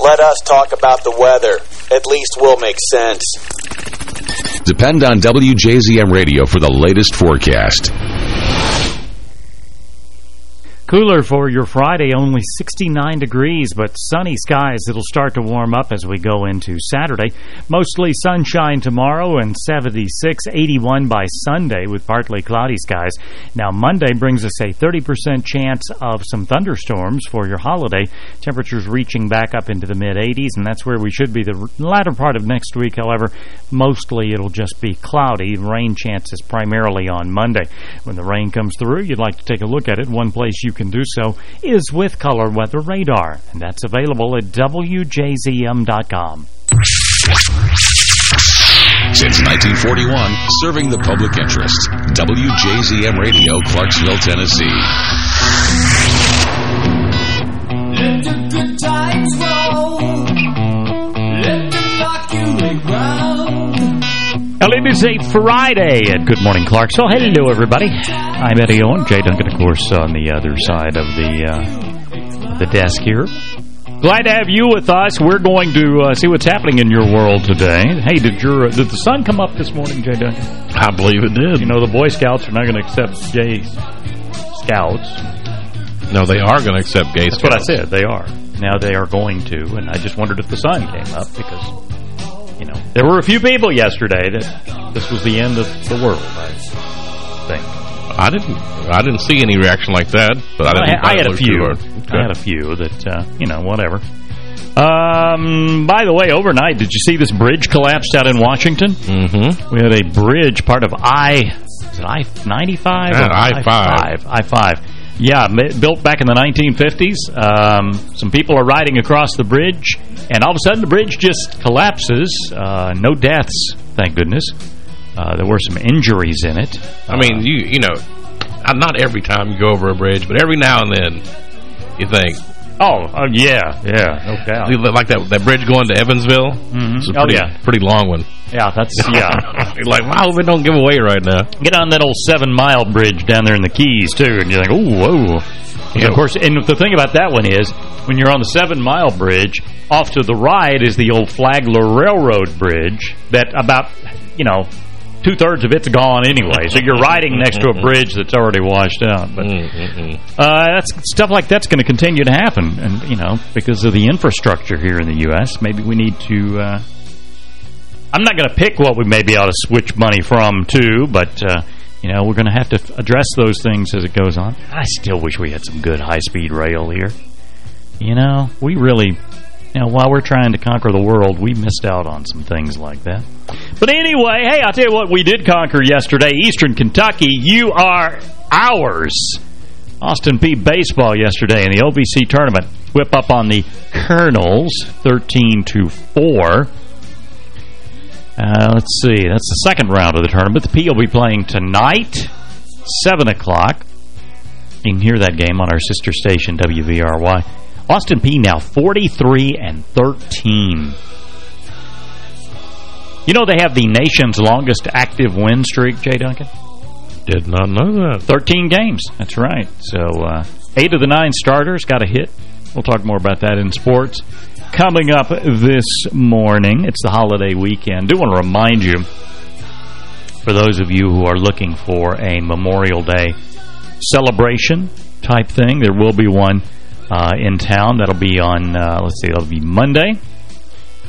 Let us talk about the weather. At least we'll make sense. Depend on WJZM Radio for the latest forecast. Cooler for your Friday, only 69 degrees, but sunny skies. It'll start to warm up as we go into Saturday. Mostly sunshine tomorrow and 76, 81 by Sunday with partly cloudy skies. Now, Monday brings us a 30% chance of some thunderstorms for your holiday. Temperatures reaching back up into the mid-80s, and that's where we should be the latter part of next week. However, mostly it'll just be cloudy. Rain chances primarily on Monday. When the rain comes through, you'd like to take a look at it. One place you can do so is with Color Weather Radar, and that's available at WJZM.com. Since 1941, serving the public interest. WJZM Radio, Clarksville, Tennessee. Well, it is a Friday at Good Morning Clarksville. Hello, everybody. I'm Eddie Owen. Jay Duncan, of course, on the other side of the uh, the desk here. Glad to have you with us. We're going to uh, see what's happening in your world today. Hey, did your did the sun come up this morning, Jay Duncan? I believe it did. You know, the Boy Scouts are not going to accept gay scouts. No, they are going to accept gay That's what I said. They are. Now they are going to, and I just wondered if the sun came up because, you know, there were a few people yesterday that this was the end of the world, I think. I didn't. I didn't see any reaction like that, but I I, didn't. I had a few. hard. I had a few that, uh, you know, whatever. Um, by the way, overnight, did you see this bridge collapsed out in Washington? Mm-hmm. We had a bridge, part of I, is it I-95? I-5. I-5. Yeah, built back in the 1950s. Um, some people are riding across the bridge, and all of a sudden the bridge just collapses. Uh, no deaths, thank goodness. Uh, there were some injuries in it. I mean, you you know, uh, not every time you go over a bridge, but every now and then you think, Oh, oh yeah, yeah, no doubt. like that that bridge going to Evansville. Mhm. It's a Oh, pretty, yeah. pretty long one. Yeah, that's, yeah. You're like, wow, we don't give away right now. Get on that old seven-mile bridge down there in the Keys, too, and you're like, oh, whoa. And Yeah. of course, and the thing about that one is, when you're on the seven-mile bridge, off to the right is the old Flagler Railroad Bridge that about, you know, two-thirds of it's gone anyway. So you're riding next to a bridge that's already washed out. But uh, that's stuff like that's going to continue to happen, and you know, because of the infrastructure here in the U.S., maybe we need to. Uh, I'm not going to pick what we maybe ought to switch money from to, but uh, you know, we're going to have to address those things as it goes on. I still wish we had some good high-speed rail here. You know, we really, know, while we're trying to conquer the world, we missed out on some things like that. But anyway, hey, I'll tell you what we did conquer yesterday. Eastern Kentucky, you are ours. Austin Peay baseball yesterday in the OVC tournament. Whip up on the Colonels 13 to 4. Uh, let's see. That's the second round of the tournament. The P will be playing tonight, 7 o'clock. You can hear that game on our sister station, WVRY. Austin Peay now 43 and 13. You know they have the nation's longest active win streak, Jay Duncan? Did not know that. 13 games. That's right. So uh, eight of the nine starters got a hit. We'll talk more about that in sports. Coming up this morning, it's the holiday weekend. do want to remind you, for those of you who are looking for a Memorial Day celebration type thing, there will be one uh, in town. That'll be on, uh, let's see, that'll be Monday.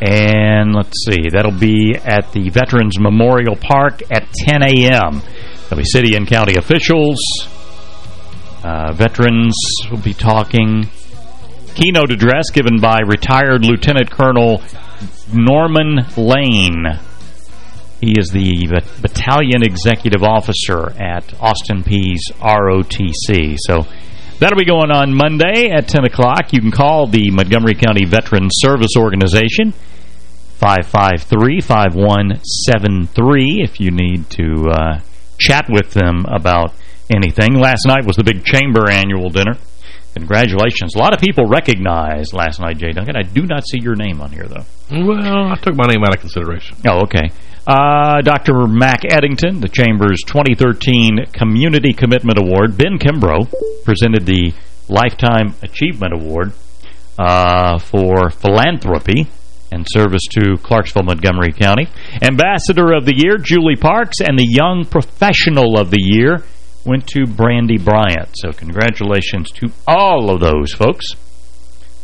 And let's see, that'll be at the Veterans Memorial Park at 10 a.m. There'll be city and county officials. Uh, veterans will be talking. Keynote address given by retired Lieutenant Colonel Norman Lane. He is the bat- battalion executive officer at Austin Peay's ROTC. So that'll be going on Monday at 10 o'clock. You can call the Montgomery County Veterans Service Organization 553-5173 if you need to uh, chat with them about anything. Last night was the big chamber annual dinner. Congratulations. A lot of people recognized last night, Jay Duncan. I do not see your name on here, though. Well, I took my name out of consideration. Oh, okay. Uh, Dr. Mac Eddington, the Chamber's 2013 Community Commitment Award. Ben Kimbrough presented the Lifetime Achievement Award. uh, for philanthropy and service to Clarksville, Montgomery County. Ambassador of the Year, Julie Parks, and the Young Professional of the Year went to Brandy Bryant. So congratulations to all of those folks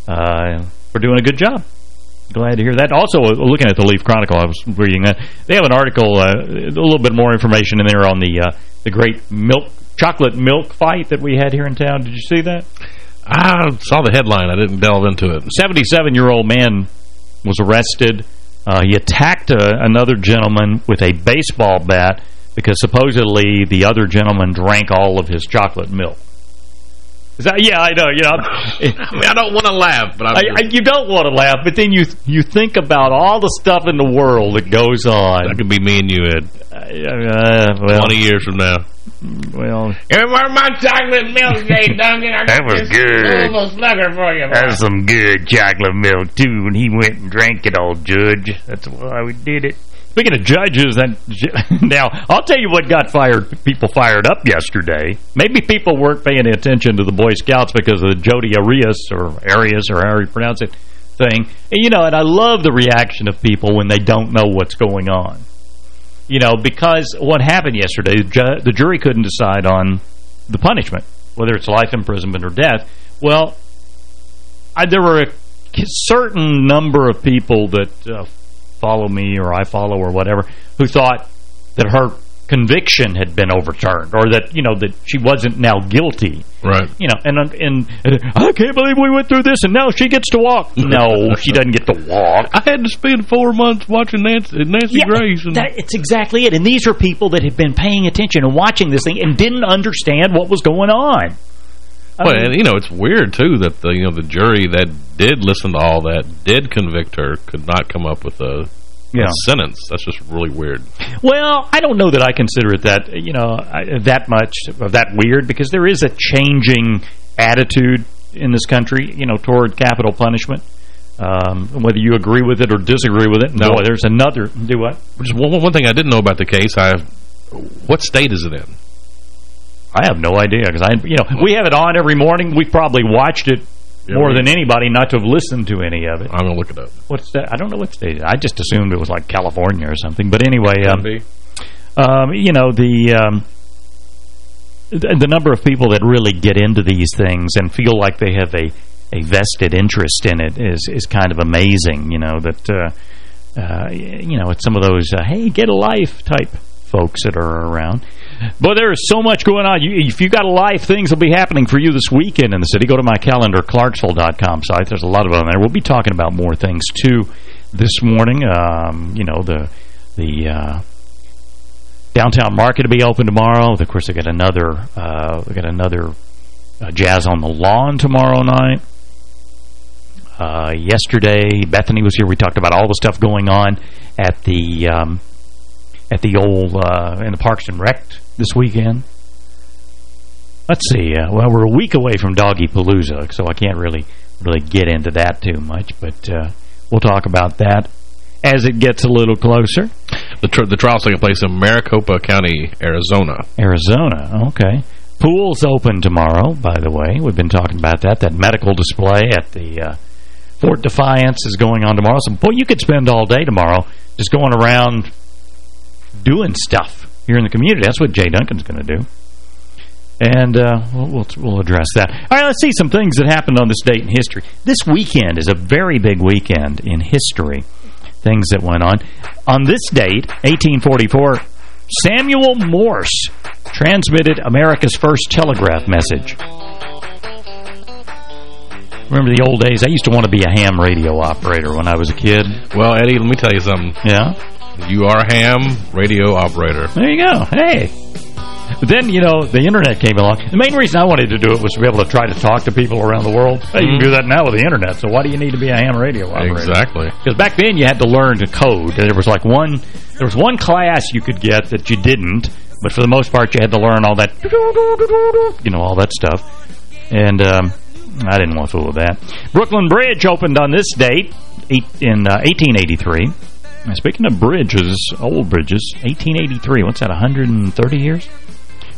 uh, for doing a good job. Glad to hear that. Also, uh, looking at the Leaf Chronicle, I was reading that. They have an article, uh, a little bit more information in there on the uh, the great milk chocolate milk fight that we had here in town. Did you see that? I saw the headline. I didn't delve into it. 77-year-old man was arrested. Uh, he attacked uh, another gentleman with a baseball bat because supposedly the other gentleman drank all of his chocolate milk. Is that, yeah, I know. You know, I mean, I don't want to laugh, but I, I, you don't want to laugh. But then you you think about all the stuff in the world that goes on. That could be me and you, Ed. Uh, well, 20 years from now. Well, Where's my chocolate milk, Jay Duncan? I That was good. little slugger for you. That's some good chocolate milk, too, and he went and drank it all, Judge. That's why we did it. Speaking of judges, that now, I'll tell you what got fired people fired up yesterday. Maybe people weren't paying attention to the Boy Scouts because of the Jodi Arias, or Arias, or however you pronounce it, thing. And, you know, and I love the reaction of people when they don't know what's going on. You know, because what happened yesterday, the, ju the jury couldn't decide on the punishment, whether it's life imprisonment or death. Well, I, there were a certain number of people that uh, follow me or I follow or whatever who thought that her conviction had been overturned or that, you know, that she wasn't now guilty. Right. You know, and, uh, and, and I can't believe we went through this and now she gets to walk. No, she doesn't get to walk. I had to spend four months watching Nancy, Nancy Yeah, Grace. And that, it's exactly it. And these are people that had been paying attention and watching this thing and didn't understand what was going on. Well, mean, and, you know, it's weird, too, that the you know the jury that did listen to all that, did convict her, could not come up with a, Yeah. a sentence. That's just really weird. Well, I don't know that I consider it that, you know, I- that much of that weird because there is a changing attitude in this country, you know, toward capital punishment. Um, whether you agree with it or disagree with it. No. Boy, there's another. Do what? Just one, one thing I didn't know about the case, I what state is it in? I have no idea because I, you know, we have it on every morning. We've probably watched it Yeah, more than anybody not to have listened to any of it. I'm going to look it up. What's that? I don't know what state. I just assumed it was like California or something. But anyway, um, be. um, you know, the, um, the the number of people that really get into these things and feel like they have a a vested interest in it is is kind of amazing. You know that uh, uh, you know it's some of those uh, hey get a life type folks that are around. But there is so much going on. You, if you got a life, things will be happening for you this weekend in the city. Go to my calendar, Clarksville.com site. There's a lot of them there. We'll be talking about more things too this morning. Um, you know the the uh, downtown market will be open tomorrow. Of course, they got another uh, we got another uh, jazz on the lawn tomorrow night. Uh, yesterday, Bethany was here. We talked about all the stuff going on at the um, at the old uh, in the Parks and Rec this weekend. Let's see. Uh, well, we're a week away from Doggy Palooza, so I can't really really get into that too much. But uh, we'll talk about that as it gets a little closer. The, tr the trial's taking place in Maricopa County, Arizona. Arizona, okay. Pool's open tomorrow, by the way. We've been talking about that. That medical display at the uh, Fort Defiance is going on tomorrow. So, boy, you could spend all day tomorrow just going around doing stuff here in the community. That's what Jay Duncan's going to do. And uh, we'll, we'll, we'll address that. All right, let's see some things that happened on this date in history. This weekend is a very big weekend in history. Things that went on. On this date, 1844, Samuel Morse transmitted America's first telegraph message. Remember the old days? I used to want to be a ham radio operator when I was a kid. Well, Eddie, let me tell you something. Yeah? You are a ham radio operator. There you go. Hey. But then, you know, the internet came along. The main reason I wanted to do it was to be able to try to talk to people around the world. Hey, you can do that now with the internet, so why do you need to be a ham radio operator? Exactly. Because back then you had to learn to code. There was like one, there was one class you could get that you didn't, but for the most part you had to learn all that, you know, all that stuff. And um, I didn't want to fool with that. Brooklyn Bridge opened on this date eight, in uh, 1883. Speaking of bridges, old bridges, 1883. What's that? 130 years.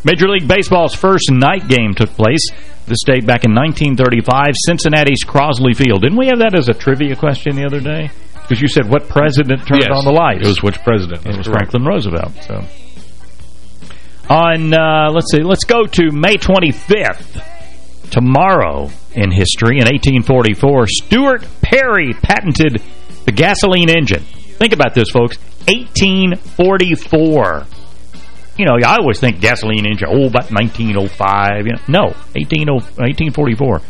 Major League Baseball's first night game took place this date back in 1935, Cincinnati's Crosley Field. Didn't we have that as a trivia question the other day? Because you said, what president turned yes, on the lights? It was which president? It was Franklin Roosevelt. So, On, uh, let's see, let's go to May 25th. Tomorrow in history, in 1844, Stuart Perry patented the gasoline engine. Think about this, folks. 1844 you know, I always think gasoline engine, oh, about 1905. You know, no, 1844.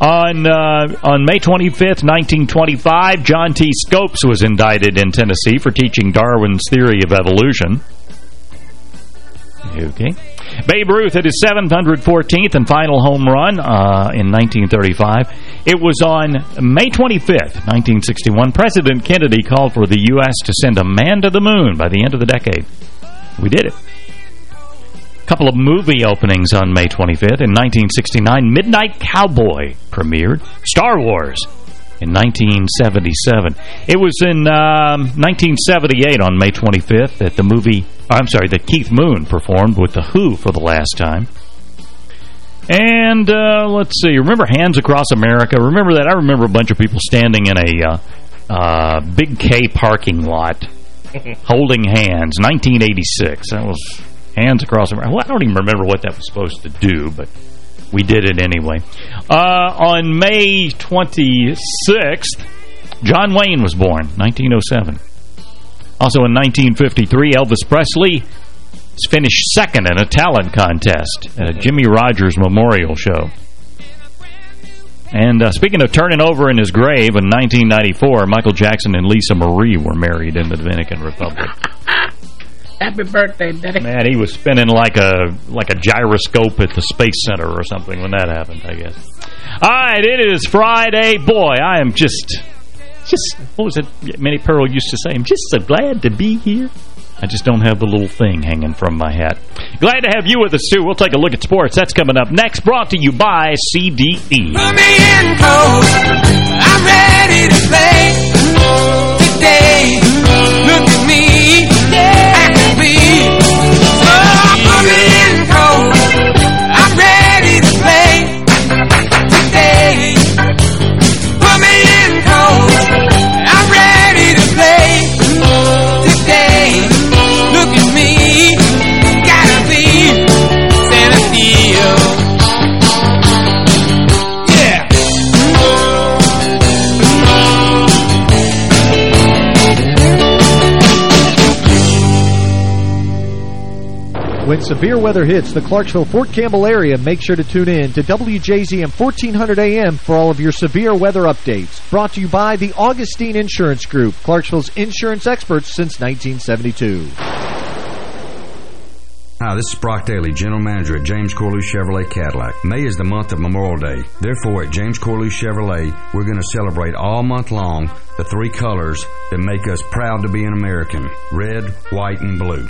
On uh, on May 25th, 1925, John T. Scopes was indicted in Tennessee for teaching Darwin's theory of evolution. Okay. Babe Ruth hit his 714th and final home run uh, in 1935. It was on May 25th, 1961. President Kennedy called for the U.S. to send a man to the moon by the end of the decade. We did it couple of movie openings on May 25th. In 1969, Midnight Cowboy premiered. Star Wars in 1977. It was in um, 1978 on May 25th that the movie, I'm sorry, that Keith Moon performed with The Who for the last time. And uh, let's see, remember Hands Across America? Remember that? I remember a bunch of people standing in a uh, uh, Big K parking lot holding hands. 1986. That was hands across the... Well, I don't even remember what that was supposed to do, but we did it anyway. Uh, on May 26th, John Wayne was born, 1907. Also in 1953, Elvis Presley finished second in a talent contest at a Jimmie Rodgers Memorial Show. And uh, speaking of turning over in his grave, in 1994, Michael Jackson and Lisa Marie were married in the Dominican Republic. Happy birthday, Daddy. Man, he was spinning like a like a gyroscope at the Space Center or something when that happened, I guess. All right, it is Friday. Boy, I am just, just, what was it Minnie Pearl used to say? I'm just so glad to be here. I just don't have the little thing hanging from my hat. Glad to have you with us, too. We'll take a look at sports. That's coming up next, brought to you by CDE. Put me in cold. I'm ready to play When severe weather hits the Clarksville-Fort Campbell area, make sure to tune in to WJZM 1400 AM for all of your severe weather updates. Brought to you by the Augustine Insurance Group, Clarksville's insurance experts since 1972. Hi, this is Brock Daly, General Manager at James Corlew Chevrolet Cadillac. May is the month of Memorial Day. Therefore, at James Corlew Chevrolet, we're going to celebrate all month long the three colors that make us proud to be an American. Red, white, and blue.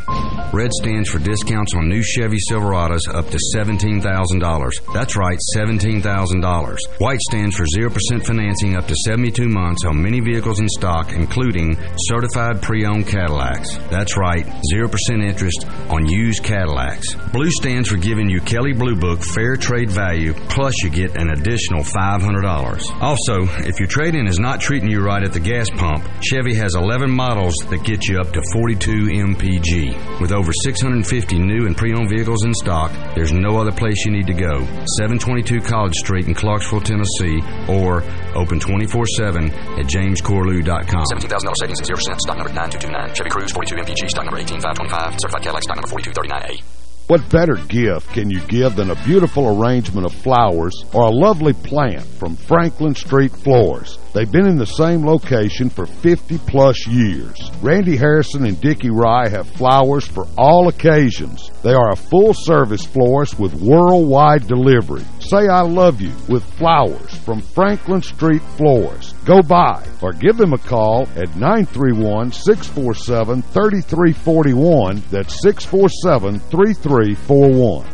Red stands for discounts on new Chevy Silverados up to $17,000. That's right, $17,000. White stands for 0% financing up to 72 months on many vehicles in stock, including certified pre-owned Cadillacs. That's right, 0% interest on used Cadillacs. Blue stands for giving you Kelley Blue Book fair trade value, plus you get an additional $500. Also, if your trade-in is not treating you right at the gas pump, Chevy has 11 models that get you up to 42 mpg. With over 650 new and pre-owned vehicles in stock, there's no other place you need to go. 722 College Street in Clarksville, Tennessee, or open 24-7 at jamescorlew.com. $17,000 savings at 0%. Stock number 9229. Chevy Cruze 42 MPG. Stock number 18525. Certified Cadillac. Stock number 4239A. What better gift can you give than a beautiful arrangement of flowers or a lovely plant from Franklin Street Flowers? They've been in the same location for 50 plus years. Randy Harrison and Dickie Rye have flowers for all occasions. They are a full-service florist with worldwide delivery. Say I love you with flowers from Franklin Street Florist. Go by or give them a call at 931-647-3341. That's 647-3341.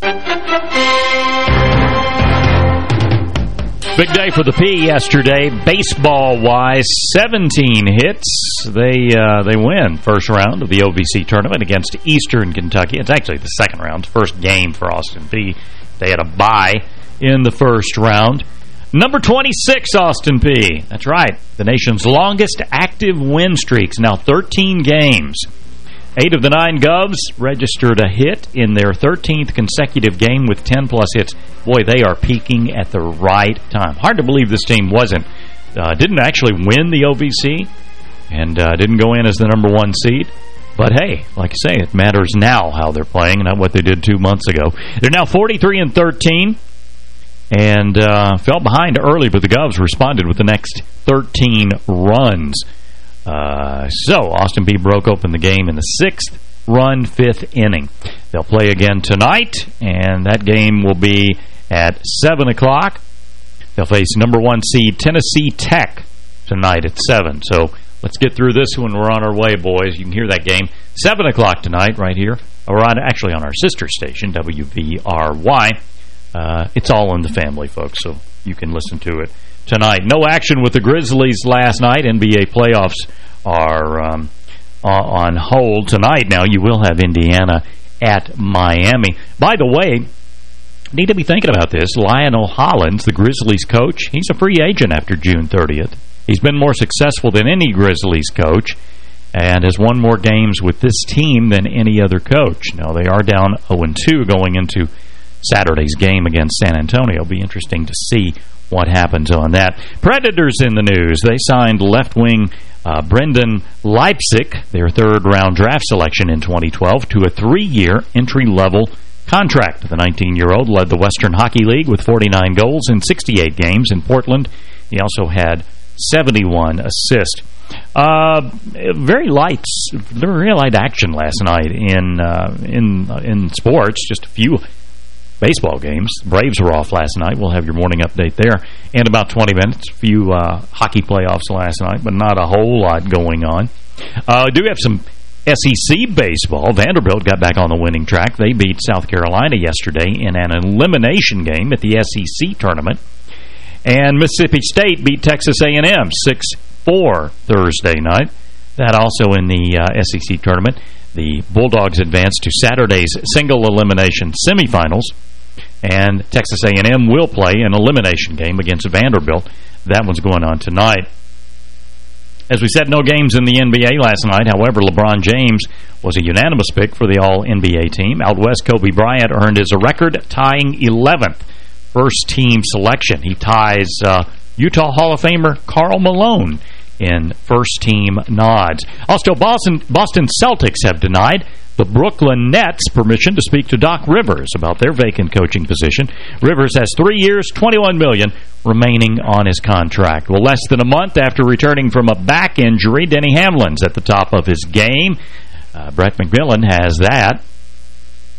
Big day for the P yesterday, baseball-wise. 17 hits. They uh, they win first round of the OVC tournament against Eastern Kentucky. It's actually the second round, first game for Austin Peay. They had a bye in the first round. Number 26, Austin Peay. That's right. The nation's longest active win streaks, now 13 games. Eight of the nine Govs registered a hit in their 13th consecutive game with 10-plus hits. Boy, they are peaking at the right time. Hard to believe this team wasn't, uh, didn't actually win the OVC and uh, didn't go in as the number one seed. But hey, like I say, it matters now how they're playing, not what they did two months ago. They're now 43 and 13 and uh, fell behind early, but the Govs responded with the next 13 runs. Uh, so, Austin Peay broke open the game in the sixth run, fifth inning. They'll play again tonight, and that game will be at 7 o'clock. They'll face number one seed Tennessee Tech tonight at 7. So, let's get through this one. we're on our way, boys. You can hear that game. 7 o'clock tonight right here, We're on, actually on our sister station, WVRY. Uh, it's all in the family, folks, so you can listen to it tonight. No action with the Grizzlies last night. NBA playoffs are um, on hold tonight. Now, you will have Indiana at Miami. By the way, need to be thinking about this. Lionel Hollins, the Grizzlies coach, he's a free agent after June 30th. He's been more successful than any Grizzlies coach and has won more games with this team than any other coach. Now, they are down 0-2 going into Saturday's game against San Antonio. It'll be interesting to see what happens on that. Predators in the news. They signed left-wing uh, Brendan Leipsic, their third-round draft selection in 2012, to a three-year entry-level contract. The 19-year-old led the Western Hockey League with 49 goals in 68 games in Portland. He also had 71 assists. Uh, very light, very light action last night in uh, in uh, in sports. Just a few baseball games. Braves were off last night. We'll have your morning update there in about 20 minutes. A few uh, hockey playoffs last night, but not a whole lot going on. Uh, do have some SEC baseball. Vanderbilt got back on the winning track. They beat South Carolina yesterday in an elimination game at the SEC tournament. And Mississippi State beat Texas A&M 6-4 Thursday night. That also in the uh, SEC tournament. The Bulldogs advanced to Saturday's single elimination semifinals and Texas A&M will play an elimination game against Vanderbilt. That one's going on tonight. As we said, no games in the NBA last night. However, LeBron James was a unanimous pick for the All-NBA team. Out west, Kobe Bryant earned his record-tying 11th first-team selection. He ties uh, Utah Hall of Famer Karl Malone in first-team nods. Also, Boston, Boston Celtics have denied the Brooklyn Nets permission to speak to Doc Rivers about their vacant coaching position. Rivers has three years, 21 million remaining on his contract. Well, less than a month after returning from a back injury, Denny Hamlin's at the top of his game. Uh, Brett McMillan has that.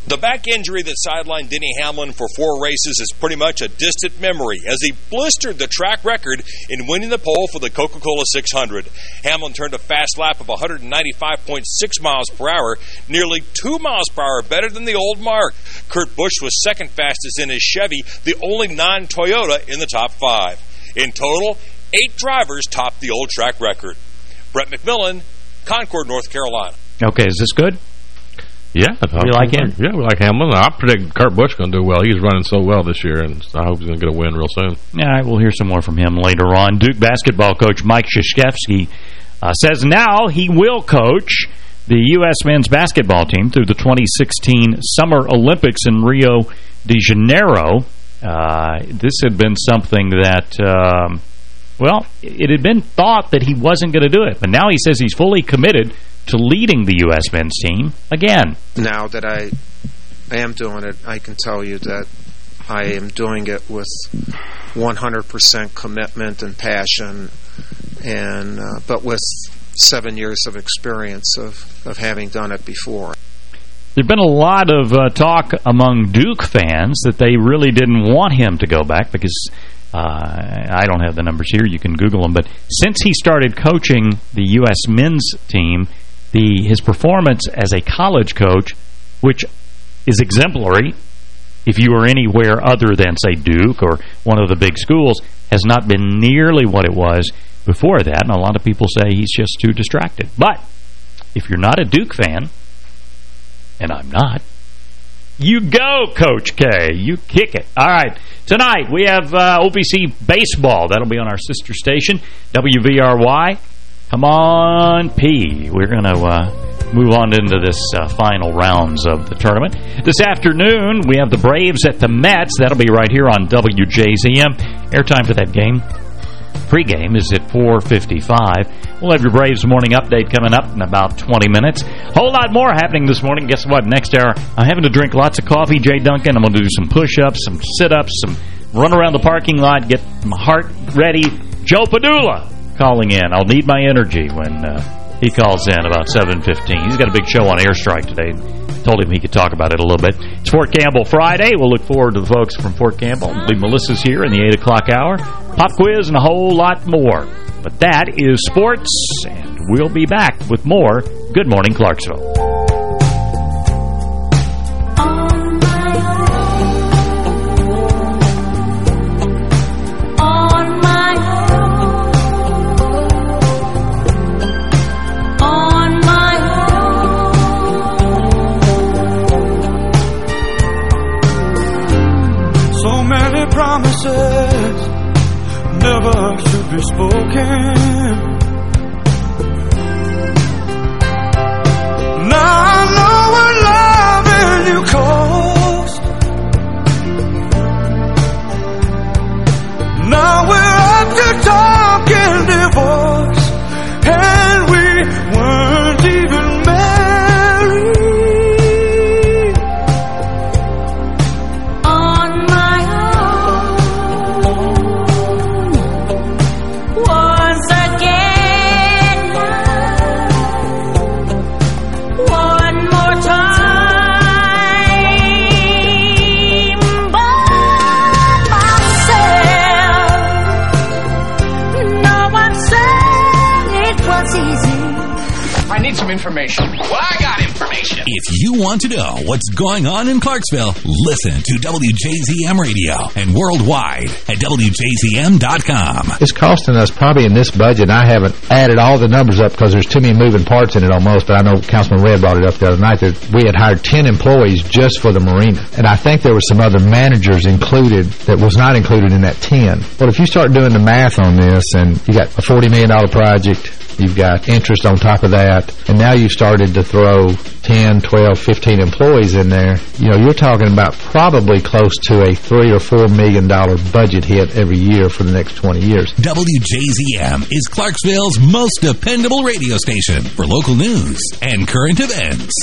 The back injury that sidelined Denny Hamlin for four races is pretty much a distant memory as he blistered the track record in winning the pole for the Coca-Cola 600. Hamlin turned a fast lap of 195.6 miles per hour, nearly 2 miles per hour better than the old mark. Kurt Busch was second fastest in his Chevy, the only non-Toyota in the top five. In total, eight drivers topped the old track record. Brett McMillan, Concord, North Carolina. Okay, is this good? Yeah. We like him? Yeah, we like Hamlin. I predict Kurt Busch going to do well. He's running so well this year, and I hope he's going to get a win real soon. All right, we'll hear some more from him later on. Duke basketball coach Mike Krzyzewski uh, says now he will coach the U.S. men's basketball team through the 2016 Summer Olympics in Rio de Janeiro. Uh, this had been something that, um, well, it had been thought that he wasn't going to do it. But now he says he's fully committed to leading the U.S. men's team again. Now that I I am doing it, I can tell you that I am doing it with 100% commitment and passion, and uh, but with seven years of experience of, of having done it before. There's been a lot of uh, talk among Duke fans that they really didn't want him to go back because uh, I don't have the numbers here. You can Google them. But since he started coaching the U.S. men's team, the his performance as a college coach, which is exemplary if you are anywhere other than, say, Duke or one of the big schools, has not been nearly what it was before that. And a lot of people say he's just too distracted. But if you're not a Duke fan, and I'm not, you go, Coach K. You kick it. All right. Tonight, we have uh, Baseball. That'll be on our sister station, WVRY. Come on, P. We're going to uh, move on into this uh, final rounds of the tournament. This afternoon, we have the Braves at the Mets. That'll be right here on WJZM. Airtime for that game pregame is at 4.55. We'll have your Braves morning update coming up in about 20 minutes. Whole lot more happening this morning. Guess what? Next hour, I'm having to drink lots of coffee, Jay Duncan. I'm going to do some push-ups, some sit-ups, some run around the parking lot, get my heart ready. Joe Padula calling in. I'll need my energy when uh, he calls in about 7.15. He's got a big show on Airstrike today. Told him he could talk about it a little bit. It's Fort Campbell Friday. We'll look forward to the folks from Fort Campbell. Lee Melissa's here in the 8 o'clock hour. Pop quiz and a whole lot more. But that is sports, and we'll be back with more Good Morning Clarksville. Going on in Clarksville, listen to WJZM Radio and worldwide at WJZM.com. It's costing us probably in this budget, I haven't added all the numbers up because there's too many moving parts in it almost, but I know Councilman Red brought it up the other night that we had hired 10 employees just for the marina. And I think there were some other managers included that was not included in that 10. Well, if you start doing the math on this and you got a $40 million project, You've got interest on top of that. And now you've started to throw 10, 12, 15 employees in there. You know, you're talking about probably close to a three or four million dollar budget hit every year for the next 20 years. WJZM is Clarksville's most dependable radio station for local news and current events.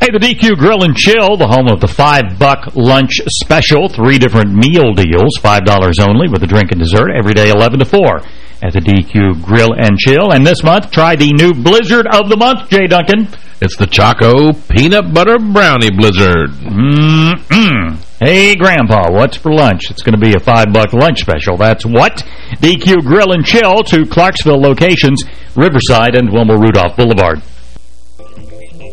Hey, the DQ Grill and Chill, the home of the five-buck lunch special. Three different meal deals, $5 only, with a drink and dessert every day 11 to 4 at the DQ Grill and Chill. And this month, try the new Blizzard of the Month, Jay Duncan. It's the Choco Peanut Butter Brownie Blizzard. Mm-mm. Hey, Grandpa, what's for lunch? It's going to be a five-buck lunch special. That's what? DQ Grill and Chill, to Clarksville locations, Riverside and Wilma Rudolph Boulevard.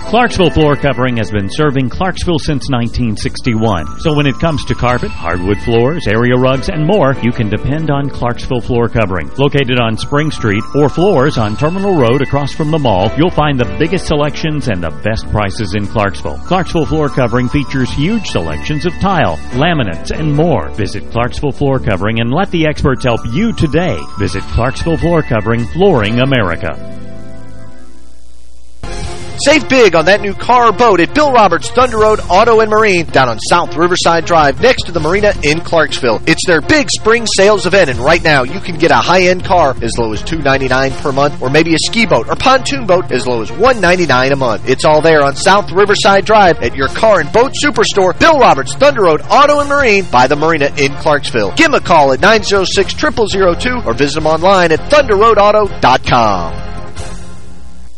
Clarksville Floor Covering has been serving Clarksville since 1961. So when it comes to carpet, hardwood floors, area rugs, and more, you can depend on Clarksville Floor Covering. Located on Spring Street or floors on Terminal Road across from the mall, you'll find the biggest selections and the best prices in Clarksville. Clarksville Floor Covering features huge selections of tile, laminates, and more. Visit Clarksville Floor Covering and let the experts help you today. Visit Clarksville Floor Covering, Flooring America. Save big on that new car or boat at Bill Roberts Thunder Road Auto and Marine down on South Riverside Drive next to the marina in Clarksville. It's their big spring sales event, and right now you can get a high-end car as low as 299 per month or maybe a ski boat or pontoon boat as low as 199 a month. It's all there on South Riverside Drive at your car and boat superstore, Bill Roberts Thunder Road Auto and Marine by the marina in Clarksville. Give them a call at 906-0002 or visit them online at thunderroadauto.com.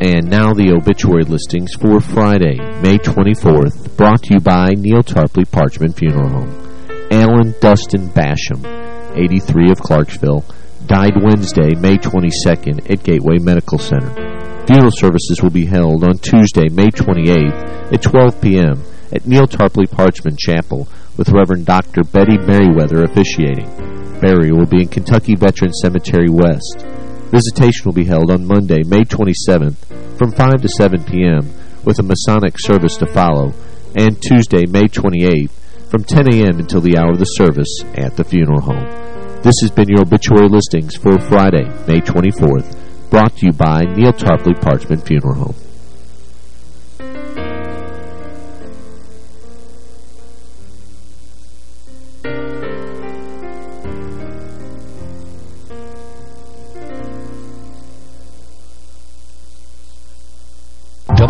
And now the obituary listings for Friday, May 24th, brought to you by Neil Tarpley Parchman Funeral Home. Alan Dustin Basham, 83 of Clarksville, died Wednesday, May 22nd at Gateway Medical Center. Funeral services will be held on Tuesday, May 28th at 12 p.m. at Neil Tarpley Parchman Chapel with Reverend Dr. Betty Merriweather officiating. Burial will be in Kentucky Veteran Cemetery West. Visitation will be held on Monday, May 27th from 5 to 7 p.m. with a Masonic service to follow, and Tuesday, May 28th from 10 a.m. until the hour of the service at the funeral home. This has been your obituary listings for Friday, May 24th, brought to you by Neil Tarpley Parchman Funeral Home.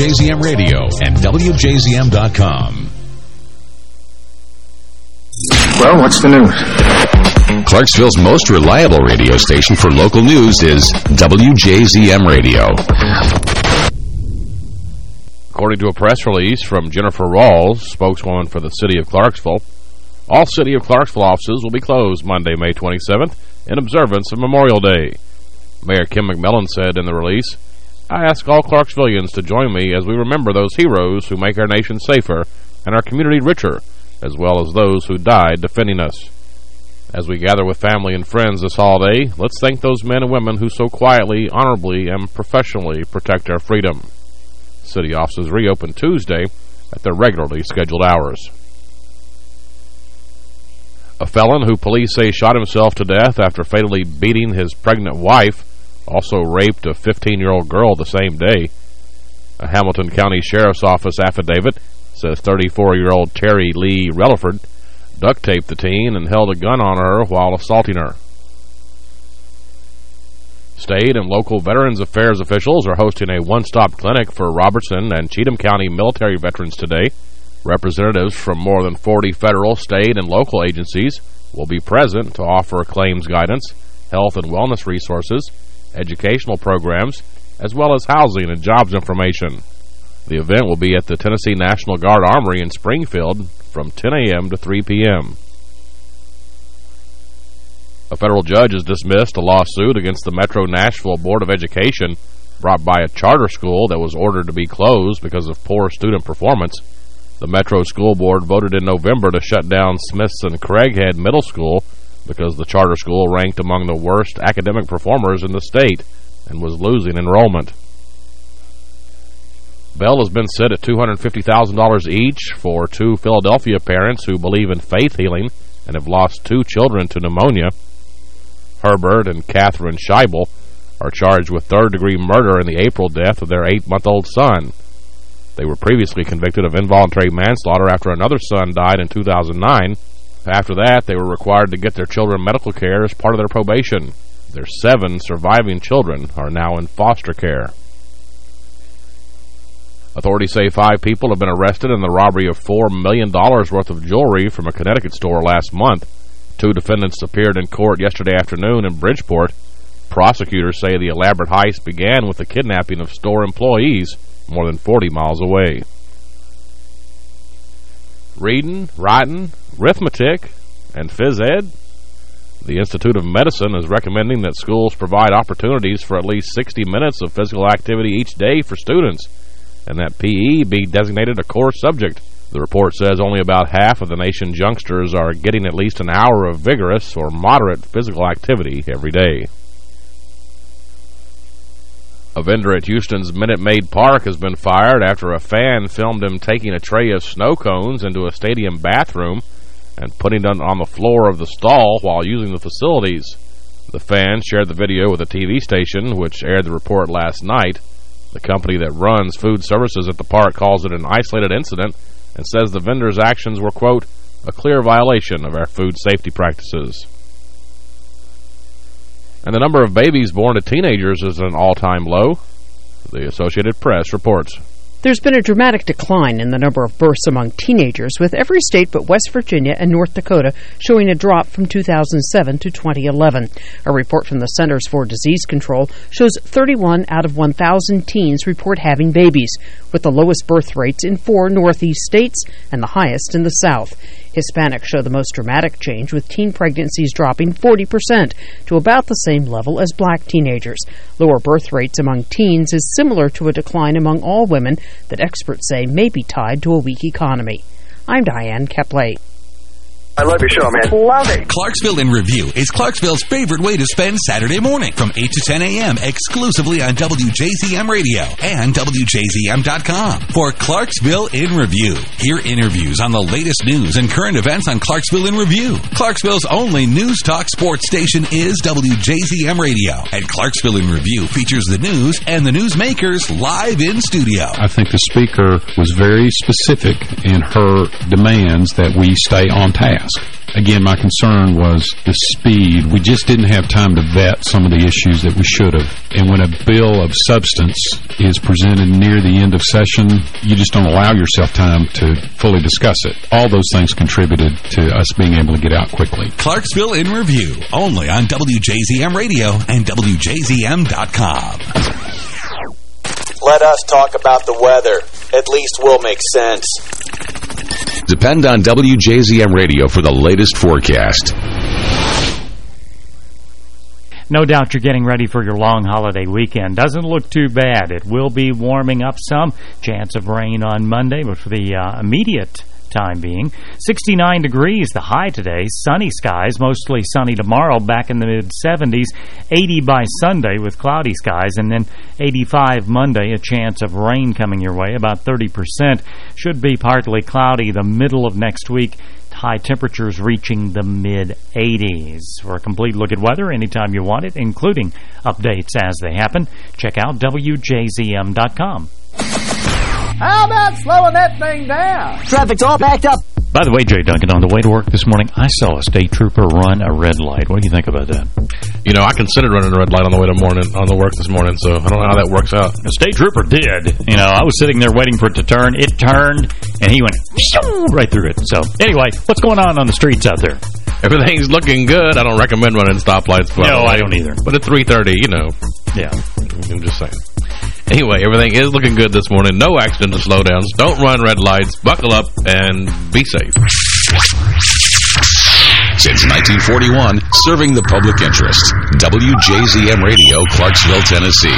Radio and WJZM.com. Well, what's the news? Clarksville's most reliable radio station for local news is WJZM Radio. According to a press release from Jennifer Rawls, spokeswoman for the City of Clarksville, all City of Clarksville offices will be closed Monday, May 27th in observance of Memorial Day. Mayor Kim McMillan said in the release, I ask all Clarksvillians to join me as we remember those heroes who make our nation safer and our community richer, as well as those who died defending us. As we gather with family and friends this holiday, let's thank those men and women who so quietly, honorably, and professionally protect our freedom. City offices reopen Tuesday at their regularly scheduled hours. A felon who police say shot himself to death after fatally beating his pregnant wife also raped a 15-year-old girl the same day. A Hamilton County Sheriff's Office affidavit says 34-year-old Terry Lee Relaford duct-taped the teen and held a gun on her while assaulting her. State and local Veterans Affairs officials are hosting a one-stop clinic for Robertson and Cheatham County military veterans today. Representatives from more than 40 federal, state, and local agencies will be present to offer claims guidance, health and wellness resources, educational programs, as well as housing and jobs information. The event will be at the Tennessee National Guard Armory in Springfield from 10 a.m. to 3 p.m. A federal judge has dismissed a lawsuit against the Metro Nashville Board of Education brought by a charter school that was ordered to be closed because of poor student performance. The Metro School Board voted in November to shut down Smithson Craighead Middle School because the charter school ranked among the worst academic performers in the state and was losing enrollment. Bail has been set at $250,000 each for two Philadelphia parents who believe in faith healing and have lost two children to pneumonia. Herbert and Catherine Schaible are charged with third-degree murder in the April death of their eight-month-old son. They were previously convicted of involuntary manslaughter after another son died in 2009. After that, they were required to get their children medical care as part of their probation. Their seven surviving children are now in foster care. Authorities say five people have been arrested in the robbery of $4 million worth of jewelry from a Connecticut store last month. Two defendants appeared in court yesterday afternoon in Bridgeport. Prosecutors say the elaborate heist began with the kidnapping of store employees more than 40 miles away. Reading, writing, arithmetic, and phys ed. The Institute of Medicine is recommending that schools provide opportunities for at least 60 minutes of physical activity each day for students and that PE be designated a core subject. The report says only about half of the nation's youngsters are getting at least an hour of vigorous or moderate physical activity every day. A vendor at Houston's Minute Maid Park has been fired after a fan filmed him taking a tray of snow cones into a stadium bathroom and putting them on the floor of the stall while using the facilities. The fan shared the video with a TV station, which aired the report last night. The company that runs food services at the park calls it an isolated incident and says the vendor's actions were, quote, a clear violation of our food safety practices. And the number of babies born to teenagers is at an all-time low. The Associated Press reports. There's been a dramatic decline in the number of births among teenagers, with every state but West Virginia and North Dakota showing a drop from 2007 to 2011. A report from the Centers for Disease Control shows 31 out of 1,000 teens report having babies, with the lowest birth rates in four Northeast states and the highest in the South. Hispanics show the most dramatic change, with teen pregnancies dropping 40% to about the same level as black teenagers. Lower birth rates among teens is similar to a decline among all women that experts say may be tied to a weak economy. I'm Diane Kepley. I love your show, man. Love it. Clarksville in Review is Clarksville's favorite way to spend Saturday morning from 8 to 10 a.m. exclusively on WJZM Radio and WJZM.com for Clarksville in Review. Hear interviews on the latest news and current events on Clarksville in Review. Clarksville's only news talk sports station is WJZM Radio, and Clarksville in Review features the news and the newsmakers live in studio. I think the speaker was very specific in her demands that we stay on task. Again, my concern was the speed. We just didn't have time to vet some of the issues that we should have. And when a bill of substance is presented near the end of session, you just don't allow yourself time to fully discuss it. All those things contributed to us being able to get out quickly. Clarksville in Review, only on WJZM Radio and WJZM.com. Let us talk about the weather. At least we'll make sense. Depend on WJZM Radio for the latest forecast. No doubt you're getting ready for your long holiday weekend. Doesn't look too bad. It will be warming up some. Chance of rain on Monday, but for the uh, immediate time being. 69 degrees, the high today. Sunny skies, mostly sunny tomorrow, back in the mid-70s. 80 by Sunday with cloudy skies, and then 85 Monday, a chance of rain coming your way, about 30%. Should be partly cloudy the middle of next week. High temperatures reaching the mid-80s. For a complete look at weather anytime you want it, including updates as they happen, check out WJZM.com. How about slowing that thing down? Traffic's all backed up. By the way, Jay Duncan, on the way to work this morning, I saw a state trooper run a red light. What do you think about that? You know, I considered running a red light on the way to morning on the work this morning, so I don't know how that works out. The state trooper did. You know, I was sitting there waiting for it to turn. It turned, and he went right through it. So, anyway, what's going on on the streets out there? Everything's looking good. I don't recommend running stoplights. By No. I don't either. But at 3.30, you know. Yeah. I'm just saying. Anyway, everything is looking good this morning. No accidents or slowdowns. Don't run red lights. Buckle up and be safe. Since 1941, serving the public interest. WJZM Radio, Clarksville, Tennessee.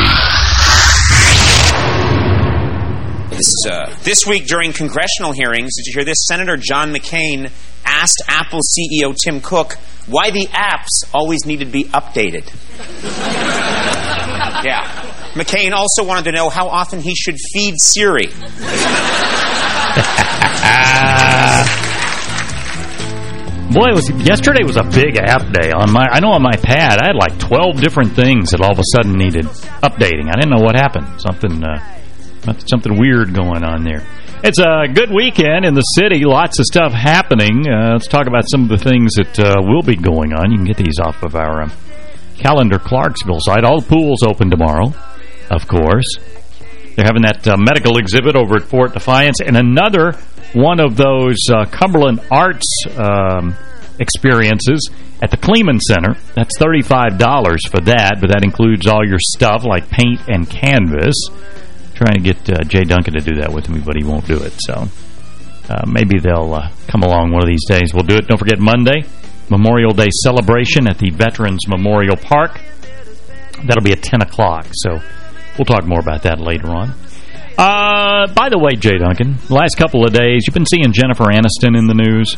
This, uh, this week during congressional hearings, did you hear this? Senator John McCain asked Apple CEO Tim Cook why the apps always needed to be updated. yeah. McCain also wanted to know how often he should feed Siri. Boy, was yesterday was a big app day on my. I know on my pad I had like 12 different things that all of a sudden needed updating. I didn't know what happened. Something, uh, something weird going on there. It's a good weekend in the city. Lots of stuff happening. Uh, let's talk about some of the things that uh, will be going on. You can get these off of our um, calendar Clarksville site. All the pools open tomorrow, of course. They're having that uh, medical exhibit over at Fort Defiance and another one of those uh, Cumberland Arts um, experiences at the Kleeman Center. That's $35 for that, but that includes all your stuff like paint and canvas. trying to get uh, Jay Duncan to do that with me, but he won't do it. So uh, maybe they'll uh, come along one of these days. We'll do it. Don't forget Monday, Memorial Day celebration at the Veterans Memorial Park. That'll be at 10 o'clock, so we'll talk more about that later on. Uh, by the way, Jay Duncan, last couple of days, you've been seeing Jennifer Aniston in the news?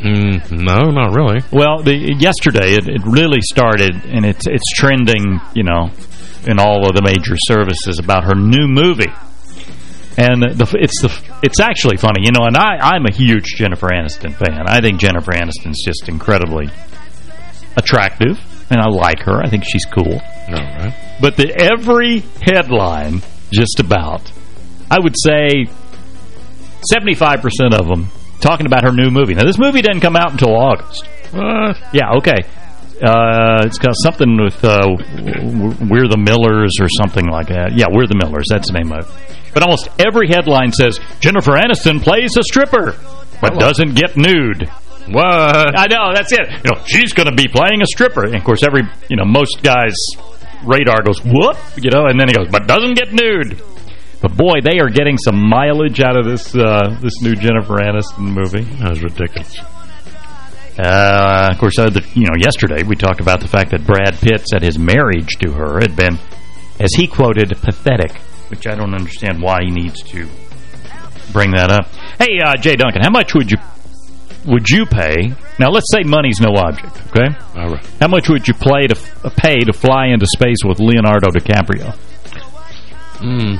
Mm, no, not really. Well, the, yesterday it, it really started, and it's it's trending, you know, in all of the major services about her new movie. And the, it's the it's actually funny, you know, and I, I'm a huge Jennifer Aniston fan. I think Jennifer Aniston's just incredibly attractive, and I like her. I think she's cool. right. But the every headline, just about, I would say 75% of them talking about her new movie. Now, this movie doesn't come out until August. Yeah, okay. Uh, it's got something with uh, We're the Millers or something like that. Yeah, We're the Millers. That's the name of it. But almost every headline says, Jennifer Aniston plays a stripper, but doesn't get nude. What? I know, that's it. You know, she's going to be playing a stripper. And of course, every, you know, most guys' radar goes, whoop, you know, and then he goes, but doesn't get nude. But boy, they are getting some mileage out of this uh, this new Jennifer Aniston movie. That was ridiculous. Uh, of course, uh, the, you know, yesterday we talked about the fact that Brad Pitt said his marriage to her had been, as he quoted, pathetic, which I don't understand why he needs to bring that up. Hey, uh, Jay Duncan, how much would you would you pay? Now, let's say money's no object, okay? All right. How much would you play to pay to fly into space with Leonardo DiCaprio? Hmm.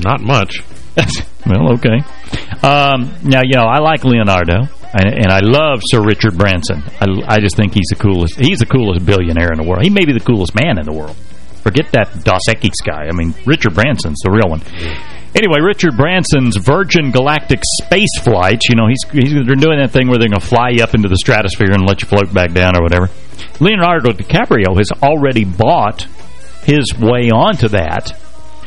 Not much. well, okay. Um, now, you know, I like Leonardo, and, and I love Sir Richard Branson. I, I just think he's the coolest. He's the coolest billionaire in the world. He may be the coolest man in the world. Forget that Dos Equis guy. I mean, Richard Branson's the real one. Anyway, Richard Branson's Virgin Galactic space flights, you know, he's, he's they're doing that thing where they're going to fly you up into the stratosphere and let you float back down or whatever. Leonardo DiCaprio has already bought his way onto that.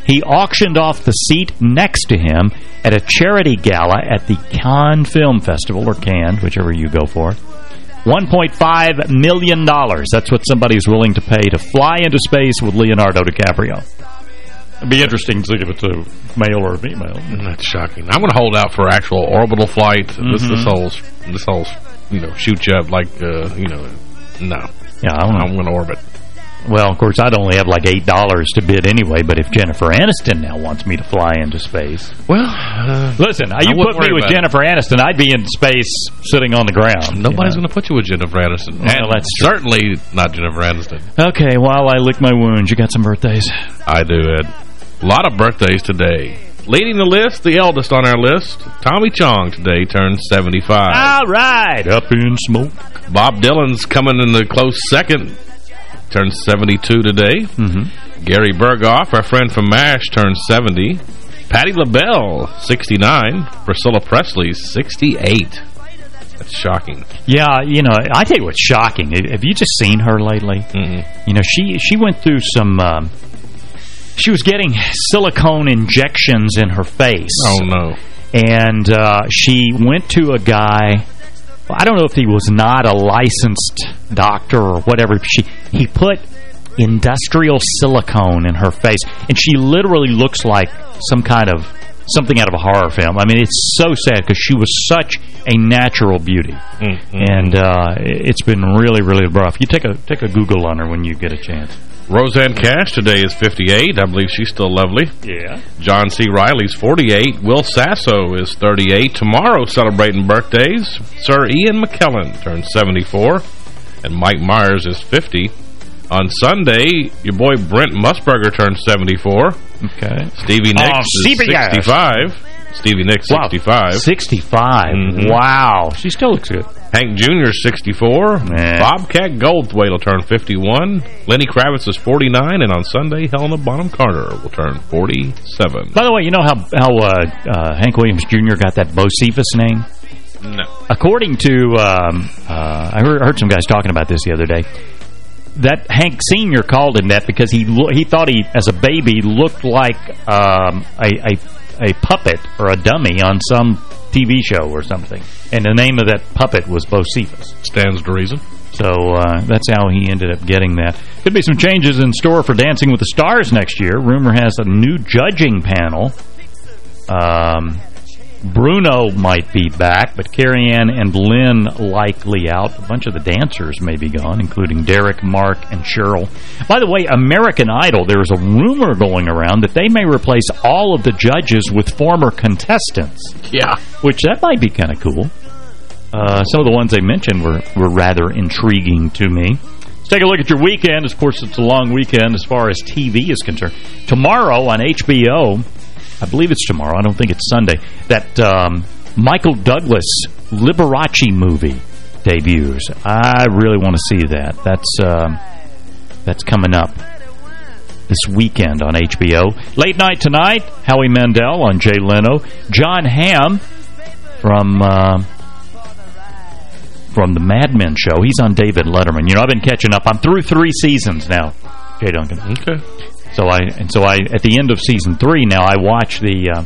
He auctioned off the seat next to him at a charity gala at the Cannes Film Festival, or Cannes, whichever you go for. 1.5 million. dollars. That's what somebody's willing to pay to fly into space with Leonardo DiCaprio. It'd be interesting to see if it's a male or a female. That's shocking. I'm going to hold out for actual orbital flight. This, Mhm. this whole, this whole, you know, shoot you up like, uh, you know, no. Yeah, I. I'm going to orbit. Well, of course, I'd only have like $8 to bid anyway, but if Jennifer Aniston now wants me to fly into space... Well, uh, Listen, I you put me with about it. Jennifer Aniston, I'd be in space sitting on the ground. Nobody's you know? going to put you with Jennifer Aniston. Well, that's certainly not Jennifer Aniston. Okay, while I lick my wounds, you got some birthdays? I do, Ed. A lot of birthdays today. Leading the list, the eldest on our list, Tommy Chong today turned 75. All right, up in smoke. Bob Dylan's coming in the close second, turns 72 today. Mm-hmm. Gary Burghoff, our friend from MASH, turns 70. Patti LaBelle, 69. Priscilla Presley, 68. That's shocking. Yeah, you know, I tell you what's shocking. Have you just seen her lately? Mm-hmm. You know, she she went through some... Um, she was getting silicone injections in her face. Oh, no. And uh, she went to a guy... I don't know if he was not a licensed doctor or whatever. She He put industrial silicone in her face. And she literally looks like some kind of... Something out of a horror film. I mean, it's so sad because she was such a natural beauty. Mm-hmm. And uh, it's been really, really rough. You take a take a Google on her when you get a chance. Rosanne Cash today is 58. I believe she's still lovely. Yeah. John C. Reilly's 48. Will Sasso is 38. Tomorrow celebrating birthdays. Sir Ian McKellen turns 74. And Mike Myers is 50. On Sunday, your boy Brent Musburger turned 74. Okay. Stevie Nicks Oh, is Stevie Nicks. 65. Stevie Nicks, Wow. 65. 65. Mhm. Wow. She still looks good. Hank Jr. is 64. Bobcat Goldthwait will turn 51. Lenny Kravitz is 49. And on Sunday, Helena Bonham Carter will turn 47. By the way, you know how how uh, uh, Hank Williams Jr. got that Bocephus name? No. According to, um, uh, I heard, heard some guys talking about this the other day. That Hank Sr. called him that because he he thought he, as a baby, looked like um, a, a a puppet or a dummy on some TV show or something. And the name of that puppet was Bocephus. Stands to reason. So uh, that's how he ended up getting that. Could be some changes in store for Dancing with the Stars next year. Rumor has a new judging panel. Um, Bruno might be back, but Carrie Ann and Len likely out. A bunch of the dancers may be gone, including Derek, Mark, and Cheryl. By the way, American Idol, there's a rumor going around that they may replace all of the judges with former contestants. Yeah. Which that might be kind of cool. Uh, some of the ones they mentioned were, were rather intriguing to me. Let's take a look at your weekend. Of course, it's a long weekend as far as TV is concerned. Tomorrow on HBO, I believe it's tomorrow, I don't think it's Sunday, that um, Michael Douglas Liberace movie debuts. I really want to see that. That's um, that's coming up this weekend on HBO. Late night tonight, Howie Mandel on Jay Leno. Jon Hamm from... Uh, from the Mad Men show. He's on David Letterman. You know, I've been catching up. I'm through three seasons now, Jay Duncan. Okay. So I and so I at the end of season three now I watch the uh,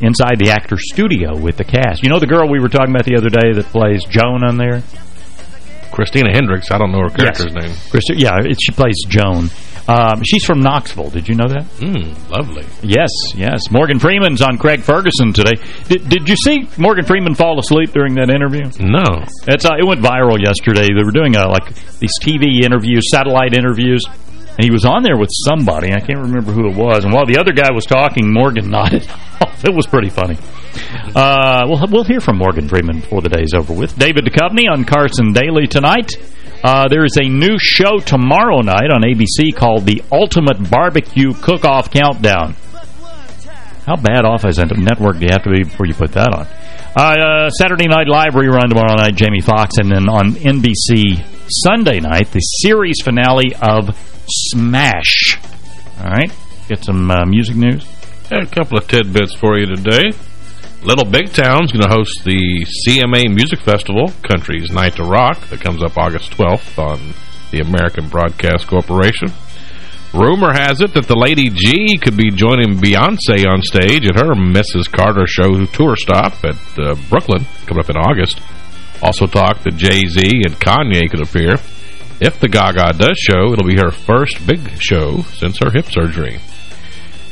inside the actor studio with the cast. You know the girl we were talking about the other day that plays Joan on there. Christina Hendricks. I don't know her character's name. Christi yeah, it, she plays Joan. Um, she's from Knoxville. Did you know that? Mm, lovely. Yes, yes. Morgan Freeman's on Craig Ferguson today. Did, did you see Morgan Freeman fall asleep during that interview? No. It's uh, it went viral yesterday. They were doing uh, like these TV interviews, satellite interviews, and he was on there with somebody. I can't remember who it was. And while the other guy was talking, Morgan nodded. It was pretty funny. Uh, we'll we'll hear from Morgan Freeman before the day's over with. David Duchovny on Carson Daly tonight. Uh, there is a new show tomorrow night on ABC called The Ultimate Barbecue Cook-Off Countdown. How bad off as a network do you have to be before you put that on? Uh, uh, Saturday Night Live rerun tomorrow night, Jamie Foxx, and then on NBC Sunday night, the series finale of Smash. All right, get some uh, music news. A couple of tidbits for you today. Little Big Town's going to host the CMA Music Festival, Country's Night to Rock, that comes up August 12th on the American Broadcast Corporation. Rumor has it that the Lady G could be joining Beyonce on stage at her Mrs. Carter show tour stop at uh, Brooklyn, coming up in August. Also talk that Jay-Z and Kanye could appear. If the Gaga does show, it'll be her first big show since her hip surgery.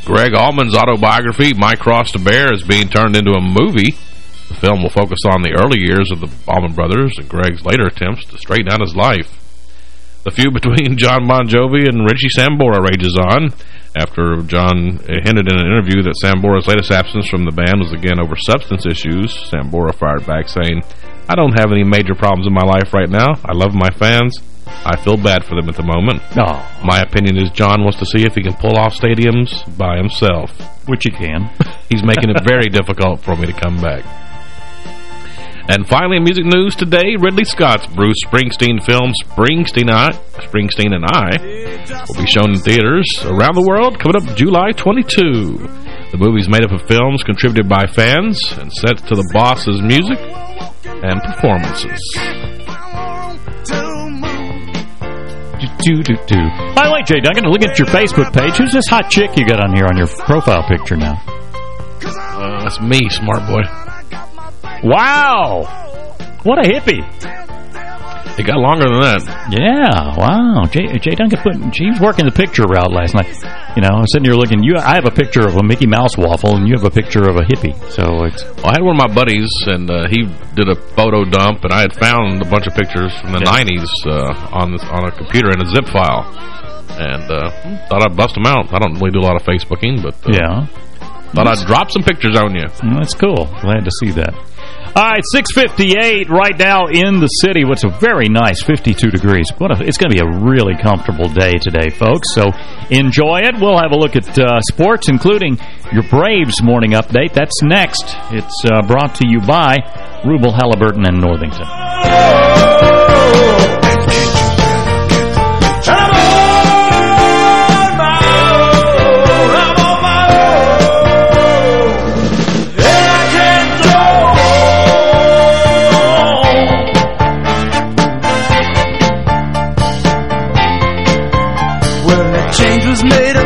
Gregg Allman's autobiography, My Cross to Bear, is being turned into a movie. The film will focus on the early years of the Allman brothers and Gregg's later attempts to straighten out his life. The feud between Jon Bon Jovi and Richie Sambora rages on after Jon hinted in an interview that Sambora's latest absence from the band was again over substance issues. Sambora fired back saying, I don't have any major problems in my life right now. I love my fans. I feel bad for them at the moment. Oh. My opinion is Jon wants to see if he can pull off stadiums by himself. Which he can. He's making it very difficult for me to come back. And finally, in music news today, Ridley Scott's Bruce Springsteen film Springsteen, I, Springsteen and I will be shown in theaters around the world coming up July 22. The movie's made up of films contributed by fans and set to the boss's music and performances. Do, do, do. By the way, Jay Duncan, look at your Facebook page. Who's this hot chick you got on here on your profile picture now? Uh, that's me, smart boy. Wow! What a hippie. It got longer than that. Yeah, wow. Jay, Jay Duncan put, she was working the picture route last night. You know, I'm sitting here looking, you. I have a picture of a Mickey Mouse waffle, and you have a picture of a hippie. So it's... Well, I had one of my buddies, and uh, he did a photo dump, and I had found a bunch of pictures from the Yeah. 90s uh, on this, on a computer in a zip file. And uh, thought I'd bust them out. I don't really do a lot of Facebooking, but uh, Yeah. thought I'd drop some pictures on you. That's cool. Glad to see that. All right, 658 right now in the city. What's a very nice 52 degrees. What a, It's going to be a really comfortable day today, folks. So enjoy it. We'll have a look at uh, sports, including your Braves morning update. That's next. It's uh, brought to you by Rubel, Halliburton, and Northington. Was made uptown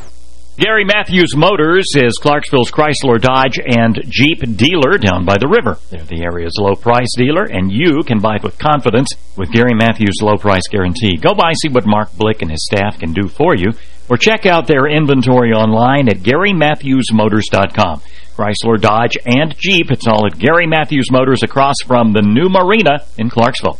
Gary Matthews Motors is Clarksville's Chrysler, Dodge, and Jeep dealer down by the river. They're the area's low-price dealer, and you can buy with confidence with Gary Matthews' low-price guarantee. Go by, see what Mark Blick and his staff can do for you, or check out their inventory online at GaryMatthewsMotors.com. Chrysler, Dodge, and Jeep, it's all at Gary Matthews Motors across from the new marina in Clarksville.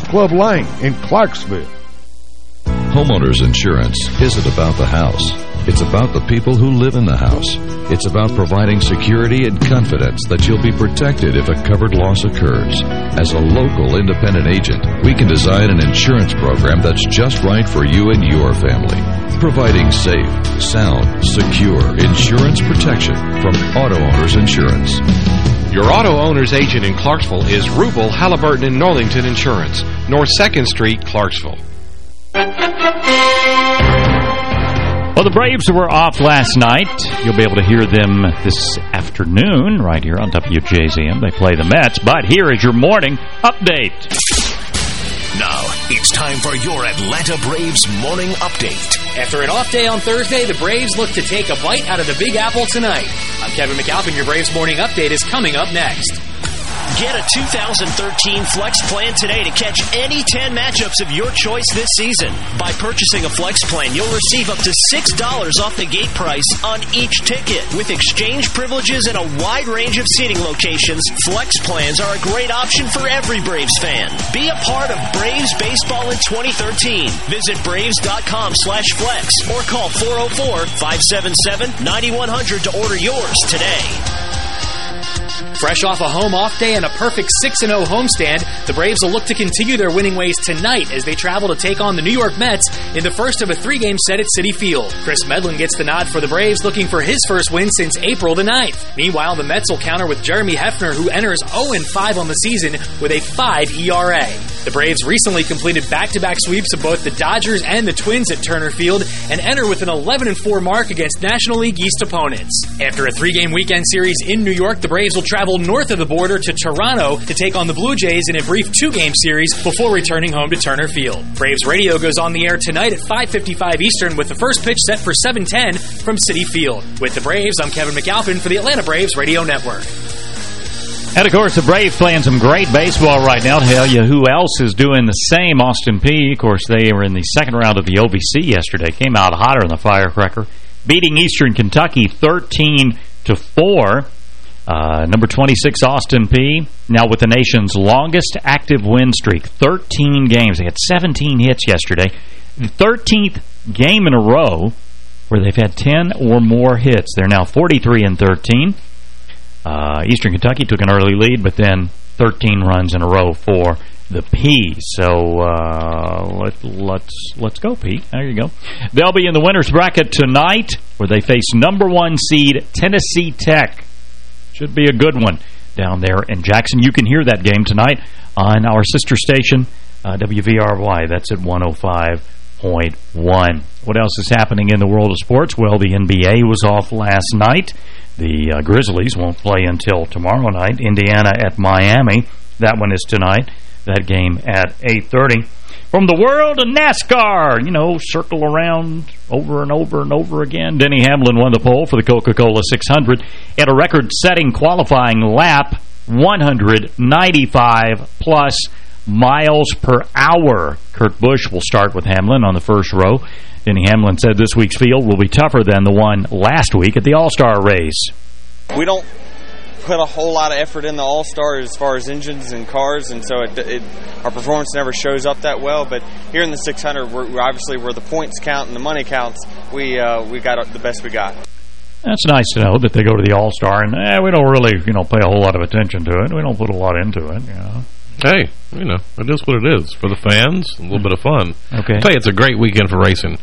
Club Lane in Clarksville. Homeowners insurance isn't about the house. It's about the people who live in the house. It's about providing security and confidence that you'll be protected if a covered loss occurs. As a local independent agent, we can design an insurance program that's just right for you and your family. Providing safe, sound, secure insurance protection from Auto Owners Insurance. Your auto owner's agent in Clarksville is Rubel, Halliburton, and Northington Insurance, North 2nd Street, Clarksville. Well, the Braves were off last night. You'll be able to hear them this afternoon right here on WJZM. They play the Mets, but here is your morning update. Now, it's time for your Atlanta Braves morning update. After an off day on Thursday, the Braves look to take a bite out of the Big Apple tonight. I'm Kevin McAlpin. Your Braves morning update is coming up next. Get a 2013 Flex plan today to catch any 10 matchups of your choice this season. By purchasing a Flex plan, you'll receive up to $6 off the gate price on each ticket. With exchange privileges and a wide range of seating locations, Flex plans are a great option for every Braves fan. Be a part of Braves baseball in 2013. Visit Braves.com slash flex or call 404-577-9100 to order yours today. Fresh off a home off day and a perfect 6-0 homestand, the Braves will look to continue their winning ways tonight as they travel to take on the New York Mets in the first of a three-game set at Citi Field. Kris Medlen gets the nod for the Braves, looking for his first win since April the 9th. Meanwhile, the Mets will counter with Jeremy Hefner, who enters 0-5 on the season with a 5 ERA. The Braves recently completed back-to-back sweeps of both the Dodgers and the Twins at Turner Field and enter with an 11-4 mark against National League East opponents. After a three-game weekend series in New York, the Braves will travel north of the border to Toronto to take on the Blue Jays in a brief two-game series before returning home to Turner Field. Braves radio goes on the air tonight at 5.55 Eastern with the first pitch set for 7.10 from Citi Field. With the Braves, I'm Kevin McAlpin for the Atlanta Braves Radio Network. And, of course, the Braves playing some great baseball right now. Tell you who else is doing the same. Austin Peay. Of course, they were in the second round of the OVC yesterday. Came out hotter than the firecracker. Beating Eastern Kentucky 13 to 4. Uh, number 26, Austin Peay. Now with the nation's longest active win streak. 13 games. They had 17 hits yesterday. The 13th game in a row where they've had 10 or more hits. They're now 43 and 13. Uh, Eastern Kentucky took an early lead, but then 13 runs in a row for the Peay. So uh, let, let's let's go, Pete. There you go. They'll be in the winners bracket tonight, where they face number one seed Tennessee Tech. Should be a good one down there in Jackson. You can hear that game tonight on our sister station, uh, WVRY. That's at 105.1. What else is happening in the world of sports? Well, the NBA was off last night. The uh, Grizzlies won't play until tomorrow night. Indiana at Miami. That one is tonight. That game at 8.30. From the world of NASCAR, you know, circle around over and over and over again. Denny Hamlin won the pole for the Coca-Cola 600 at a record-setting qualifying lap, 195 plus miles per hour. Kurt Busch will start with Hamlin on the first row. Denny Hamlin said this week's field will be tougher than the one last week at the All-Star race. We don't put a whole lot of effort in the All-Star as far as engines and cars, and so it, it, our performance never shows up that well. But here in the 600, we're, we're obviously where the points count and the money counts, we uh, we got the best we got. That's nice to know that they go to the All-Star, and eh, we don't really, you know, pay a whole lot of attention to it. We don't put a lot into it, you know. Hey, you know, it is what it is. For the fans, a little bit of fun. Okay. I'll tell you, it's a great weekend for racing.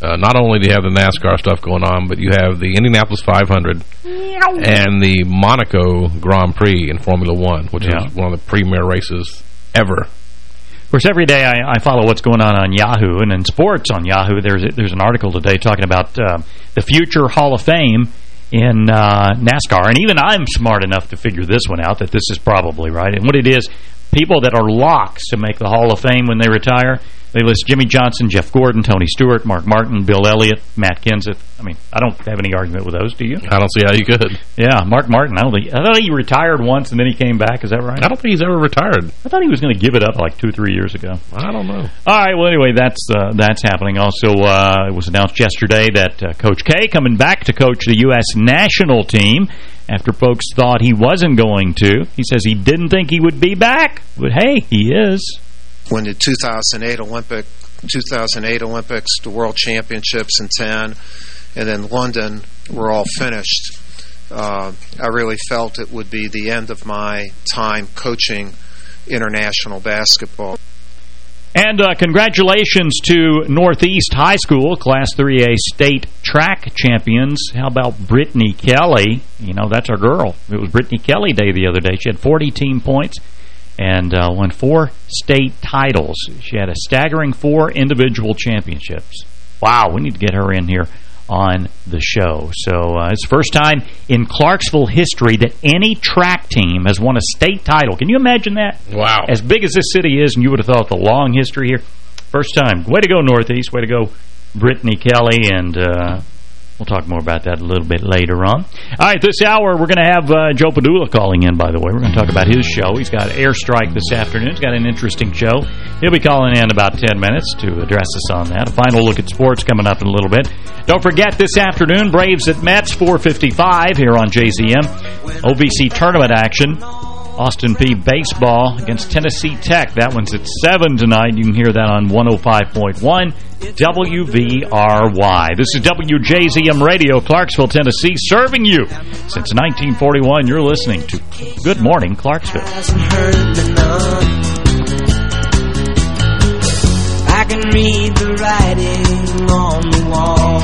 Uh, not only do you have the NASCAR stuff going on, but you have the Indianapolis 500 and the Monaco Grand Prix in Formula One, which Yeah. is one of the premier races ever. Of course, every day I, I follow what's going on on Yahoo, and in sports on Yahoo, there's there's an article today talking about uh, the future Hall of Fame in uh, NASCAR. And even I'm smart enough to figure this one out, that this is probably right. And what it is, people that are locks to make the Hall of Fame when they retire, they list Jimmie Johnson, Jeff Gordon, Tony Stewart, Mark Martin, Bill Elliott, Matt Kenseth. I mean, I don't have any argument with those, do you? I don't see how you could. Yeah, Mark Martin. I don't think I thought he retired once and then he came back. Is that right? I don't think he's ever retired. I thought he was going to give it up like two, or three years ago. I don't know. All right. Well, anyway, that's uh, that's happening. Also, uh, it was announced yesterday that uh, Coach K coming back to coach the U.S. national team after folks thought he wasn't going to. He says he didn't think he would be back, but hey, he is. When the 2008 Olympic 2008 Olympics, the World Championships in 10, and then London were all finished. Uh, I really felt it would be the end of my time coaching international basketball. And uh, congratulations to Northeast High School, Class 3A state track champions. How about Brittany Kelly? You know, that's our girl. It was Brittany Kelly Day the other day. She had 40 team points and uh, won four state titles. She had a staggering four individual championships. Wow, we need to get her in here on the show. So uh, it's the first time in Clarksville history that any track team has won a state title. Can you imagine that? Wow. As big as this city is, and you would have thought the long history here, first time. Way to go, Northeast. Way to go, Brittany Kelly. And uh, we'll talk more about that a little bit later on. All right, this hour, we're going to have uh, Joe Padula calling in, by the way. We're going to talk about his show. He's got Airstrike this afternoon. He's got an interesting show. He'll be calling in about 10 minutes to address us on that. A final look at sports coming up in a little bit. Don't forget, this afternoon, Braves at Mets, 455 here on JZM. OVC tournament action. Austin Peay baseball against Tennessee Tech. That one's at 7 tonight. You can hear that on 105.1 WVRY. This is WJZM Radio, Clarksville, Tennessee, serving you since 1941. You're listening to Good Morning, Clarksville. I can read the writing on the wall.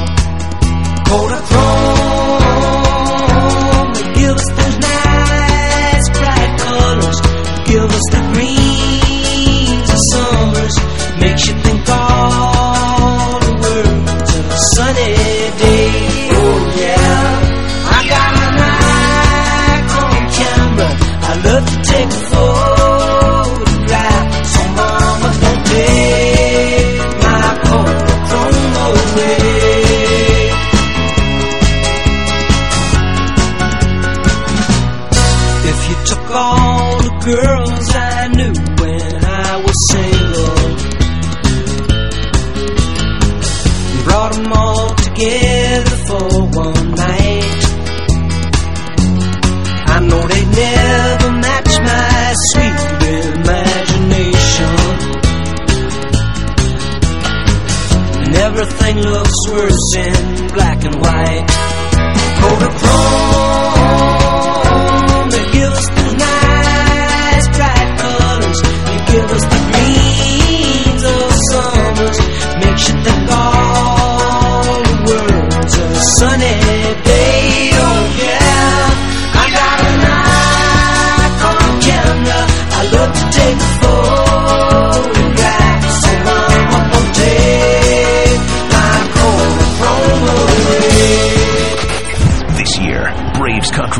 Looks worse in black and white. Kodachrome,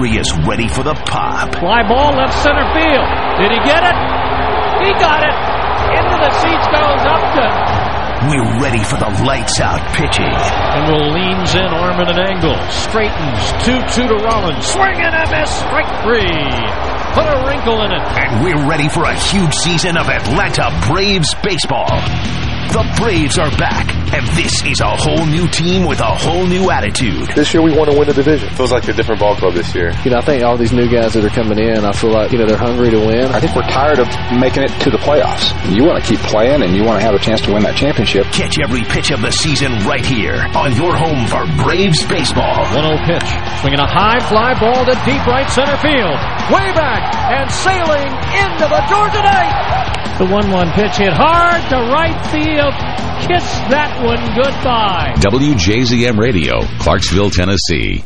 Country is ready for the pop. Fly ball left center field. Did he get it? He got it. Into the seats goes Upton. We're ready for the lights out pitching. And will leans in, arm at an angle. Straightens. 2-2 to Rollins. Swing and a miss. Strike three. Put a wrinkle in it. And we're ready for a huge season of Atlanta Braves baseball. The Braves are back, and this is a whole new team with a whole new attitude. This year we want to win the division. Feels like a different ball club this year. You know, I think all these new guys that are coming in, I feel like, you know, they're hungry to win. I think we're tired of making it to the playoffs. You want to keep playing, and you want to have a chance to win that championship. Catch every pitch of the season right here on your home for Braves baseball. 1-0 pitch. Swinging a high fly ball to deep right center field. Way back and sailing into the Georgia night. The 1-1 pitch hit hard to right field. Kiss that one goodbye. WJZM Radio, Clarksville, Tennessee.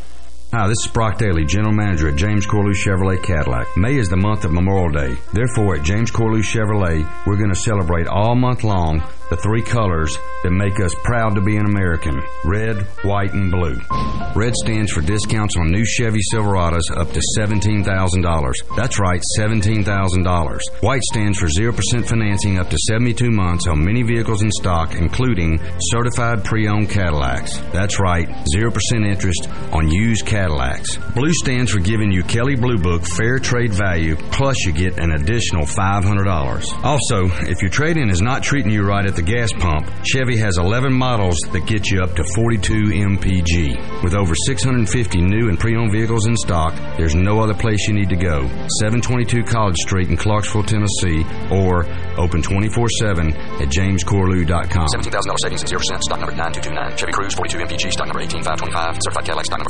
Hi, this is Brock Daly, General Manager at James Corlew Chevrolet Cadillac. May is the month of Memorial Day. Therefore, at James Corlew Chevrolet, we're going to celebrate all month long the three colors that make us proud to be an American. Red, white, and blue. Red stands for discounts on new Chevy Silverados up to $17,000. That's right, $17,000. White stands for 0% financing up to 72 months on many vehicles in stock, including certified pre-owned Cadillacs. That's right, 0% interest on used Cadillacs. Blue stands for giving you Kelley Blue Book fair trade value, plus you get an additional $500. Also, if your trade-in is not treating you right at the gas pump, Chevy has 11 models that get you up to 42 MPG. With over 650 new and pre-owned vehicles in stock, there's no other place you need to go. 722 College Street in Clarksville, Tennessee, or open 24-7 at jamescorlew.com. $17,000 savings and 0% stock number 9229. Chevy Cruze 42 MPG stock number 18525. Certified Cadillac stock number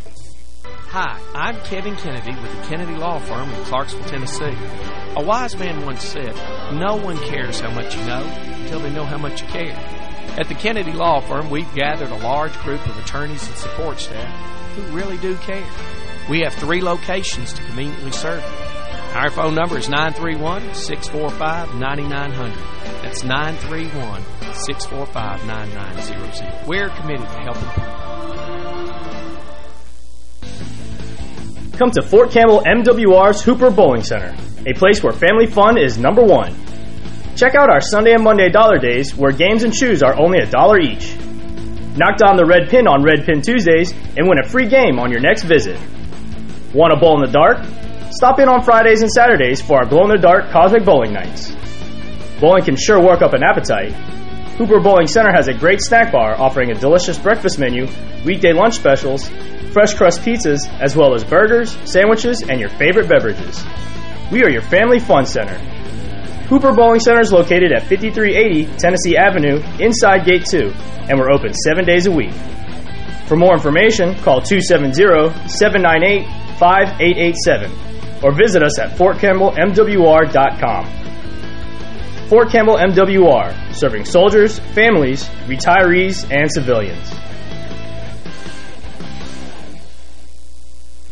Hi, I'm Kevin Kennedy with the Kennedy Law Firm in Clarksville, Tennessee. A wise man once said, no one cares how much you know until they know how much you care. At the Kennedy Law Firm, we've gathered a large group of attorneys and support staff who really do care. We have three locations to conveniently serve you. Our phone number is 931-645-9900. That's 931-645-9900. We're committed to helping people. Come to Fort Campbell MWR's Hooper Bowling Center, a place where family fun is number one. Check out our Sunday and Monday dollar days where games and shoes are only a dollar each. Knock down the red pin on Red Pin Tuesdays and win a free game on your next visit. Want to bowl in the dark? Stop in on Fridays and Saturdays for our glow in the dark Cosmic Bowling Nights. Bowling can sure work up an appetite. Hooper Bowling Center has a great snack bar offering a delicious breakfast menu, weekday lunch specials, fresh crust pizzas, as well as burgers, sandwiches, and your favorite beverages. We are your family fun center. Hooper Bowling Center is located at 5380 Tennessee Avenue, inside Gate 2, and we're open seven days a week. For more information, call 270-798-5887 or visit us at fortcampbellmwr.com. Fort Campbell MWR, serving soldiers, families, retirees, and civilians.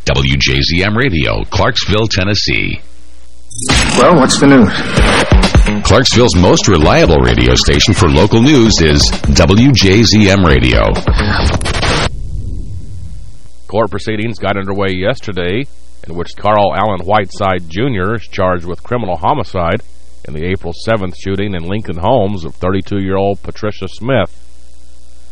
WJZM Radio, Clarksville, Tennessee. Well, what's the news? Clarksville's most reliable radio station for local news is WJZM Radio. Court proceedings got underway yesterday in which Carl Allen Whiteside Jr. is charged with criminal homicide in the April 7th shooting in Lincoln Homes of 32-year-old Patricia Smith.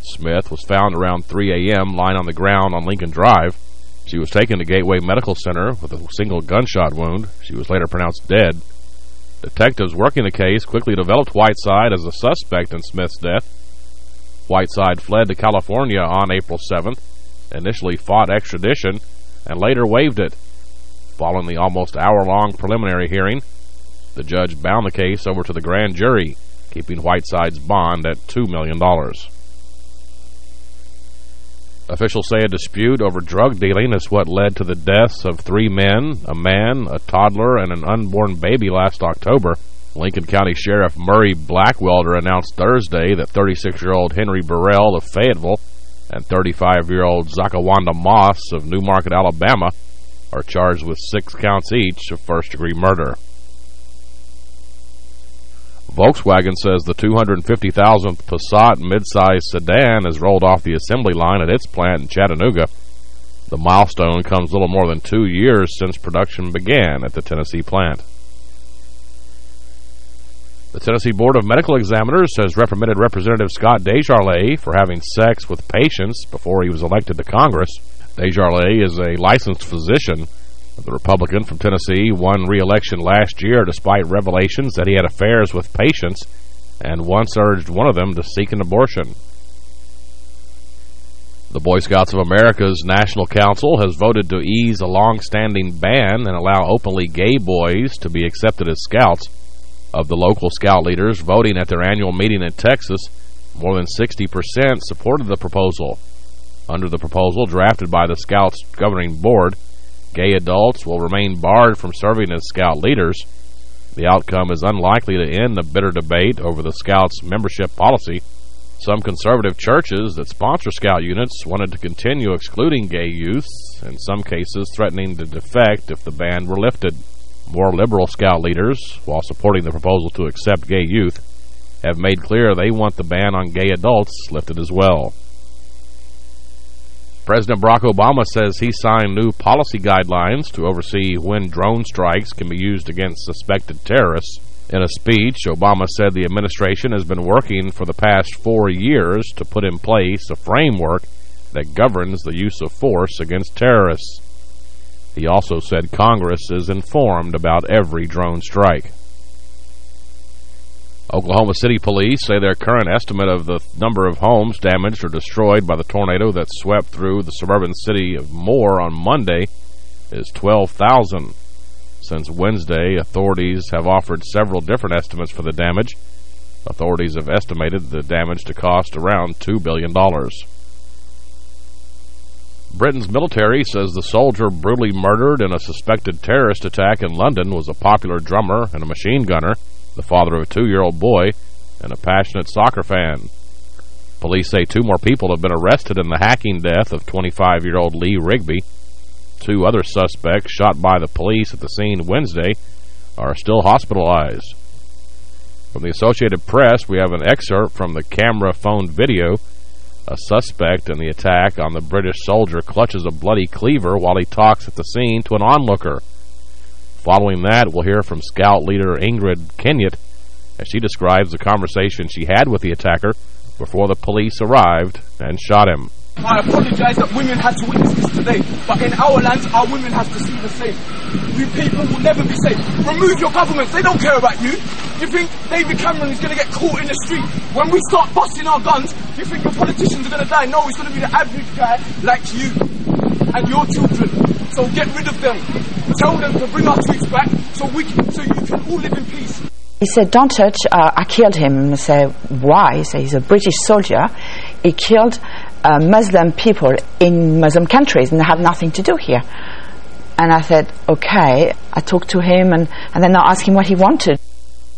Smith was found around 3 a.m. lying on the ground on Lincoln Drive. She was taken to Gateway Medical Center with a single gunshot wound. She was later pronounced dead. Detectives working the case quickly developed Whiteside as a suspect in Smith's death. Whiteside fled to California on April 7th, initially fought extradition, and later waived it. Following the almost hour-long preliminary hearing, the judge bound the case over to the grand jury, keeping Whiteside's bond at $2 million. Officials say a dispute over drug dealing is what led to the deaths of three men, a man, a toddler, and an unborn baby last October. Lincoln County Sheriff Murray Blackwelder announced Thursday that 36-year-old Henry Burrell of Fayetteville and 35-year-old Zakawanda Moss of Newmarket, Alabama are charged with six counts each of first-degree murder. Volkswagen says the 250,000th Passat midsize sedan has rolled off the assembly line at its plant in Chattanooga. The milestone comes little more than two years since production began at the Tennessee plant. The Tennessee Board of Medical Examiners has reprimanded Representative Scott DesJarlais for having sex with patients before he was elected to Congress. DesJarlais is a licensed physician. The Republican from Tennessee won re-election last year despite revelations that he had affairs with patients and once urged one of them to seek an abortion. The Boy Scouts of America's National Council has voted to ease a long-standing ban and allow openly gay boys to be accepted as scouts. Of the local scout leaders voting at their annual meeting in Texas, more than 60% supported the proposal. Under the proposal drafted by the Scouts Governing Board, gay adults will remain barred from serving as Scout leaders. The outcome is unlikely to end the bitter debate over the Scouts' membership policy. Some conservative churches that sponsor Scout units wanted to continue excluding gay youth, in some cases threatening to defect if the ban were lifted. More liberal Scout leaders, while supporting the proposal to accept gay youth, have made clear they want the ban on gay adults lifted as well. President Barack Obama says he signed new policy guidelines to oversee when drone strikes can be used against suspected terrorists. In a speech, Obama said the administration has been working for the past four years to put in place a framework that governs the use of force against terrorists. He also said Congress is informed about every drone strike. Oklahoma City police say their current estimate of the number of homes damaged or destroyed by the tornado that swept through the suburban city of Moore on Monday is 12,000. Since Wednesday, authorities have offered several different estimates for the damage. Authorities have estimated the damage to cost around $2 billion. Britain's military says the soldier brutally murdered in a suspected terrorist attack in London was a popular drummer and a machine gunner, the father of a two-year-old boy, and a passionate soccer fan. Police say two more people have been arrested in the hacking death of 25-year-old Lee Rigby. Two other suspects shot by the police at the scene Wednesday are still hospitalized. From the Associated Press, we have an excerpt from the camera phone video a suspect in the attack on the British soldier clutches a bloody cleaver while he talks at the scene to an onlooker. Following that, we'll hear from Scout leader Ingrid Kennett as she describes the conversation she had with the attacker before the police arrived and shot him. I apologise that women had to witness this today, but in our land, our women have to see the same. You people will never be safe. Remove your governments, they don't care about you. You think David Cameron is going to get caught in the street? When we start busting our guns, you think your politicians are going to die? No, it's going to be the average guy like you and your children. So get rid of them. Tell them to bring our troops back so we can, so you can all live in peace. He said, don't touch, uh, I killed him. I said, why? He said, he's a British soldier. He killed uh, Muslim people in Muslim countries and they have nothing to do here. And I said, okay. I talked to him and, and then I asked him what he wanted.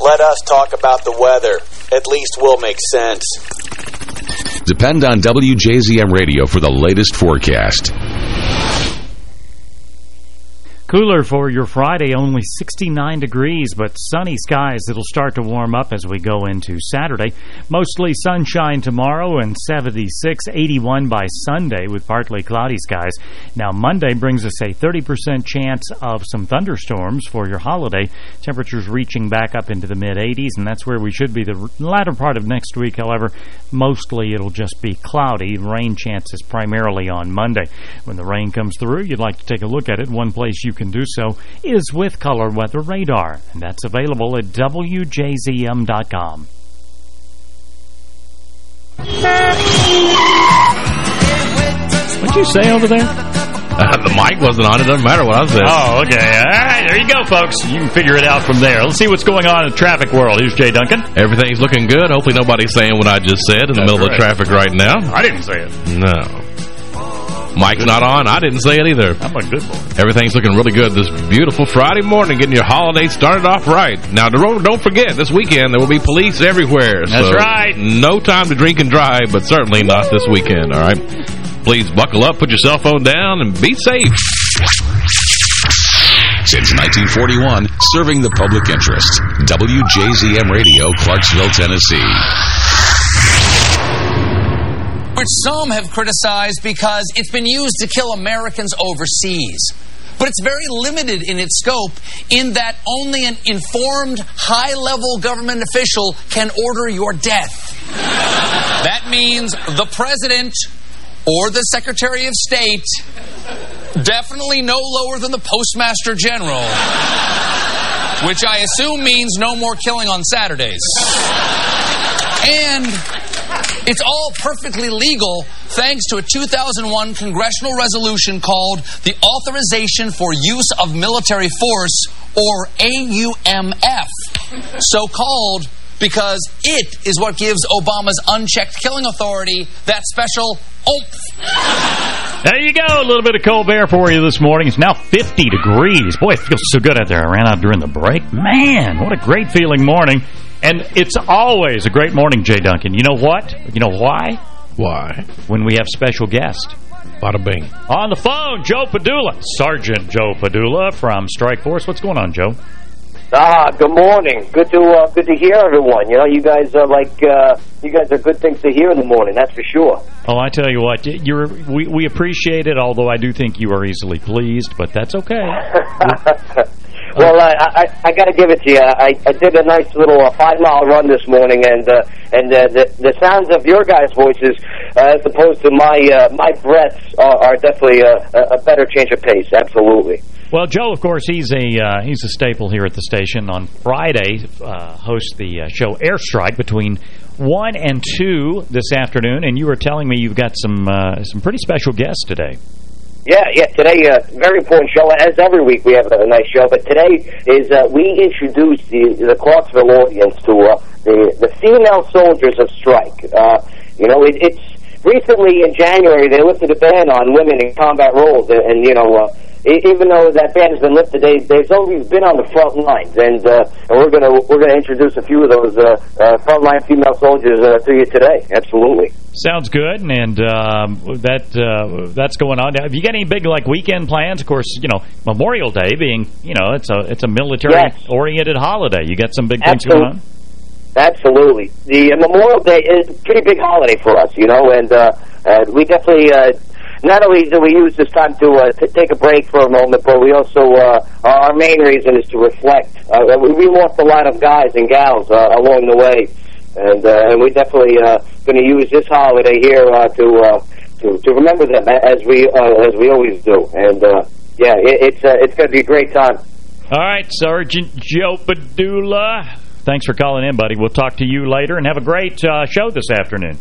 Let us talk about the weather. At least we'll make sense. Depend on WJZM Radio for the latest forecast. Cooler for your Friday, only 69 degrees, but sunny skies. It'll start to warm up as we go into Saturday. Mostly sunshine tomorrow and 76, 81 by Sunday with partly cloudy skies. Now, Monday brings us a 30% chance of some thunderstorms for your holiday. Temperatures reaching back up into the mid-80s, and that's where we should be the latter part of next week. However, mostly it'll just be cloudy. Rain chances primarily on Monday. When the rain comes through, you'd like to take a look at it. One place you can do so is with Color Weather Radar, and that's available at WJZM.com. What'd you say over there? Uh, the mic wasn't on. It doesn't matter what I said. Oh, okay. All right, there you go, folks. You can figure it out from there. Let's see what's going on in the traffic world. Here's Jay Duncan. Everything's looking good. Hopefully nobody's saying what I just said in the middle right. of traffic right now. I didn't say it. No. Mic's not on. I didn't say it either. I'm a good boy. Everything's looking really good this beautiful Friday morning, getting your holiday started off right. Now, don't don't forget, this weekend there will be police everywhere. That's so right. No time to drink and drive, but certainly not this weekend, all right? Please buckle up, put your cell phone down, and be safe. Since 1941, serving the public interest. WJZM Radio, Clarksville, Tennessee. Which some have criticized because it's been used to kill Americans overseas. But it's very limited in its scope in that only an informed, high level government official can order your death. That means the president or the secretary of state, definitely no lower than the postmaster general, which I assume means no more killing on Saturdays. And it's all perfectly legal thanks to a 2001 congressional resolution called the Authorization for Use of Military Force, or AUMF. So called because it is what gives Obama's unchecked killing authority that special oomph. There you go. A little bit of cold air for you this morning. It's now 50 degrees. Boy, it feels so good out there. I ran out during the break. Man, what a great feeling morning. And it's always a great morning, Jay Duncan. You know what? You know why? Why? When we have special guests. Bada bing. On the phone, Joe Padula. Sergeant Joe Padula from Strike Force. What's going on, Joe? Ah, good morning. Good to uh, good to hear everyone. You know, you guys are like uh, you guys are good things to hear in the morning. That's for sure. Oh, I tell you what, you're we, we appreciate it, although I do think you are easily pleased, but that's okay. well, I I, I got to give it to you. I, I did a nice little uh, five mile run this morning, and uh, and uh, the the sounds of your guys' voices, uh, as opposed to my uh, my breaths, are, are definitely a, a a better change of pace. Absolutely. Well, Joe, of course, he's a uh, he's a staple here at the station. On Friday, uh, hosts the uh, show Airstrike between one and two this afternoon. And you were telling me you've got some uh, some pretty special guests today. Yeah, yeah. Today, uh, very important show. As every week, we have a, nice show. But today is uh, we introduce the the Clarksville audience to uh, the the female soldiers of strike. Uh, you know, it, it's recently in January they lifted a ban on women in combat roles, and, and you know. Uh, even though that ban has been lifted, they, they've always been on the front lines, and uh, and we're gonna we're gonna introduce a few of those uh, uh, frontline female soldiers uh, to you today. Absolutely. Sounds good, and um, that uh, that's going on. Have you got any big like weekend plans? Of course, you know Memorial Day being you know it's a it's a military oriented holiday. You got some big things going on. Absolutely. The uh, Memorial Day is a pretty big holiday for us, you know, and uh, uh, we definitely, uh, not only do we use this time to uh, t take a break for a moment, but we also, uh, our main reason is to reflect. Uh, we, we lost a lot of guys and gals uh, along the way, and uh, and we definitely uh, going to use this holiday here uh, to, uh, to to remember them as we uh, as we always do. And uh, yeah, it, it's uh, it's going to be a great time. All right, Sergeant Joe Padula. Thanks for calling in, buddy. We'll talk to you later, and have a great uh, show this afternoon.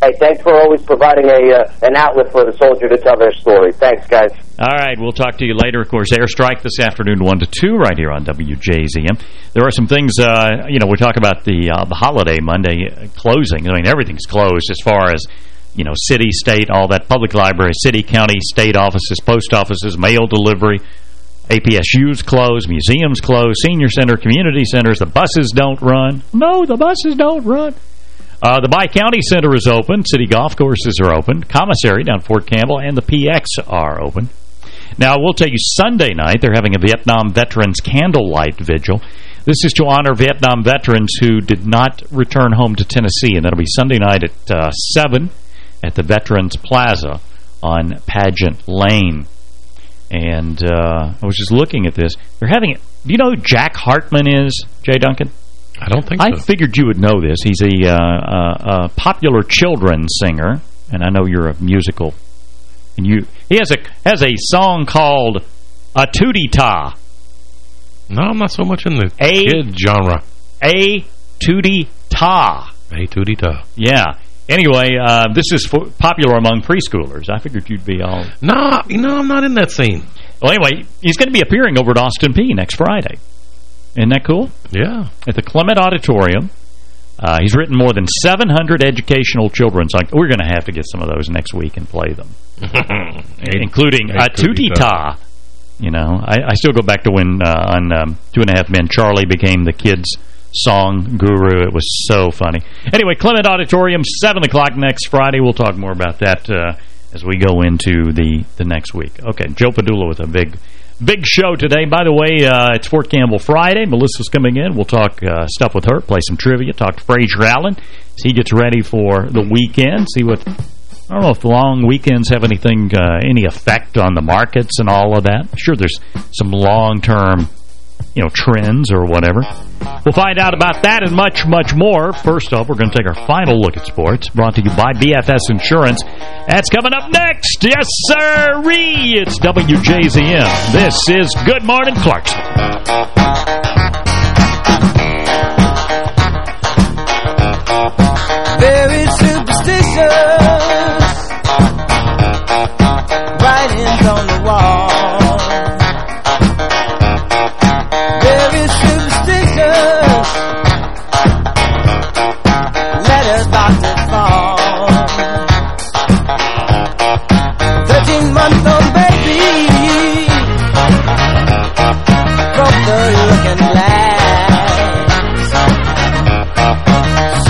Hey, thanks for always providing a uh, an outlet for the soldier to tell their story. Thanks, guys. All right, we'll talk to you later. Of course, Airstrike this afternoon, 1 to 2, right here on WJZM. There are some things, uh, you know, we talk about the uh, the holiday Monday closing. I mean, everything's closed as far as, you know, city, state, all that, public library, city, county, state offices, post offices, mail delivery, APSU's closed, museums closed, senior center, community centers, the buses don't run. No, the buses don't run. Uh, the Bi-County Center is open. City golf courses are open. Commissary down Fort Campbell and the PX are open. Now, I will tell you, Sunday night, they're having a Vietnam Veterans Candlelight Vigil. This is to honor Vietnam veterans who did not return home to Tennessee, and that'll be Sunday night at uh, 7 at the Veterans Plaza on Pageant Lane. And uh, I was just looking at this. They're having it. Do you know who Jack Hartmann is, Jay Duncan? I don't think I so. figured you would know this. He's a, uh, uh, a popular children's singer, and I know you're a musical. And you, he has a has a song called "A Tootie Ta." No, I'm not so much in the A kid genre. A Tootie Ta. A Tootie Ta. Yeah. Anyway, uh, this is for, popular among preschoolers. I figured you'd be all... No, you know, I'm not in that scene. Well, anyway, he's going to be appearing over at Austin Peay next Friday. Isn't that cool? Yeah. At the Clement Auditorium. Uh, he's written more than 700 educational children's songs. We're going to have to get some of those next week and play them. Including Hey, uh, Ta. You know, I, I still go back to when uh, on um, Two and a Half Men, Charlie became the kids' song guru. It was so funny. Anyway, Clement Auditorium, 7 o'clock next Friday. We'll talk more about that uh, as we go into the, the next week. Okay, Joe Padula with a big big show today. By the way, uh, it's Fort Campbell Friday. Melissa's coming in. We'll talk uh, stuff with her, play some trivia, talk to Fraser Allen as he gets ready for the weekend, see what... I don't know if the long weekends have anything, uh, any effect on the markets and all of that. Sure, there's some long-term, you know, trends or whatever. We'll find out about that and much, much more. First off, we're going to take our final look at sports, brought to you by BFS Insurance. That's coming up next. Yes, sir-ree. It's WJZM. This is Good Morning Clarksville. Very superstitious. Writings on the wall.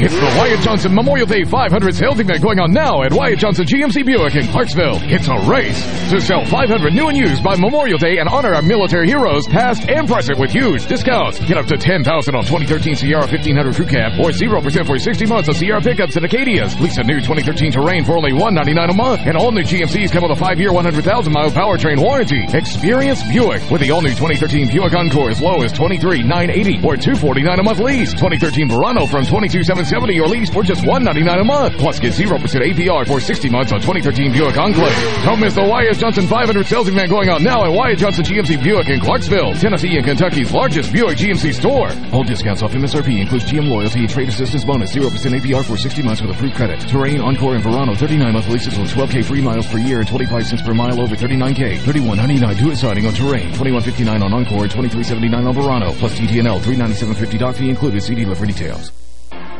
It's the Wyatt Johnson Memorial Day 500 sales event going on now at Wyatt Johnson GMC Buick in Clarksville. It's a race to sell 500 new and used by Memorial Day and honor our military heroes, past and present, with huge discounts. Get up to 10000 on 2013 Sierra 1500 Crew Cab or 0% for 60 months on Sierra pickups and Acadias. Lease a new 2013 Terrain for only 199 a month. And all new GMCs come with a 5-year, 100,000-mile powertrain warranty. Experience Buick with the all-new 2013 Buick Encore as low as $23,980 or 249 a month lease. 2013 Verano from $22,770 or lease for just 199 a month. Plus get 0% APR for 60 months on 2013 Buick Enclave. Don't miss the Wyatt Johnson 500 sales event going on now at Wyatt Johnson GMC Buick in Clarksville, Tennessee and Kentucky's largest Buick GMC store. All discounts off MSRP includes GM loyalty, trade assistance bonus, 0% APR for 60 months with approved credit. Terrain, Encore, and Verano 39-month leases with 12K free miles per year and 25 cents per mile over 39K. 31.99 due at signing on Terrain, 21.59 on Encore, and 23.79 on Verano. Plus TTNL, 397.50 doc fee included. See dealer for details.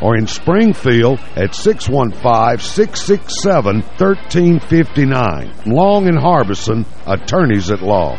or in Springfield at 615-667-1359. Long and Harbison, attorneys at law.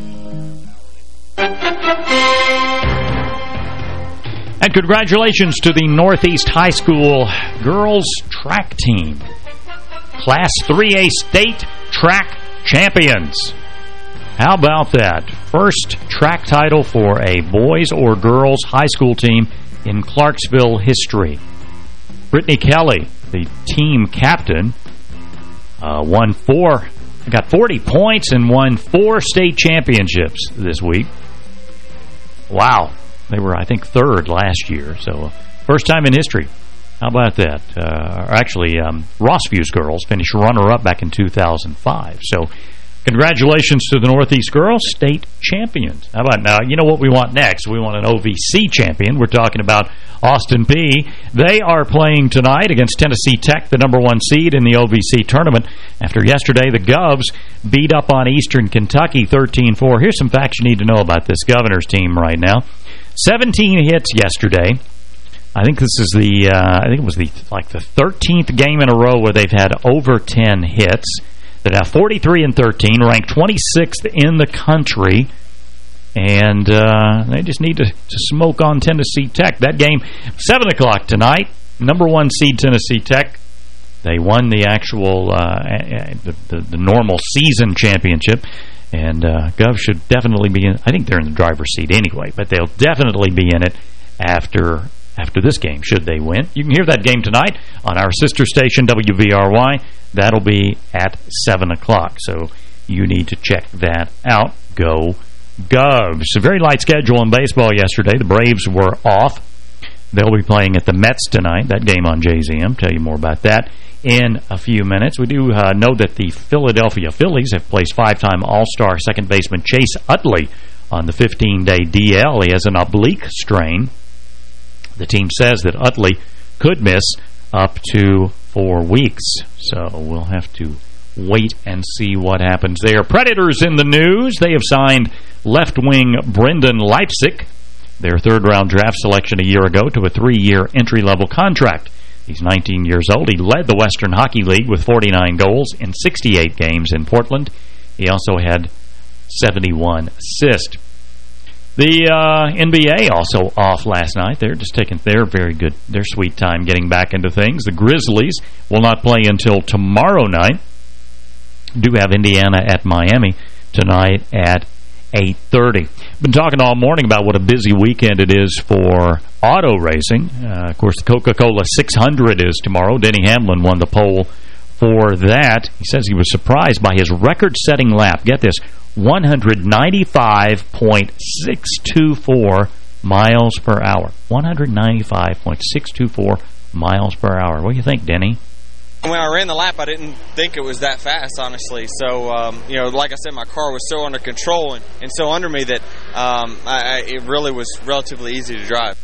And congratulations to the Northeast High School girls track team. Class 3A state track champions. How about that? First track title for a boys or girls high school team in Clarksville history. Brittany Kelly, the team captain, uh, won four, got 40 points and won four state championships this week. Wow. They were, I think, third last year. So, first time in history. How about that? Uh, actually, um, Rossview's girls finished runner-up back in 2005. So, congratulations to the Northeast girls, state champions. How about now? You know what we want next? We want an OVC champion. We're talking about Austin Peay. They are playing tonight against Tennessee Tech, the number one seed in the OVC tournament. After yesterday, the Govs beat up on Eastern Kentucky 13-4. Here's some facts you need to know about this Governor's team right now. 17 hits yesterday. I think this is the uh, I think it was the like the 13th game in a row where they've had over 10 hits. They're now 43 and 13, ranked 26th in the country. And uh, they just need to, to smoke on Tennessee Tech. That game, 7 o'clock tonight, number one seed Tennessee Tech. They won the actual, uh, the, the, the, normal season championship. And uh, Gov should definitely be in, I think they're in the driver's seat anyway, but they'll definitely be in it after after this game, should they win. You can hear that game tonight on our sister station, WVRY. That'll be at 7 o'clock, so you need to check that out. Go Govs. A very light schedule in baseball yesterday. The Braves were off. They'll be playing at the Mets tonight. That game on JZM. Tell you more about that in a few minutes. We do uh, know that the Philadelphia Phillies have placed five-time All-Star second baseman Chase Utley on the 15-day DL. He has an oblique strain. The team says that Utley could miss up to four weeks. So we'll have to wait and see what happens there. Predators in the news. They have signed left wing Brendan Leipsic, their third-round draft selection a year ago, to a three-year entry-level contract. He's 19 years old. He led the Western Hockey League with 49 goals in 68 games in Portland. He also had 71 assists. The uh, NBA also off last night. They're just taking their very good, their sweet time getting back into things. The Grizzlies will not play until tomorrow night. Do have Indiana at Miami tonight at 8.30. Been talking all morning about what a busy weekend it is for auto racing. Uh, of course, the Coca-Cola 600 is tomorrow. Denny Hamlin won the pole for that. He says he was surprised by his record-setting lap. Get this, 195.624 miles per hour. 195.624 miles per hour. What do you think, Denny? When I ran the lap, I didn't think it was that fast, honestly. So, um, you know, like I said, my car was so under control and, and so under me that um, I, I, it really was relatively easy to drive.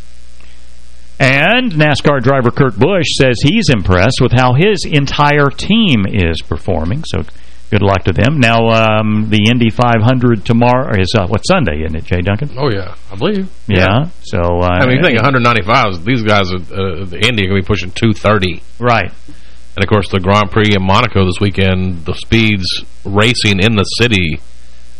And NASCAR driver Kurt Busch says he's impressed with how his entire team is performing. So good luck to them. Now, um, the Indy 500 tomorrow is, uh, what, Sunday, isn't it, Jay Duncan? Oh, yeah. I believe. Yeah. yeah. So, uh, I mean, you think 195, these guys, are, uh, the Indy are going to be pushing 230. Right. And, of course, the Grand Prix in Monaco this weekend, the speeds racing in the city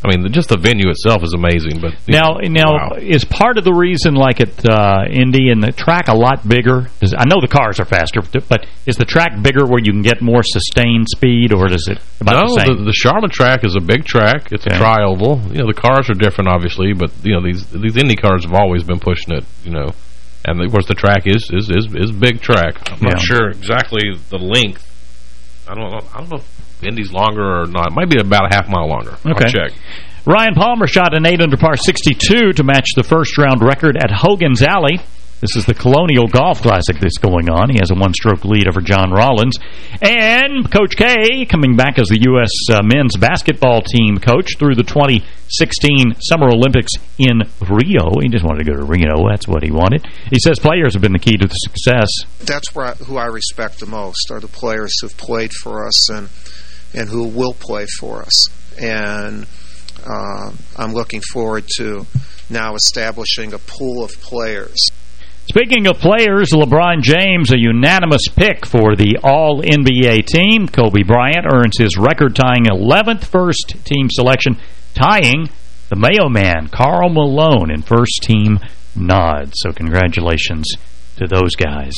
I mean, just the venue itself is amazing. But now, now wow. is part of the reason, like at uh, Indy and the track, a lot bigger? Does, I know the cars are faster, but is the track bigger where you can get more sustained speed, or does it about no, the same? The, the Charlotte track is a big track. It's okay. a tri-oval. You know, the cars are different, obviously, but you know these these Indy cars have always been pushing it. You know, and of course the track is is is, is big track. I'm yeah. not sure exactly the length. I don't know. I don't know. Indy's longer or not. It might be about a half mile longer. Okay. I'll check. Ryan Palmer shot an 8 under par 62 to match the first-round record at Hogan's Alley. This is the Colonial Golf Classic that's going on. He has a one-stroke lead over John Rollins. And Coach K coming back as the U.S. Uh, men's basketball team coach through the 2016 Summer Olympics in Rio. He just wanted to go to Rio. That's what he wanted. He says players have been the key to the success. That's where I, who I respect the most are the players who've played for us and and who will play for us. And uh, I'm looking forward to now establishing a pool of players. Speaking of players, LeBron James, a unanimous pick for the All-NBA team. Kobe Bryant earns his record-tying 11th first-team selection, tying the Mayo man, Karl Malone, in first team nod. So congratulations to those guys.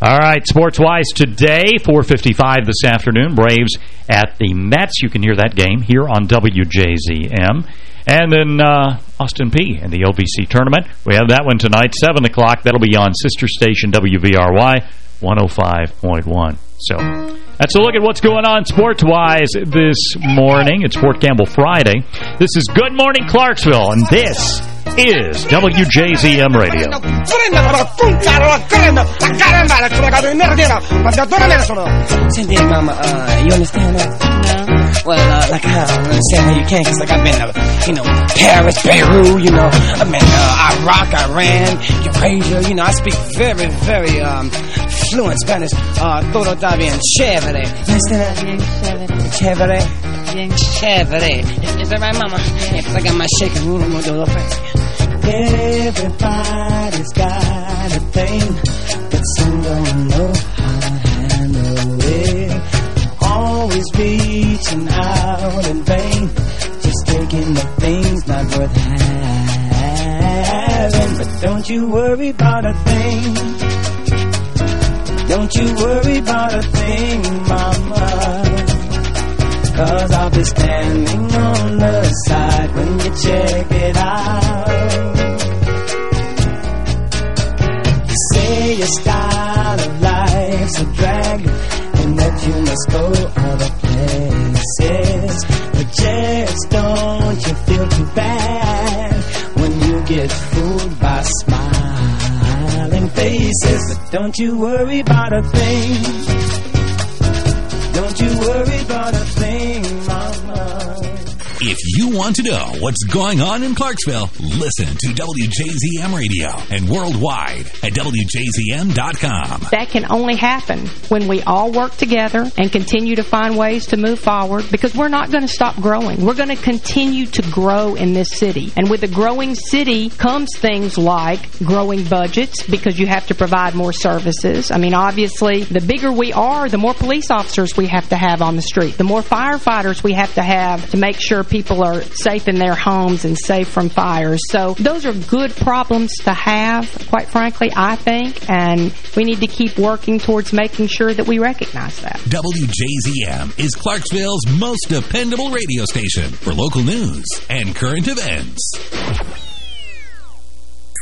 All right, sports-wise today, 4.55 this afternoon, Braves at the Mets. You can hear that game here on WJZM. And then uh, Austin Peay in the OVC tournament. We have that one tonight, 7 o'clock. That'll be on sister station WVRY 105.1. So that's a look at what's going on sports-wise this morning. It's Fort Campbell Friday. This is Good Morning Clarksville, and this is WJZM Radio. Senti, mama, uh, you understand that? No. Well, uh, like, I don't understand how you can, because, like, I've been to, you know, Paris, Beirut, you know, I've been to uh, Iraq, Iran, Eurasia, you know, I speak very, very, um, fluent Spanish. Uh, todo está bien chévere. You understand that? Bien chévere. Chévere? Bien chévere. Yeah, 'cause I got my shaking room, I'm do a little thing. Everybody's got a thing, but some don't know how to handle it. Always reaching out in vain, just taking the things not worth having. But don't you worry about a thing. Don't you worry about a thing, mama. Cause I'll be standing on the side when you check it out. You say your style of life's a drag and that you must go other places. But just don't you feel too bad when you get fooled by smiling faces. But don't you worry about a thing. Don't you worry about a thing. If you want to know what's going on in Clarksville, listen to WJZM Radio and worldwide at WJZM.com. That can only happen when we all work together and continue to find ways to move forward because we're not going to stop growing. We're going to continue to grow in this city. And with a growing city comes things like growing budgets because you have to provide more services. I mean, obviously, the bigger we are, the more police officers we have to have on the street, the more firefighters we have to have to make sure people are safe in their homes and safe from fires. So those are good problems to have, quite frankly, I think, and we need to keep working towards making sure that we recognize that. WJZM is Clarksville's most dependable radio station for local news and current events.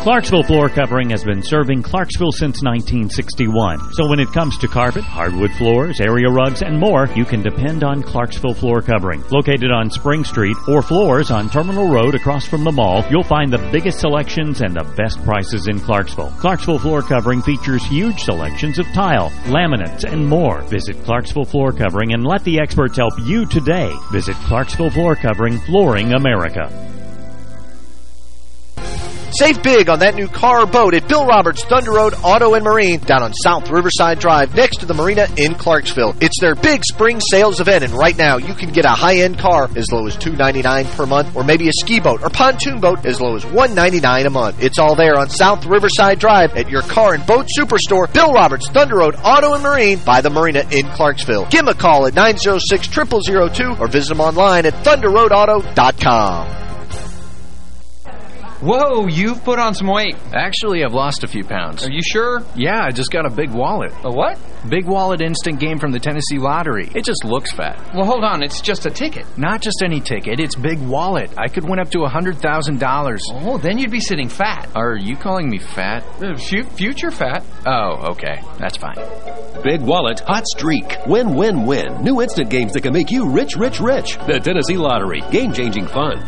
Clarksville Floor Covering has been serving Clarksville since 1961. So when it comes to carpet, hardwood floors, area rugs, and more, you can depend on Clarksville Floor Covering. Located on Spring Street or floors on Terminal Road across from the mall, you'll find the biggest selections and the best prices in Clarksville. Clarksville Floor Covering features huge selections of tile, laminates, and more. Visit Clarksville Floor Covering and let the experts help you today. Visit Clarksville Floor Covering, Flooring America. Save big on that new car or boat at Bill Roberts Thunder Road Auto and Marine down on South Riverside Drive next to the marina in Clarksville. It's their big spring sales event, and right now you can get a high-end car as low as 299 per month, or maybe a ski boat or pontoon boat as low as 199 a month. It's all there on South Riverside Drive at your car and boat superstore, Bill Roberts Thunder Road Auto and Marine by the marina in Clarksville. Give them a call at 906-0002 or visit them online at thunderroadauto.com. Whoa, you've put on some weight. Actually, I've lost a few pounds. Are you sure? Yeah, I just got a big wallet. A what? Big Wallet instant game from the Tennessee Lottery. It just looks fat. Well, hold on. It's just a ticket. Not just any ticket. It's Big Wallet. I could win up to a $100,000. Oh, then you'd be sitting fat. Are you calling me fat? Uh, future fat. Oh, okay. That's fine. Big Wallet, Hot Streak. Win, win, win. New instant games that can make you rich, rich, rich. The Tennessee Lottery. Game-changing fun.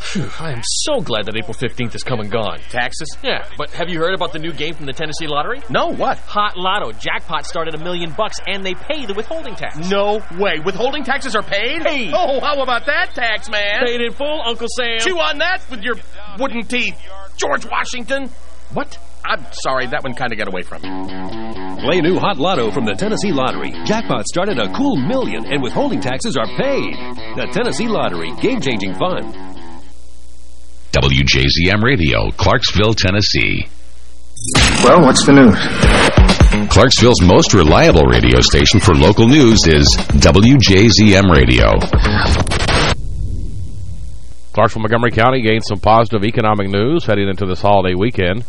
Phew, I am so glad that April 15th is come and gone. Taxes? Yeah, but have you heard about the new game from the Tennessee Lottery? No, what? Hot Lotto. Jackpot started a million bucks, and they pay the withholding tax. No way. Withholding taxes are paid? Hey. Oh, how about that, tax man? Paid in full, Uncle Sam. Chew on that with your wooden teeth. George Washington. What? I'm sorry, that one kind of got away from me. Play new Hot Lotto from the Tennessee Lottery. Jackpot started a cool million, and withholding taxes are paid. The Tennessee Lottery. Game-changing fun. WJZM Radio, Clarksville, Tennessee. Well, what's the news? Clarksville's most reliable radio station for local news is WJZM Radio. Clarksville Montgomery County gained some positive economic news heading into this holiday weekend.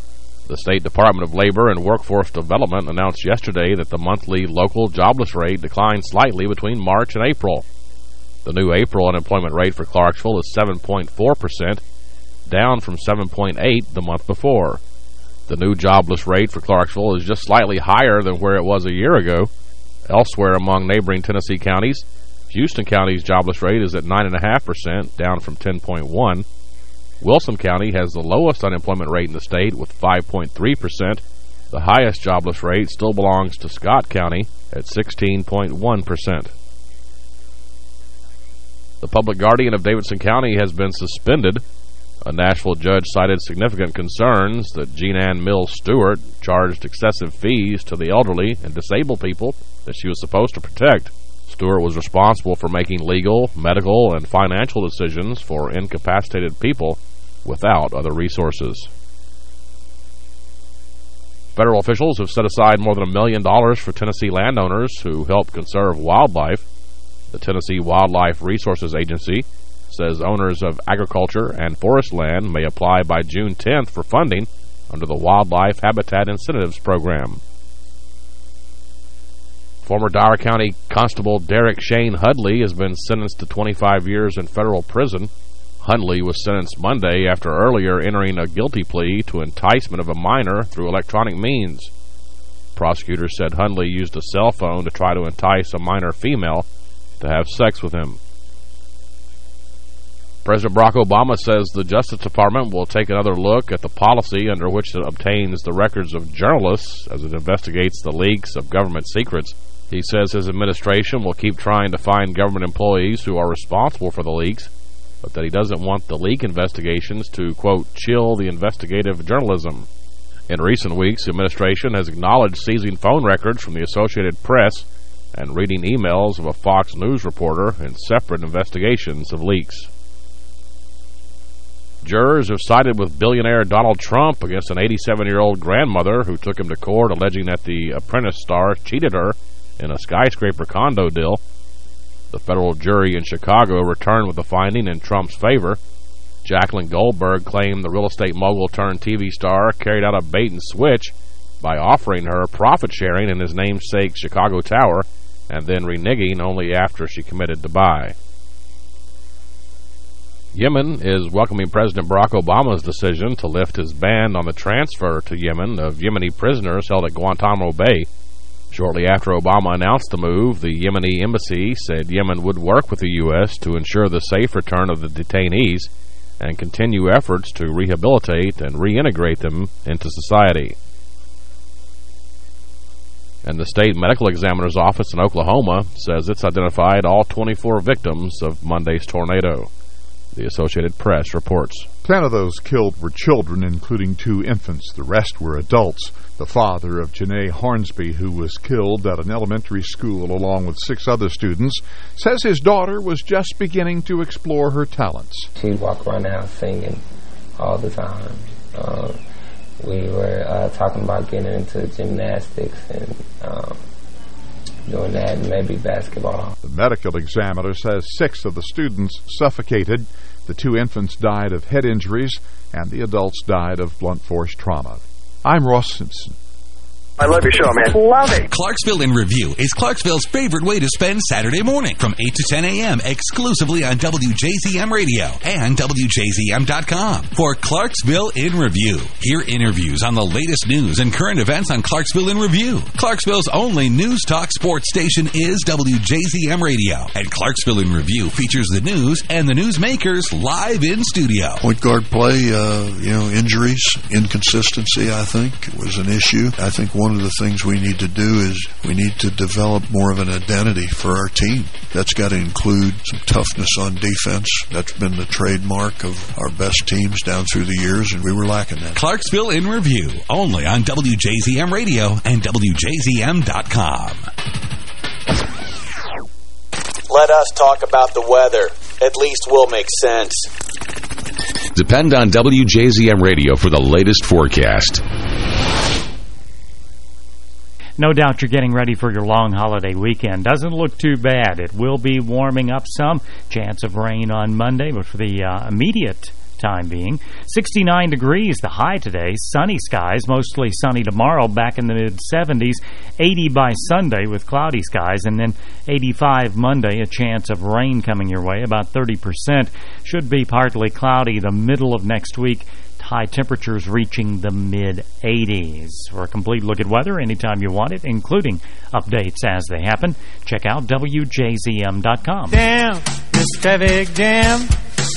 The State Department of Labor and Workforce Development announced yesterday that the monthly local jobless rate declined slightly between March and April. The new April unemployment rate for Clarksville is 7.4%, down from 7.8 the month before. The new jobless rate for Clarksville is just slightly higher than where it was a year ago. Elsewhere among neighboring Tennessee counties, Houston County's jobless rate is at 9.5%, down from 10.1. Wilson County has the lowest unemployment rate in the state with 5.3%. The highest jobless rate still belongs to Scott County at 16.1%. The public guardian of Davidson County has been suspended. A Nashville judge cited significant concerns that Jeanan Mills Stewart charged excessive fees to the elderly and disabled people that she was supposed to protect. Stewart was responsible for making legal, medical, and financial decisions for incapacitated people without other resources. Federal officials have set aside more than a million dollars for Tennessee landowners who help conserve wildlife. The Tennessee Wildlife Resources Agency says owners of agriculture and forest land may apply by June 10th for funding under the Wildlife Habitat Incentives Program. Former Dyer County Constable Derek Shane Hundley has been sentenced to 25 years in federal prison. Hundley was sentenced Monday after earlier entering a guilty plea to enticement of a minor through electronic means. Prosecutors said Hundley used a cell phone to try to entice a minor female to have sex with him. President Barack Obama says the Justice Department will take another look at the policy under which it obtains the records of journalists as it investigates the leaks of government secrets. He says his administration will keep trying to find government employees who are responsible for the leaks, but that he doesn't want the leak investigations to, quote, chill the investigative journalism. In recent weeks, the administration has acknowledged seizing phone records from the Associated Press and reading emails of a Fox News reporter in separate investigations of leaks. Jurors have sided with billionaire Donald Trump against an 87-year-old grandmother who took him to court alleging that the Apprentice star cheated her in a skyscraper condo deal. The federal jury in Chicago returned with a finding in Trump's favor. Jacqueline Goldberg claimed the real estate mogul turned TV star carried out a bait and switch by offering her profit sharing in his namesake Chicago Tower and then reneging only after she committed to buy. Yemen is welcoming President Barack Obama's decision to lift his ban on the transfer to Yemen of Yemeni prisoners held at Guantanamo Bay. Shortly after Obama announced the move, the Yemeni embassy said Yemen would work with the U.S. to ensure the safe return of the detainees and continue efforts to rehabilitate and reintegrate them into society. And the state medical examiner's office in Oklahoma says it's identified all 24 victims of Monday's tornado. The Associated Press reports. Ten of those killed were children, including two infants. The rest were adults. The father of Janae Hornsby, who was killed at an elementary school along with six other students, says his daughter was just beginning to explore her talents. She'd walk around the house singing all the time. Um, we were uh, talking about getting into gymnastics and um, doing that and maybe basketball. The medical examiner says six of the students suffocated. The two infants died of head injuries, and the adults died of blunt force trauma. I'm Ross Simpson. I love your show, man. Love it. Clarksville in Review is Clarksville's favorite way to spend Saturday morning from 8 to 10 a.m. exclusively on WJZM Radio and WJZM.com for Clarksville in Review. Hear interviews on the latest news and current events on Clarksville in Review. Clarksville's only news talk sports station is WJZM Radio, and Clarksville in Review features the news and the newsmakers live in studio. Point guard play, uh, you know, injuries, inconsistency, I think, was an issue. I think one of the things we need to do is we need to develop more of an identity for our team. That's got to include some toughness on defense. That's been the trademark of our best teams down through the years, and we were lacking that. Clarksville in Review, only on WJZM Radio and WJZM.com. Let us talk about the weather. At least we'll make sense. Depend on WJZM Radio for the latest forecast. No doubt you're getting ready for your long holiday weekend. Doesn't look too bad. It will be warming up some. Chance of rain on Monday, but for the uh, immediate time being. 69 degrees, the high today. Sunny skies, mostly sunny tomorrow, back in the mid-70s. 80 by Sunday with cloudy skies, and then 85 Monday, a chance of rain coming your way, about 30%. Should be partly cloudy the middle of next week high temperatures reaching the mid-80s. For a complete look at weather anytime you want it, including updates as they happen, check out WJZM.com. Damn, this traffic jam.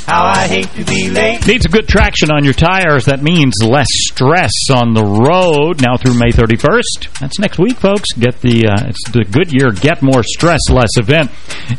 How I hate to be late. Need some good traction on your tires. That means less stress on the road now through May 31st. That's next week, folks. Get the uh, it's the Goodyear Get More Stress Less event.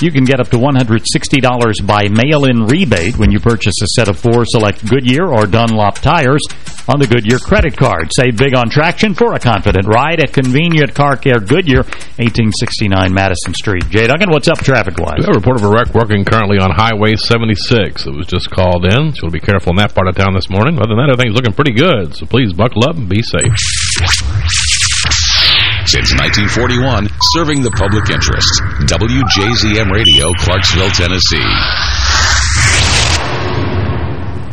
You can get up to $160 by mail-in rebate when you purchase a set of four select Goodyear or Dunlop tires on the Goodyear credit card. Save big on traction for a confident ride at convenient car care Goodyear, 1869 Madison Street. Jay Duncan, what's up traffic-wise? We have a report of a wreck working currently on Highway 76. It was just called in, so we'll be careful in that part of town this morning. Other than that, everything's looking pretty good, so please buckle up and be safe. Since 1941, serving the public interest. WJZM Radio, Clarksville, Tennessee.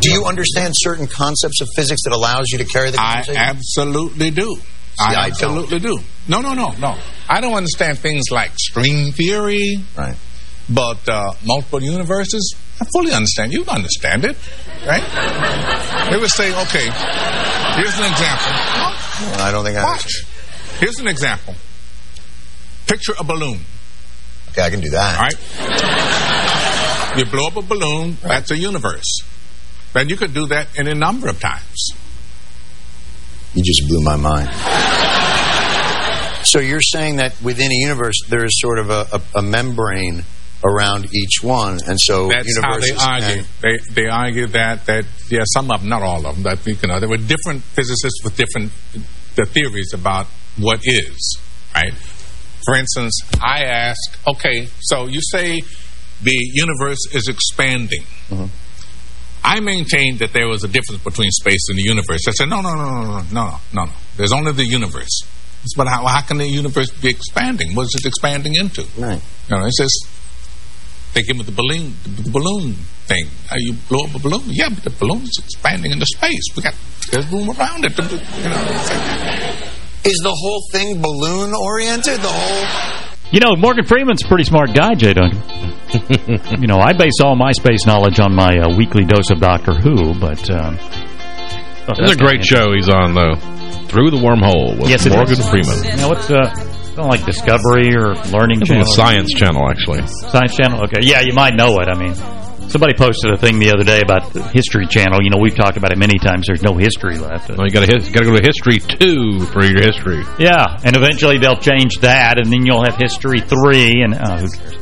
Do you understand certain concepts of physics that allows you to carry the I absolutely do. I, I absolutely do. No, no, no, no. I don't understand things like string theory. Right. But uh, multiple universes, I fully understand. You understand it, right? they would say, okay, here's an example. I don't think I Watch. understand. Here's an example. Picture a balloon. Okay, I can do that. All right? You blow up a balloon, that's a universe. Then you could do that any number of times. You just blew my mind. So you're saying that within a universe there is sort of a, a, a membrane around each one, and so That's how they argue. They they argue that that yeah, some of them, not all of them, but you know, there were different physicists with different the theories about what is right. For instance, I ask, okay, so you say the universe is expanding. Mm-hmm. I maintain that there was a difference between space and the universe. I said, no, no, no, no, no, no, no, no. There's only the universe. But how, how can the universe be expanding? What is it expanding into? Right. You know, it's just they give me the balloon, the balloon thing. How you blow up a balloon? Yeah, but the balloon is expanding into space. We got there's room around it. To, you know, Is the whole thing balloon oriented? The whole You know, Morgan Freeman's a pretty smart guy, Jay Duncan. you know, I base all my space knowledge on my uh, weekly dose of Doctor Who, but... Um, oh, It's that's a great show he's on, though. Through the Wormhole with Yes, Morgan is. Freeman. You know, what's, uh, something like Discovery or Learning Channel? the Science Channel, actually. Science Channel? Okay, yeah, you might know it. I mean, somebody posted a thing the other day about the History Channel. You know, we've talked about it many times. There's no history left. Well, you got to go to History 2 for your history. Yeah, and eventually they'll change that, and then you'll have History 3, and uh, who cares?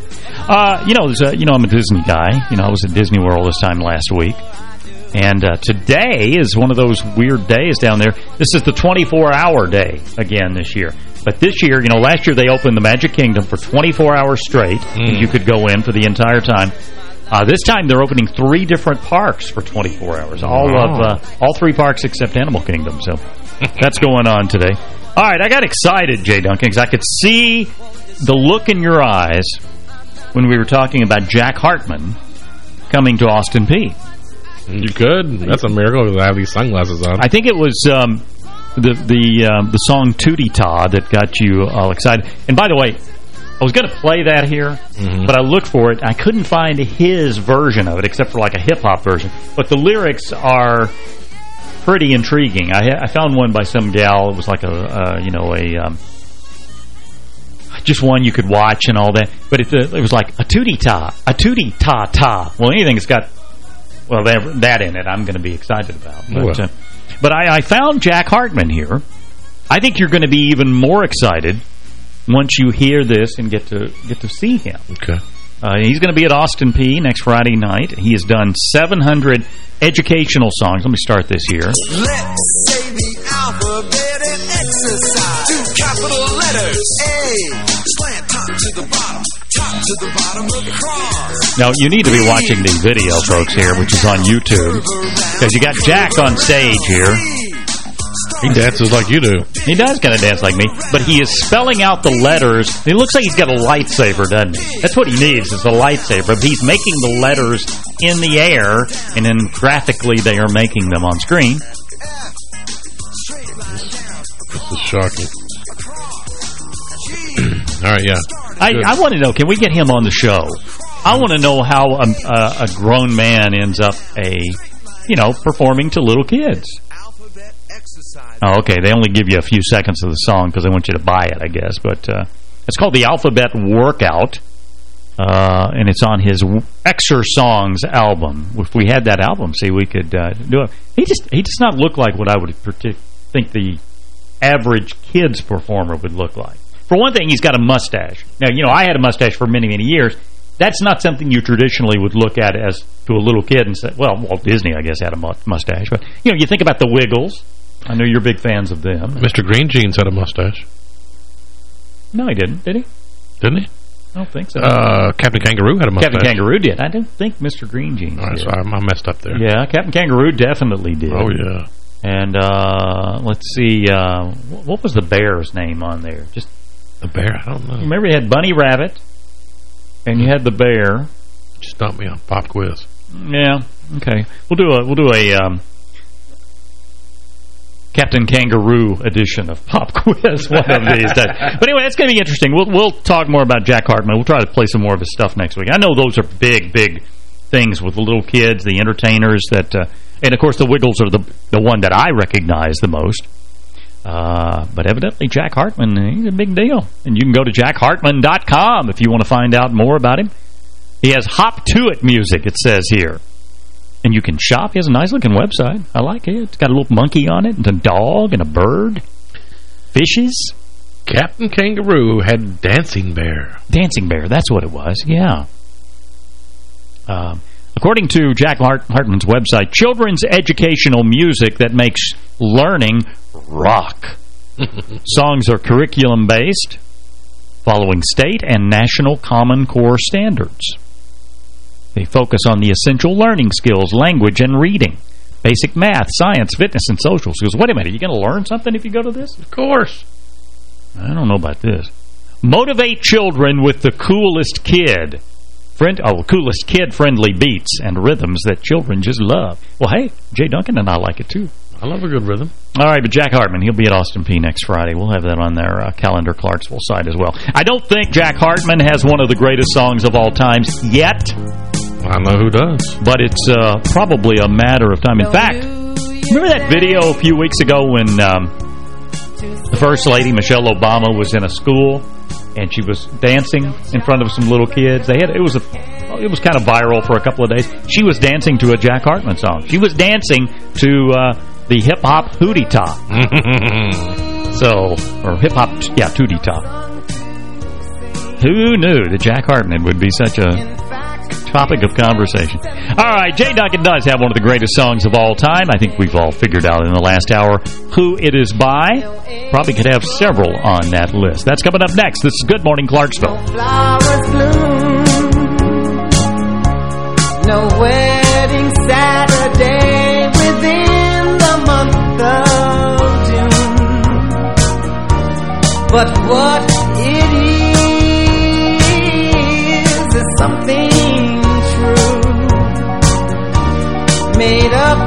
Uh, you know, a, you know, I'm a Disney guy. You know, I was at Disney World this time last week. And uh, today is one of those weird days down there. This is the 24-hour day again this year. But this year, you know, last year they opened the Magic Kingdom for 24 hours straight. and You could go in for the entire time. Uh, this time they're opening three different parks for 24 hours. All Wow. of uh, all three parks except Animal Kingdom. So that's going on today. All right, I got excited, Jay Duncan, because I could see the look in your eyes when we were talking about Jack Hartmann coming to Austin Peay. You could. That's a miracle because I have these sunglasses on. I think it was um, the the um, the song Tooty Ta that got you all excited. And by the way, I was going to play that here, Mm-hmm. but I looked for it. I couldn't find his version of it except for like a hip-hop version. But the lyrics are pretty intriguing. I, I found one by some gal. It was like a, uh, you know, a... Um, just one you could watch and all that. But it, uh, it was like a tootie ta, a tootie ta ta. Well, anything that's got well that, that in it, I'm going to be excited about. But, Well. uh, but I, I found Jack Hartmann here. I think you're going to be even more excited once you hear this and get to get to see him. Okay. Uh, he's going to be at Austin Peay next Friday night. He has done 700 educational songs. Let me start this here. Let's say the alphabet and exercise. Two capital letters. A. Slant top to the bottom. Top to the bottom of the cross. Now, you need to be watching the video, folks, here, which is on YouTube. Because you got Jack on stage here. He dances like you do. He does kind of dance like me, but he is spelling out the letters. He looks like he's got a lightsaber, doesn't he? That's what he needs, is a lightsaber. But he's making the letters in the air, and then graphically they are making them on screen. This is shocking. All right, yeah. I, I want to know, can we get him on the show? I want to know how a, a, a grown man ends up a, you know, performing to little kids. Oh, okay. They only give you a few seconds of the song because they want you to buy it, I guess. But uh, it's called the Alphabet Workout, uh, and it's on his Exer Songs album. If we had that album, see, we could uh, do it. He just he does not look like what I would think the average kids performer would look like. For one thing, he's got a mustache. Now, you know, I had a mustache for many, many years. That's not something you traditionally would look at as to a little kid and say, well, Walt Disney, I guess, had a mustache. But, you know, you think about the Wiggles. I know you're big fans of them. Mr. Green Jeans had a mustache. No, he didn't, did he? Didn't he? I don't think so. Uh, Captain Kangaroo had a mustache. Captain Kangaroo did. I don't think Mr. Green Jeans All right, did. so I, I messed up there. Yeah, Captain Kangaroo definitely did. Oh, yeah. And uh, let's see, uh, what was the bear's name on there? Just The bear, I don't know. Remember you had Bunny Rabbit, and you had the bear. Stump me on pop quiz. Yeah, okay. We'll do a we'll do a um, Captain Kangaroo edition of Pop Quiz one of these days. But anyway, it's going to be interesting. We'll we'll talk more about Jack Hartmann. We'll try to play some more of his stuff next week. I know those are big, big things with the little kids, the entertainers that, uh, and of course the Wiggles are the the one that I recognize the most. Uh, but evidently Jack Hartmann, he's a big deal. And you can go to jackhartmann.com if you want to find out more about him. He has Hop To It music, it says here. And you can shop. He has a nice-looking website. I like it. It's got a little monkey on it, and a dog, and a bird. Fishes. Captain Kangaroo had Dancing Bear. Dancing Bear, that's what it was, yeah. Um, according to Jack Hart Hartmann's website, children's educational music that makes learning rock. Songs are curriculum-based, following state and national Common Core standards. They focus on the essential learning skills, language, and reading. Basic math, science, fitness, and social skills. Wait a minute, are you going to learn something if you go to this? Of course. I don't know about this. Motivate children with the coolest kid. Friend, oh, coolest kid-friendly beats and rhythms that children just love. Well, hey, Jay Duncan and I like it, too. I love a good rhythm. All right, but Jack Hartmann, he'll be at Austin Peay next Friday. We'll have that on their uh, calendar Clarksville site as well. I don't think Jack Hartmann has one of the greatest songs of all times yet. I know who does. But it's uh, probably a matter of time. In fact, remember that video a few weeks ago when um, the First Lady, Michelle Obama, was in a school and she was dancing in front of some little kids? They had It was a it was kind of viral for a couple of days. She was dancing to a Jack Hartmann song. She was dancing to uh, the hip-hop Hootie Top. so, or hip-hop, yeah, Tootie Top. Who knew that Jack Hartmann would be such a topic of conversation. All right, Jay Duncan does have one of the greatest songs of all time. I think we've all figured out in the last hour who it is by. Probably could have several on that list. That's coming up next. This is Good Morning Clarksville. Flowers bloom. No But what it is is something true, made up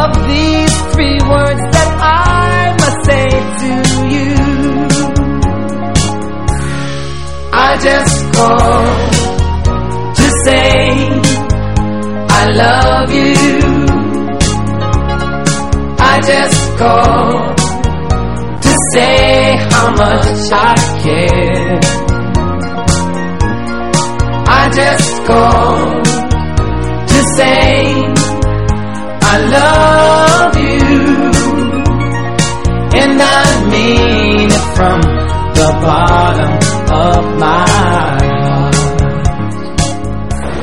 of these three words that I must say to you. I just call to say I love you. I just call to say how much I care. I just called to say I love you. And I mean it from the bottom of my heart.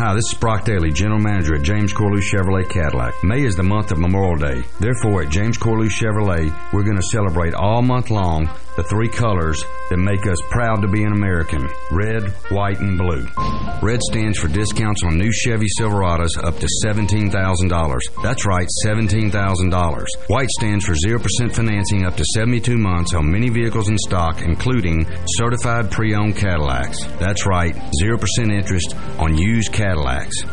Hi, this is Brock Daly, General Manager at James Corlew Chevrolet Cadillac. May is the month of Memorial Day. Therefore, at James Corlew Chevrolet, we're going to celebrate all month long the three colors that make us proud to be an American. Red, white, and blue. Red stands for discounts on new Chevy Silverados up to $17,000. That's right, $17,000. White stands for 0% financing up to 72 months on many vehicles in stock, including certified pre-owned Cadillacs. That's right, 0% interest on used Cadillacs.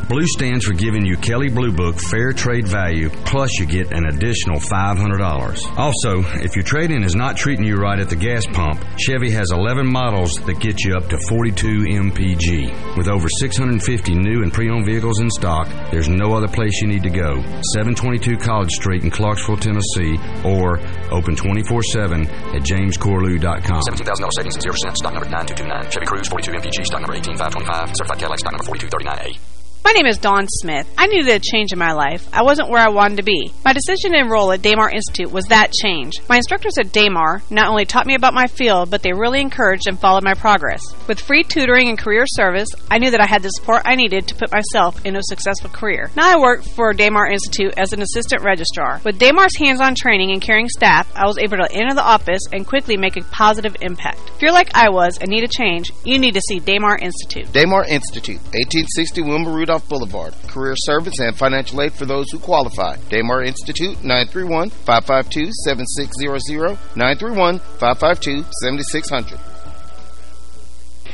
Blue stands for giving you Kelley Blue Book fair trade value, plus you get an additional $500. Also, if your trade-in is not treating you right at the gas pump, Chevy has 11 models that get you up to 42 mpg. With over 650 new and pre-owned vehicles in stock, there's no other place you need to go. 722 College Street in Clarksville, Tennessee, or open 24-7 at jamescorlew.com. $17,000 savings and 0%. Stock number 9229. Chevy Cruze 42 MPG. Stock number 18525. Certified Cadillac. Stock number 4239A day. My name is Dawn Smith. I needed a change in my life. I wasn't where I wanted to be. My decision to enroll at Daymar Institute was that change. My instructors at Daymar not only taught me about my field, but they really encouraged and followed my progress. With free tutoring and career service, I knew that I had the support I needed to put myself into a successful career. Now I work for Daymar Institute as an assistant registrar. With Daymar's hands-on training and caring staff, I was able to enter the office and quickly make a positive impact. If you're like I was and need a change, you need to see Daymar Institute. Daymar Institute, 1860 Wilma Rudolph Boulevard. Career service and financial aid for those who qualify. Daymar Institute, 931-552-7600, 931-552-7600.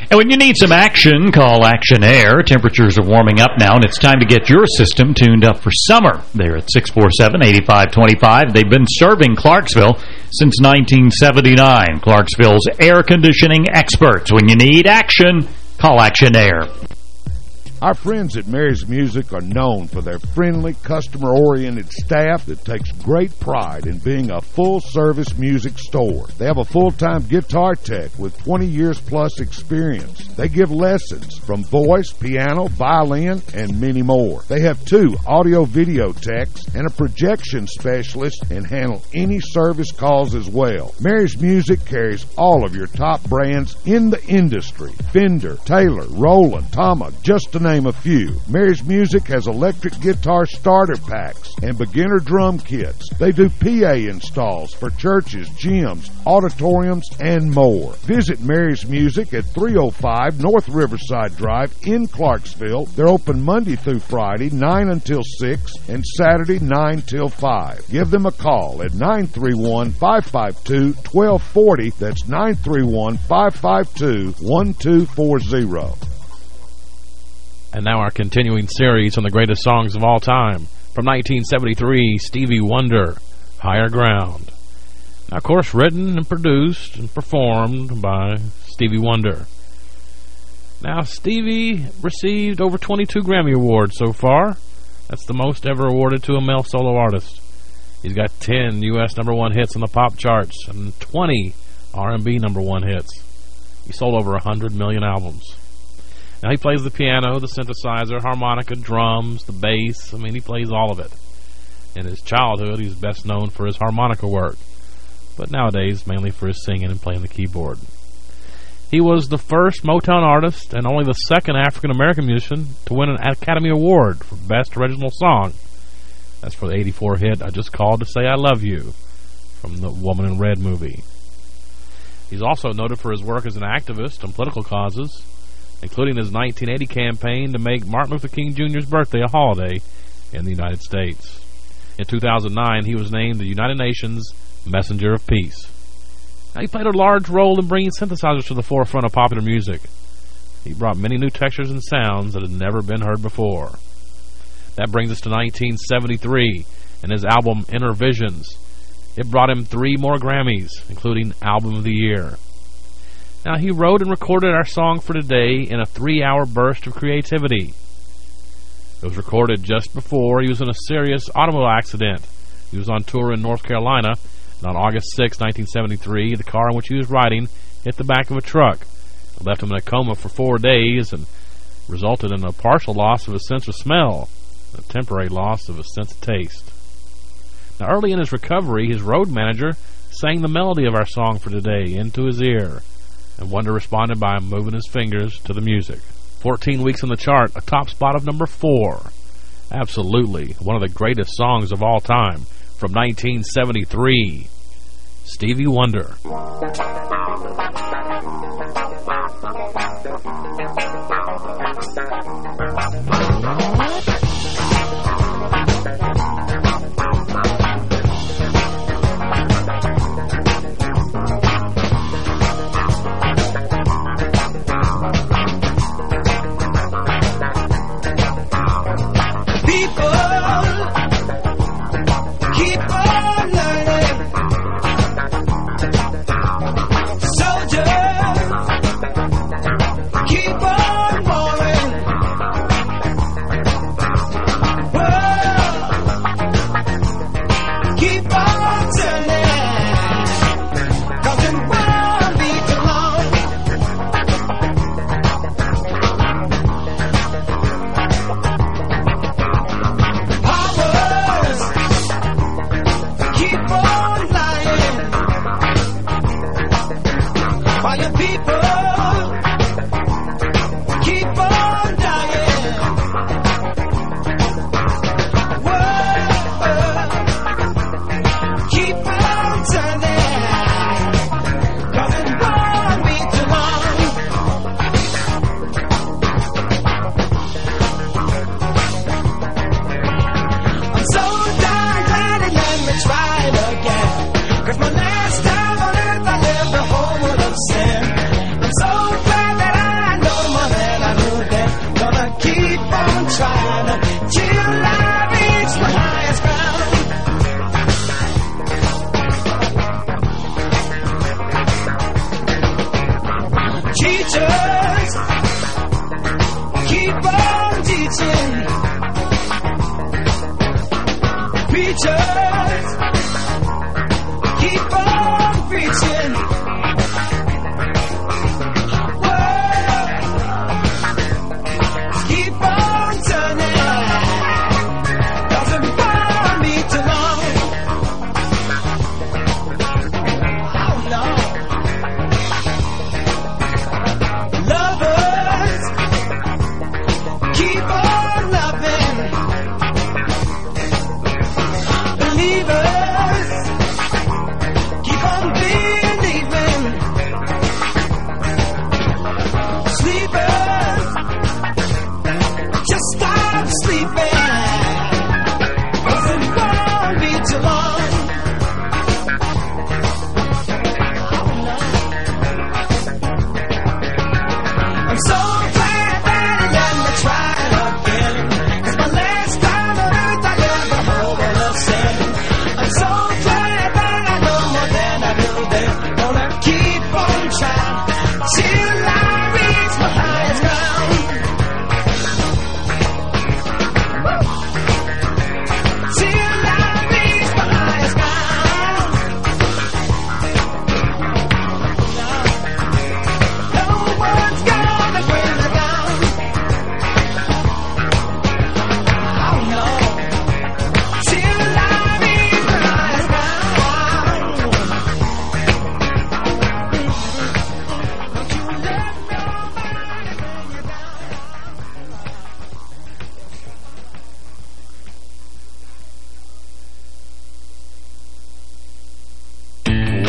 And when you need some action, call Action Air. Temperatures are warming up now, and it's time to get your system tuned up for summer. They're at 647-8525. They've been serving Clarksville since 1979. Clarksville's air conditioning experts. When you need action, call Action Air. Our friends at Mary's Music are known for their friendly, customer-oriented staff that takes great pride in being a full-service music store. They have a full-time guitar tech with 20 years plus experience. They give lessons from voice, piano, violin, and many more. They have two audio-video techs and a projection specialist and handle any service calls as well. Mary's Music carries all of your top brands in the industry. Fender, Taylor, Roland, Tama, just to name name a few. Mary's Music has electric guitar starter packs and beginner drum kits. They do PA installs for churches, gyms, auditoriums, and more. Visit Mary's Music at 305 North Riverside Drive in Clarksville. They're open Monday through Friday, 9 until 6, and Saturday, 9 till 5. Give them a call at 931-552-1240. That's 931-552-1240. And now our continuing series on the greatest songs of all time. From 1973, Stevie Wonder, Higher Ground. Now, of course, written and produced and performed by Stevie Wonder. Now, Stevie received over 22 Grammy Awards so far. That's the most ever awarded to a male solo artist. He's got 10 U.S. number one hits on the pop charts and 20 R&B number one hits. He sold over 100 million albums. Now, he plays the piano, the synthesizer, harmonica, drums, the bass. I mean, he plays all of it. In his childhood, he's best known for his harmonica work, but nowadays, mainly for his singing and playing the keyboard. He was the first Motown artist and only the second African-American musician to win an Academy Award for Best Original Song. That's for the 84 hit, I Just Called to Say I Love You, from the Woman in Red movie. He's also noted for his work as an activist on political causes, including his 1980 campaign to make Martin Luther King Jr.'s birthday a holiday in the United States. In 2009, he was named the United Nations Messenger of Peace. Now, he played a large role in bringing synthesizers to the forefront of popular music. He brought many new textures and sounds that had never been heard before. That brings us to 1973 and his album Innervisions. It brought him three more Grammys, including Album of the Year. Now, he wrote and recorded our song for today in a three-hour burst of creativity. It was recorded just before he was in a serious automobile accident. He was on tour in North Carolina, and on August 6, 1973, the car in which he was riding hit the back of a truck. It left him in a coma for four days and resulted in a partial loss of his sense of smell, a temporary loss of his sense of taste. Now, early in his recovery, his road manager sang the melody of our song for today into his ear, and Wonder responded by moving his fingers to the music. 14 weeks on the chart, a top spot of number four. Absolutely, one of the greatest songs of all time from 1973. Stevie Wonder.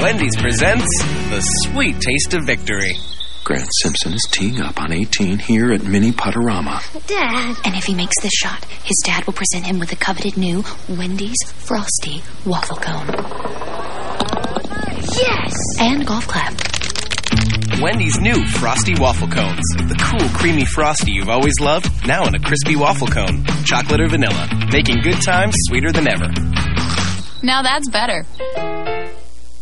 Wendy's presents The Sweet Taste of Victory. Grant Simpson is teeing up on 18 here at Mini Potterama. Dad. And if he makes this shot, his dad will present him with the coveted new Wendy's Frosty Waffle Cone. Yes! And golf clap. Wendy's new Frosty Waffle Cones. The cool, creamy Frosty you've always loved, now in a crispy waffle cone. Chocolate or vanilla, making good times sweeter than ever. Now that's better.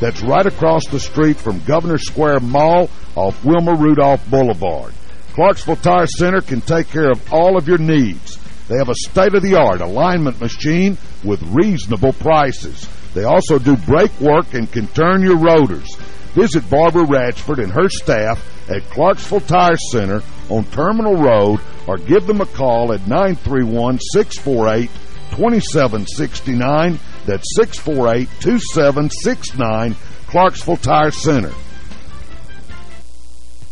That's right across the street from Governor Square Mall off Wilma Rudolph Boulevard. Clarksville Tire Center can take care of all of your needs. They have a state-of-the-art alignment machine with reasonable prices. They also do brake work and can turn your rotors. Visit Barbara Ratchford and her staff at Clarksville Tire Center on Terminal Road or give them a call at 931-648-2769. That's 648-2769, Clarksville Tire Center.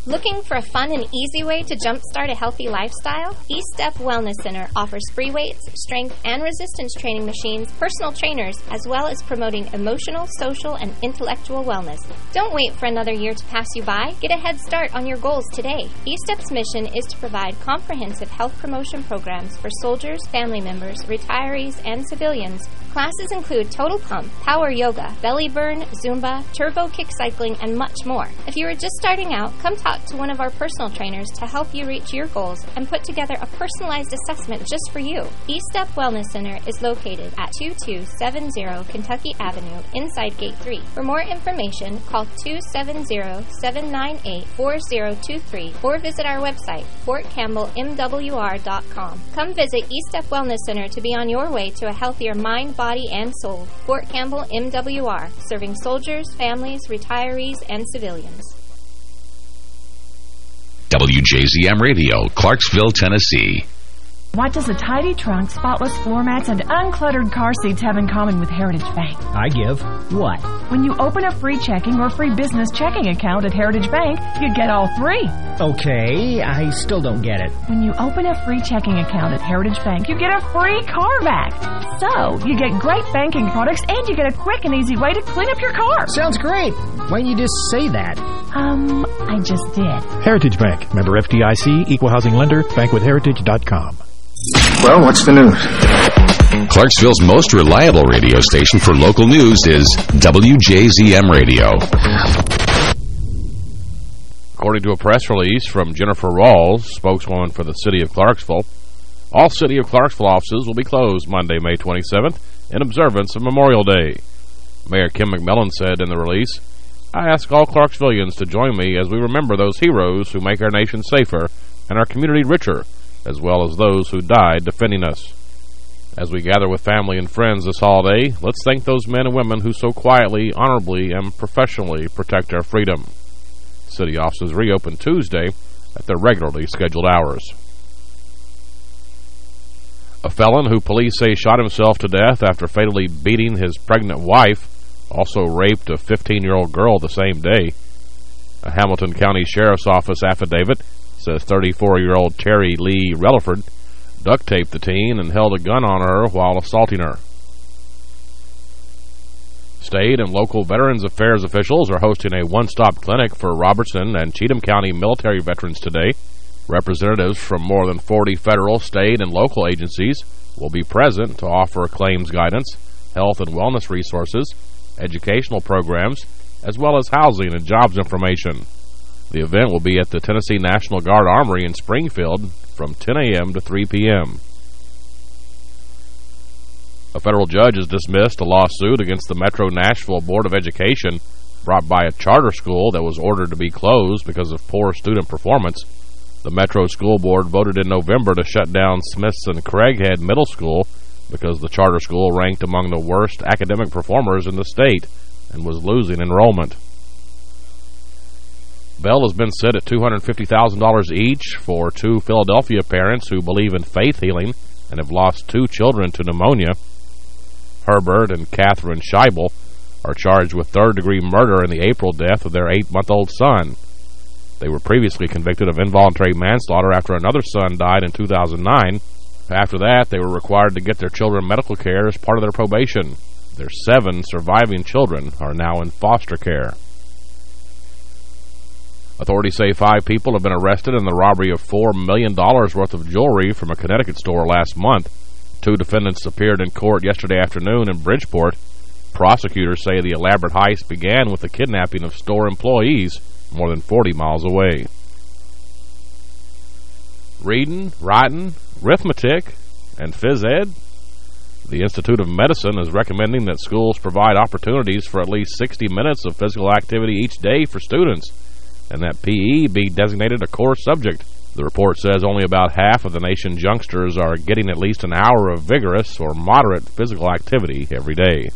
Looking for a fun and easy way to jumpstart a healthy lifestyle? Estep Wellness Center offers free weights, strength, and resistance training machines, personal trainers, as well as promoting emotional, social, and intellectual wellness. Don't wait for another year to pass you by. Get a head start on your goals today. Estep's mission is to provide comprehensive health promotion programs for soldiers, family members, retirees, and civilians. Classes include total pump, power yoga, belly burn, Zumba, turbo kick cycling, and much more. If you are just starting out, come talk to one of our personal trainers to help you reach your goals and put together a personalized assessment just for you. Estep Wellness Center is located at 2270 Kentucky Avenue inside Gate 3. For more information, call 270-798-4023 or visit our website, fortcampbellmwr.com. Come visit Estep Wellness Center to be on your way to a healthier mind, body, and soul. Fort Campbell MWR, serving soldiers, families, retirees, and civilians. WJZM Radio, Clarksville, Tennessee. What does a tidy trunk, spotless floor mats, and uncluttered car seats have in common with Heritage Bank? I give what? When you open a free checking or free business checking account at Heritage Bank, you get all three. Okay, I still don't get it. When you open a free checking account at Heritage Bank, you get a free car vac. So, you get great banking products and you get a quick and easy way to clean up your car. Sounds great. Why didn't you just say that? Um, I just did. Heritage Bank, member FDIC, equal housing lender, bankwithheritage.com. Well, what's the news? Clarksville's most reliable radio station for local news is WJZM Radio. According to a press release from Jennifer Rawls, spokeswoman for the City of Clarksville, all City of Clarksville offices will be closed Monday, May 27th in observance of Memorial Day. Mayor Kim McMillan said in the release, I ask all Clarksvillians to join me as we remember those heroes who make our nation safer and our community richer, as well as those who died defending us. As we gather with family and friends this holiday, let's thank those men and women who so quietly, honorably, and professionally protect our freedom. City offices reopen Tuesday at their regularly scheduled hours. A felon who police say shot himself to death after fatally beating his pregnant wife also raped a 15-year-old girl the same day. A Hamilton County Sheriff's Office affidavit says 34-year-old Terry Lee Relaford duct-taped the teen and held a gun on her while assaulting her. State and local Veterans Affairs officials are hosting a one-stop clinic for Robertson and Cheatham County military veterans today. Representatives from more than 40 federal, state, and local agencies will be present to offer claims guidance, health and wellness resources, educational programs, as well as housing and jobs information. The event will be at the Tennessee National Guard Armory in Springfield from 10 a.m. to 3 p.m. A federal judge has dismissed a lawsuit against the Metro Nashville Board of Education brought by a charter school that was ordered to be closed because of poor student performance. The Metro School Board voted in November to shut down Smithson Craighead Middle School because the charter school ranked among the worst academic performers in the state and was losing enrollment. Bail has been set at $250,000 each for two Philadelphia parents who believe in faith healing and have lost two children to pneumonia. Herbert and Catherine Schaible are charged with third-degree murder in the April death of their eight-month-old son. They were previously convicted of involuntary manslaughter after another son died in 2009. After that, they were required to get their children medical care as part of their probation. Their seven surviving children are now in foster care. Authorities say five people have been arrested in the robbery of $4 million worth of jewelry from a Connecticut store last month. Two defendants appeared in court yesterday afternoon in Bridgeport. Prosecutors say the elaborate heist began with the kidnapping of store employees more than 40 miles away. Reading, writing, arithmetic, and phys ed. The Institute of Medicine is recommending that schools provide opportunities for at least 60 minutes of physical activity each day for students and that PE be designated a core subject. The report says only about half of the nation's youngsters are getting at least an hour of vigorous or moderate physical activity every day.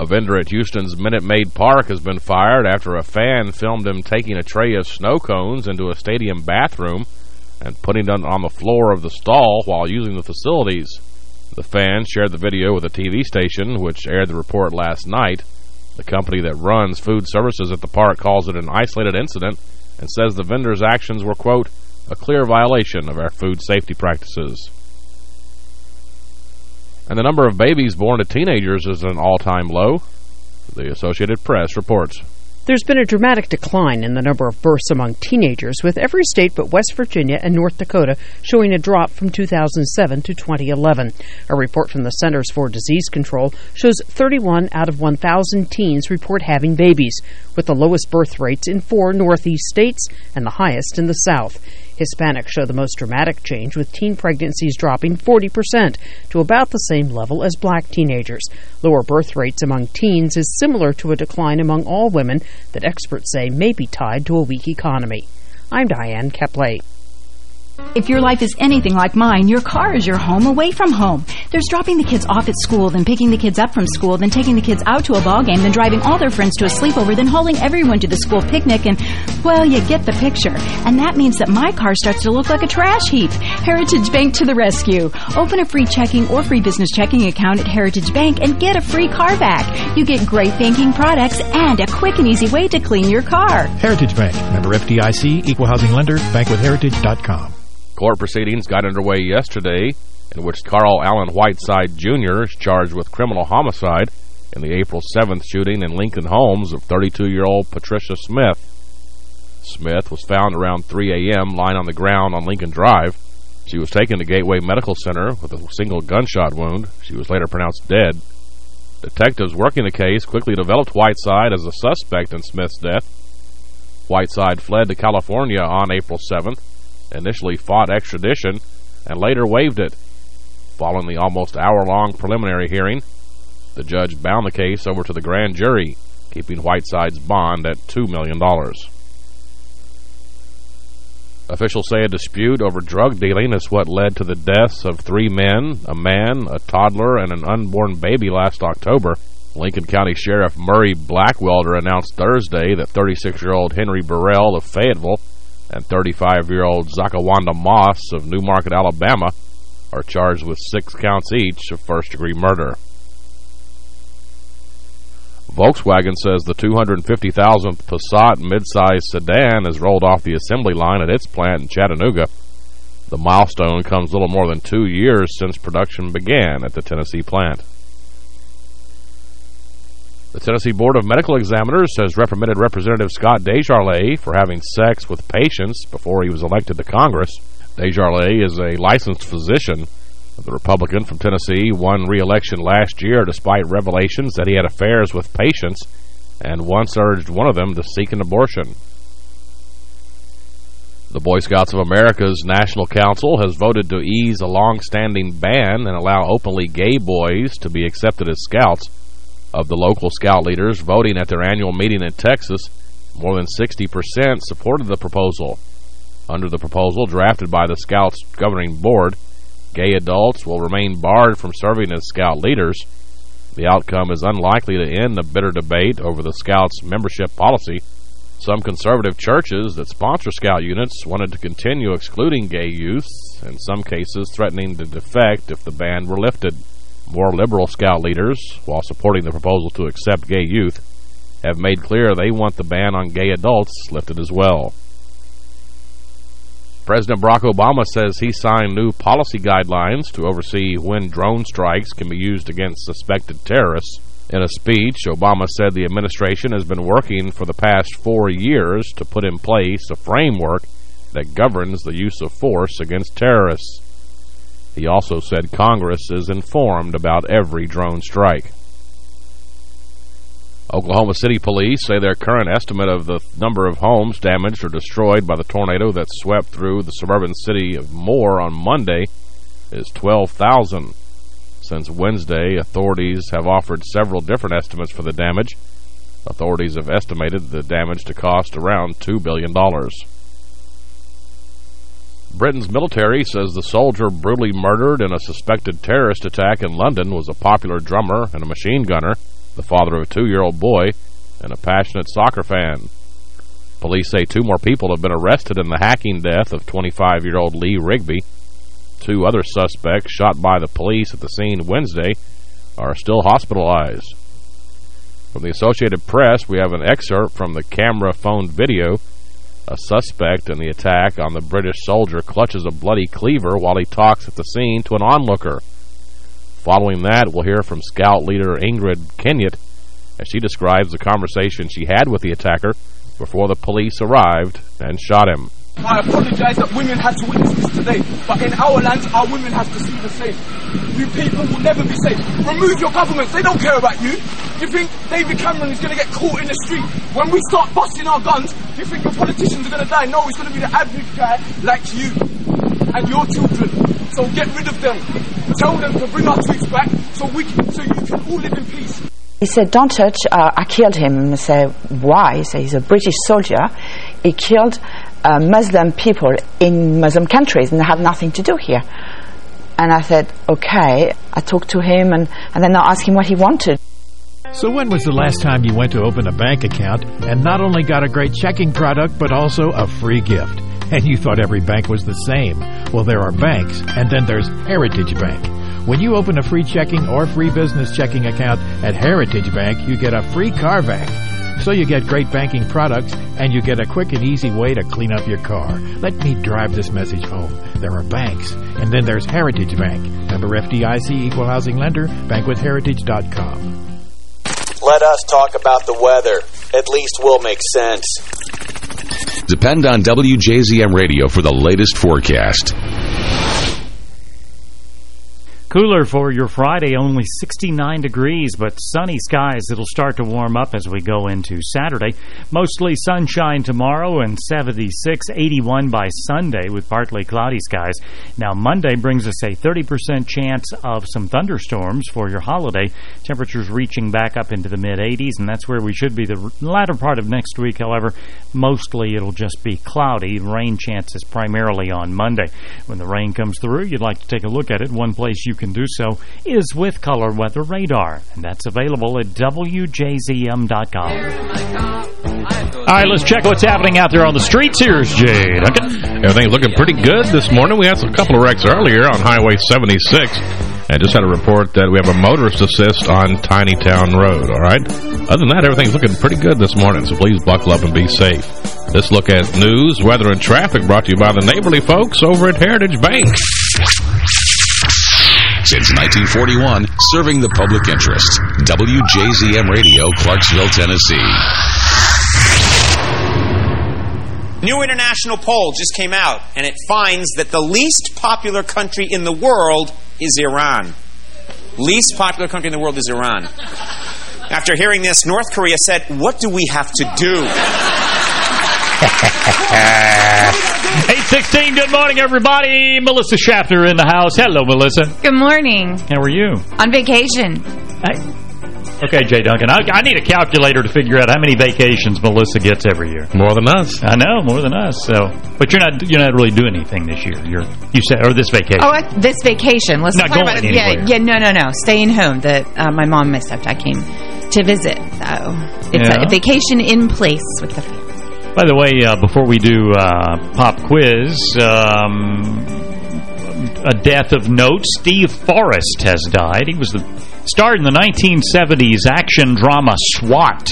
A vendor at Houston's Minute Maid Park has been fired after a fan filmed him taking a tray of snow cones into a stadium bathroom and putting them on the floor of the stall while using the facilities. The fan shared the video with a TV station, which aired the report last night. The company that runs food services at the park calls it an isolated incident and says the vendor's actions were, quote, a clear violation of our food safety practices. And the number of babies born to teenagers is an all-time low. The Associated Press reports. There's been a dramatic decline in the number of births among teenagers, with every state but West Virginia and North Dakota showing a drop from 2007 to 2011. A report from the Centers for Disease Control shows 31 out of 1,000 teens report having babies, with the lowest birth rates in four Northeast states and the highest in the South. Hispanics show the most dramatic change, with teen pregnancies dropping 40% to about the same level as black teenagers. Lower birth rates among teens is similar to a decline among all women that experts say may be tied to a weak economy. I'm Diane Kepley. If your life is anything like mine, your car is your home away from home. There's dropping the kids off at school, then picking the kids up from school, then taking the kids out to a ball game, then driving all their friends to a sleepover, then hauling everyone to the school picnic, and, well, you get the picture. And that means that my car starts to look like a trash heap. Heritage Bank to the rescue. Open a free checking or free business checking account at Heritage Bank and get a free car back. You get great banking products and a quick and easy way to clean your car. Heritage Bank. Member FDIC. Equal Housing Lender. Bankwithheritage.com. Court proceedings got underway yesterday in which Carl Allen Whiteside Jr. is charged with criminal homicide in the April 7th shooting in Lincoln homes of 32-year-old Patricia Smith. Smith was found around 3 a.m. lying on the ground on Lincoln Drive. She was taken to Gateway Medical Center with a single gunshot wound. She was later pronounced dead. Detectives working the case quickly developed Whiteside as a suspect in Smith's death. Whiteside fled to California on April 7th initially fought extradition and later waived it. Following the almost hour-long preliminary hearing, the judge bound the case over to the grand jury, keeping Whiteside's bond at $2 million. Officials say a dispute over drug dealing is what led to the deaths of three men, a man, a toddler, and an unborn baby last October. Lincoln County Sheriff Murray Blackwelder announced Thursday that 36-year-old Henry Burrell of Fayetteville and 35-year-old Zakawanda Moss of Newmarket, Alabama, are charged with six counts each of first-degree murder. Volkswagen says the 250,000th Passat midsize sedan has rolled off the assembly line at its plant in Chattanooga. The milestone comes little more than two years since production began at the Tennessee plant. The Tennessee Board of Medical Examiners has reprimanded Representative Scott Desjarlais for having sex with patients before he was elected to Congress. Desjarlais is a licensed physician. The Republican from Tennessee won re-election last year despite revelations that he had affairs with patients and once urged one of them to seek an abortion. The Boy Scouts of America's National Council has voted to ease a long-standing ban and allow openly gay boys to be accepted as scouts of the local scout leaders voting at their annual meeting in Texas, More than 60% supported the proposal. Under the proposal drafted by the Scouts governing board, gay adults will remain barred from serving as Scout leaders. The outcome is unlikely to end the bitter debate over the Scouts' membership policy. Some conservative churches that sponsor Scout units wanted to continue excluding gay youth, in some cases threatening to defect if the ban were lifted. More liberal Scout leaders, while supporting the proposal to accept gay youth, have made clear they want the ban on gay adults lifted as well. President Barack Obama says he signed new policy guidelines to oversee when drone strikes can be used against suspected terrorists. In a speech, Obama said the administration has been working for the past four years to put in place a framework that governs the use of force against terrorists. He also said Congress is informed about every drone strike. Oklahoma City police say their current estimate of the number of homes damaged or destroyed by the tornado that swept through the suburban city of Moore on Monday is 12,000. Since Wednesday, authorities have offered several different estimates for the damage. Authorities have estimated the damage to cost around $2 billion. Britain's military says the soldier brutally murdered in a suspected terrorist attack in London was a popular drummer and a machine gunner the father of a two-year-old boy, and a passionate soccer fan. Police say two more people have been arrested in the hacking death of 25-year-old Lee Rigby. Two other suspects shot by the police at the scene Wednesday are still hospitalized. From the Associated Press, we have an excerpt from the camera phone video. A suspect in the attack on the British soldier clutches a bloody cleaver while he talks at the scene to an onlooker. Following that, we'll hear from Scout leader Ingrid Kennett as she describes the conversation she had with the attacker before the police arrived and shot him. I apologize that women had to witness this today, but in our lands, our women have to see the same. You people will never be safe. Remove your governments, they don't care about you. You think David Cameron is going to get caught in the street? When we start busting our guns, you think your politicians are going to die? No, it's going to be the average guy like you and your children. So get rid of them. Tell them to bring our troops back so we can, so you can all live in peace. He said, don't touch, uh, I killed him. I said, why? He said, he's a British soldier. He killed uh, Muslim people in Muslim countries and they have nothing to do here. And I said, okay. I talked to him and, and then I asked him what he wanted. So when was the last time you went to open a bank account and not only got a great checking product, but also a free gift? And you thought every bank was the same. Well, there are banks, and then there's Heritage Bank. When you open a free checking or free business checking account at Heritage Bank, you get a free car bank. So you get great banking products, and you get a quick and easy way to clean up your car. Let me drive this message home. There are banks, and then there's Heritage Bank. Member FDIC, Equal Housing Lender, bankwithheritage.com. Let us talk about the weather. At least we'll make sense. Depend on WJZM Radio for the latest forecast. Cooler for your Friday, only 69 degrees, but sunny skies. It'll start to warm up as we go into Saturday. Mostly sunshine tomorrow and 76, 81 by Sunday with partly cloudy skies. Now, Monday brings us a 30% chance of some thunderstorms for your holiday. Temperatures reaching back up into the mid-80s, and that's where we should be the latter part of next week. However, mostly it'll just be cloudy. Rain chances primarily on Monday. When the rain comes through, you'd like to take a look at it. One place you can do so is with Color Weather Radar, and that's available at WJZM.com. All right, let's check what's happening out there on the streets. Here's Jay Duncan. Everything's looking pretty good this morning. We had a couple of wrecks earlier on Highway 76. And just had a report that we have a motorist assist on Tiny Town Road, all right? Other than that, everything's looking pretty good this morning, so please buckle up and be safe. This look at news, weather, and traffic brought to you by the neighborly folks over at Heritage Bank. Since 1941, serving the public interest. WJZM Radio, Clarksville, Tennessee. New international poll just came out, and it finds that the least popular country in the world is Iran. Least popular country in the world is Iran. After hearing this, North Korea said, What do we have to do? 816, good morning, everybody. Melissa Schaffner in the house. Hello, Melissa. Good morning. How are you? On vacation. I, Okay, Jay Duncan. I, I need a calculator to figure out how many vacations Melissa gets every year. More than us. I know, more than us. So, but you're not you're not really doing anything this year. You're you said or this vacation. Oh, I, this vacation. Let's Not talk about going it. Yeah, anywhere. yeah, no, no, no. Staying home. That uh, my mom and my stepdad came to visit. So it's Yeah. a vacation in place with the family. By the way, uh, before we do uh, pop quiz, um, a death of note. Steve Forrest has died. He was the starred in the 1970s action drama SWAT.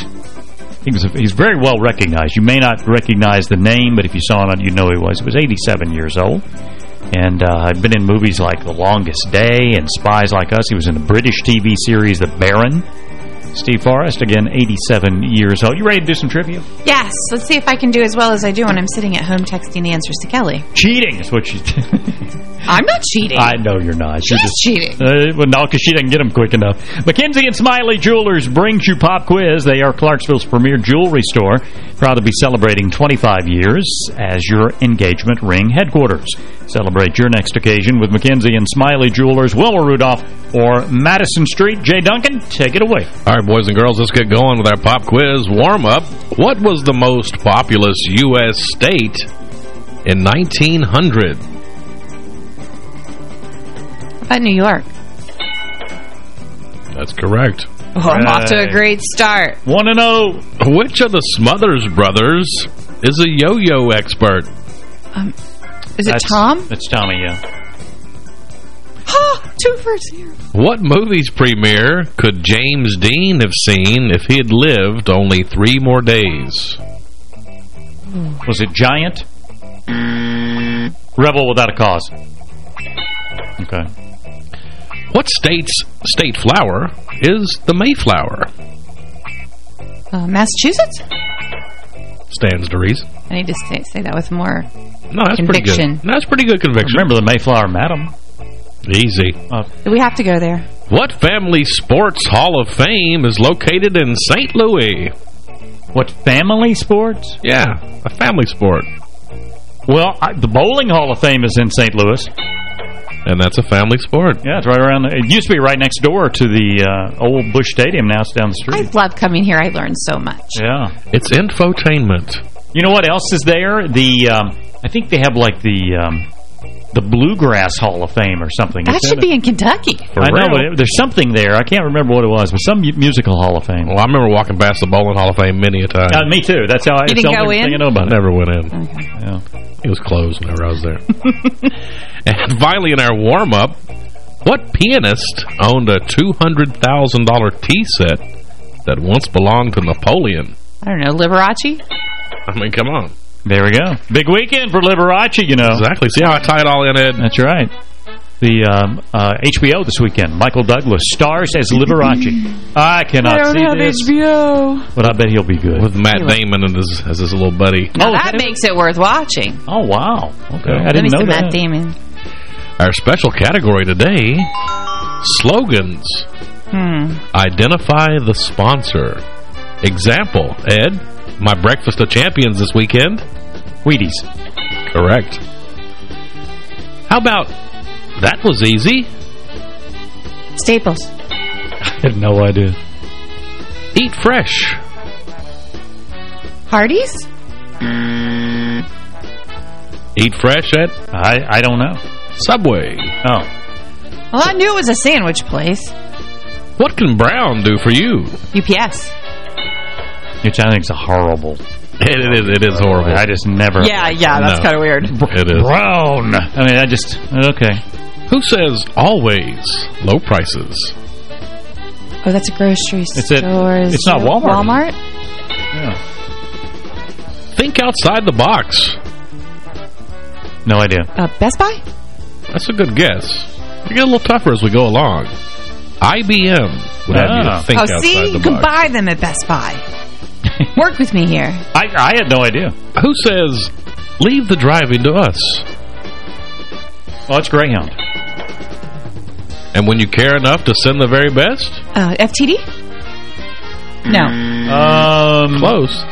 He was he's very well recognized. You may not recognize the name, but if you saw it, you'd know he was. He was 87 years old. And uh, had been in movies like The Longest Day and Spies Like Us. He was in the British TV series The Baron. Steve Forrest, again, 87 years old. You ready to do some trivia? Yes. Let's see if I can do as well as I do when I'm sitting at home texting the answers to Kelly. Cheating is what she I'm not cheating. I know you're not. You're She's just cheating. Uh, well, no, because she didn't get them quick enough. Mackenzie and Smiley Jewelers brings you Pop Quiz. They are Clarksville's premier jewelry store. Proud to be celebrating 25 years as your engagement ring headquarters. Celebrate your next occasion with Mackenzie and Smiley Jewelers, Wilma Rudolph, or Madison Street. Jay Duncan, take it away. All right, boys and girls, let's get going with our pop quiz warm-up. What was the most populous U.S. state in 1900? How about New York? That's correct. Oh, I'm off to a great start. Want to know Which of the Smothers brothers is a yo-yo expert? Um, is it That's- Tom? It's Tommy, yeah. Two for zero. What movie's premiere could James Dean have seen if he had lived only three more days? Was it Giant? Rebel Without a Cause. Okay. What state's state flower is the Mayflower? Uh, Massachusetts? Stands to reason. I need to say, say that with more No, that's pretty conviction. good. That's pretty good conviction. Remember the Mayflower Madam? Easy. Do we have to go there? What family sports hall of fame is located in St. Louis? What family sports? Yeah, a family sport. Well, I, the Bowling Hall of Fame is in St. Louis. And that's a family sport. Yeah, it's right around. The, it used to be right next door to the uh, old Busch Stadium. Now it's down the street. I love coming here. I learn so much. Yeah. It's infotainment. You know what else is there? The um, I think they have like the um, the Bluegrass Hall of Fame or something. That It's should in be in Kentucky. I know, but it, there's something there. I can't remember what it was, but some mu- musical Hall of Fame. Well, I remember walking past the Bowling Hall of Fame many a time. Uh, me too. That's how I. You didn't go in? I know about it. Never went in. Yeah. It was closed whenever I was there. and finally, in our warm-up, what pianist owned a $200,000 tea set that once belonged to Napoleon? I don't know. Liberace? I mean, come on. There we go. Big weekend for Liberace, you know. Exactly. See how I tie it all in, Ed? That's right. The um, uh, HBO this weekend. Michael Douglas stars as Liberace. I cannot I don't see have this, HBO. but I bet he'll be good. With Matt Damon and his, as his little buddy. Now that makes it worth watching. Oh, wow. Okay. I Let me didn't know see that. Matt Damon. Our special category today, slogans. Hmm. Identify the sponsor. Example, Ed, my breakfast of champions this weekend. Wheaties. Correct. How about, that was easy. Staples. I had no idea. Eat fresh. Hardee's? Mm. Eat fresh at I, I don't know. Subway. Oh. Well, I knew it was a sandwich place. What can Brown do for you? UPS. Which I think is a horrible. It is, it is horrible. I just never. Yeah, yeah, that's No. kind of weird. It is. Brown. I mean, I just, okay. Who says always low prices? Oh, that's a grocery It's at- store. it's not Walmart. Walmart? Yeah. Think outside the box. No idea. Uh, Best Buy? That's a good guess. We get a little tougher as we go along. IBM would have you Ah. to think oh, outside see? the You can buy them at Best Buy. Work with me here. I, I had no idea. Who says leave the driving to us? Oh, it's Greyhound. And when you care enough to send the very best? Uh, FTD? No. Um, Close.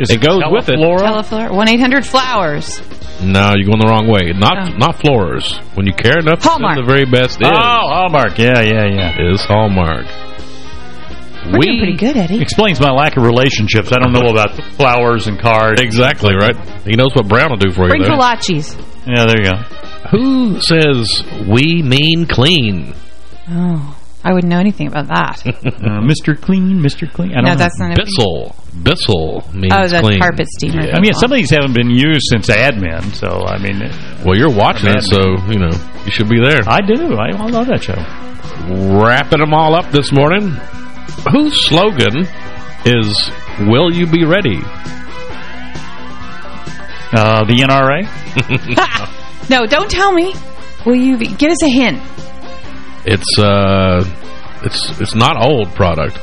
Is It goes with it. Teleflora? Teleflora? 1-800-Flowers. No, you're going the wrong way. Not Oh. not floors. When you care enough Hallmark. to send the very best is, Oh, Hallmark. Yeah, yeah, yeah. is Hallmark. We're doing pretty good, Eddie. Explains my lack of relationships. I don't know about flowers and cards. Exactly, right? He knows what Brown will do for Bring you there. kolaches. Yeah, there you go. Who says we mean clean? Oh, I wouldn't know anything about that. Uh, Mr. Clean, Mr. Clean. I don't No, know. that's not a- Bissell. Bissell means Oh, the clean. carpet steamer. I mean, some of these haven't been used since Mad Men, so, I mean... Well, you're watching it, so, you know, you should be there. I do. I, I love that show. Wrapping them all up this morning. Whose slogan is, will you be ready? Uh, the NRA? no, don't tell me. Will you be, give us a hint? It's, uh, it's, it's not old product.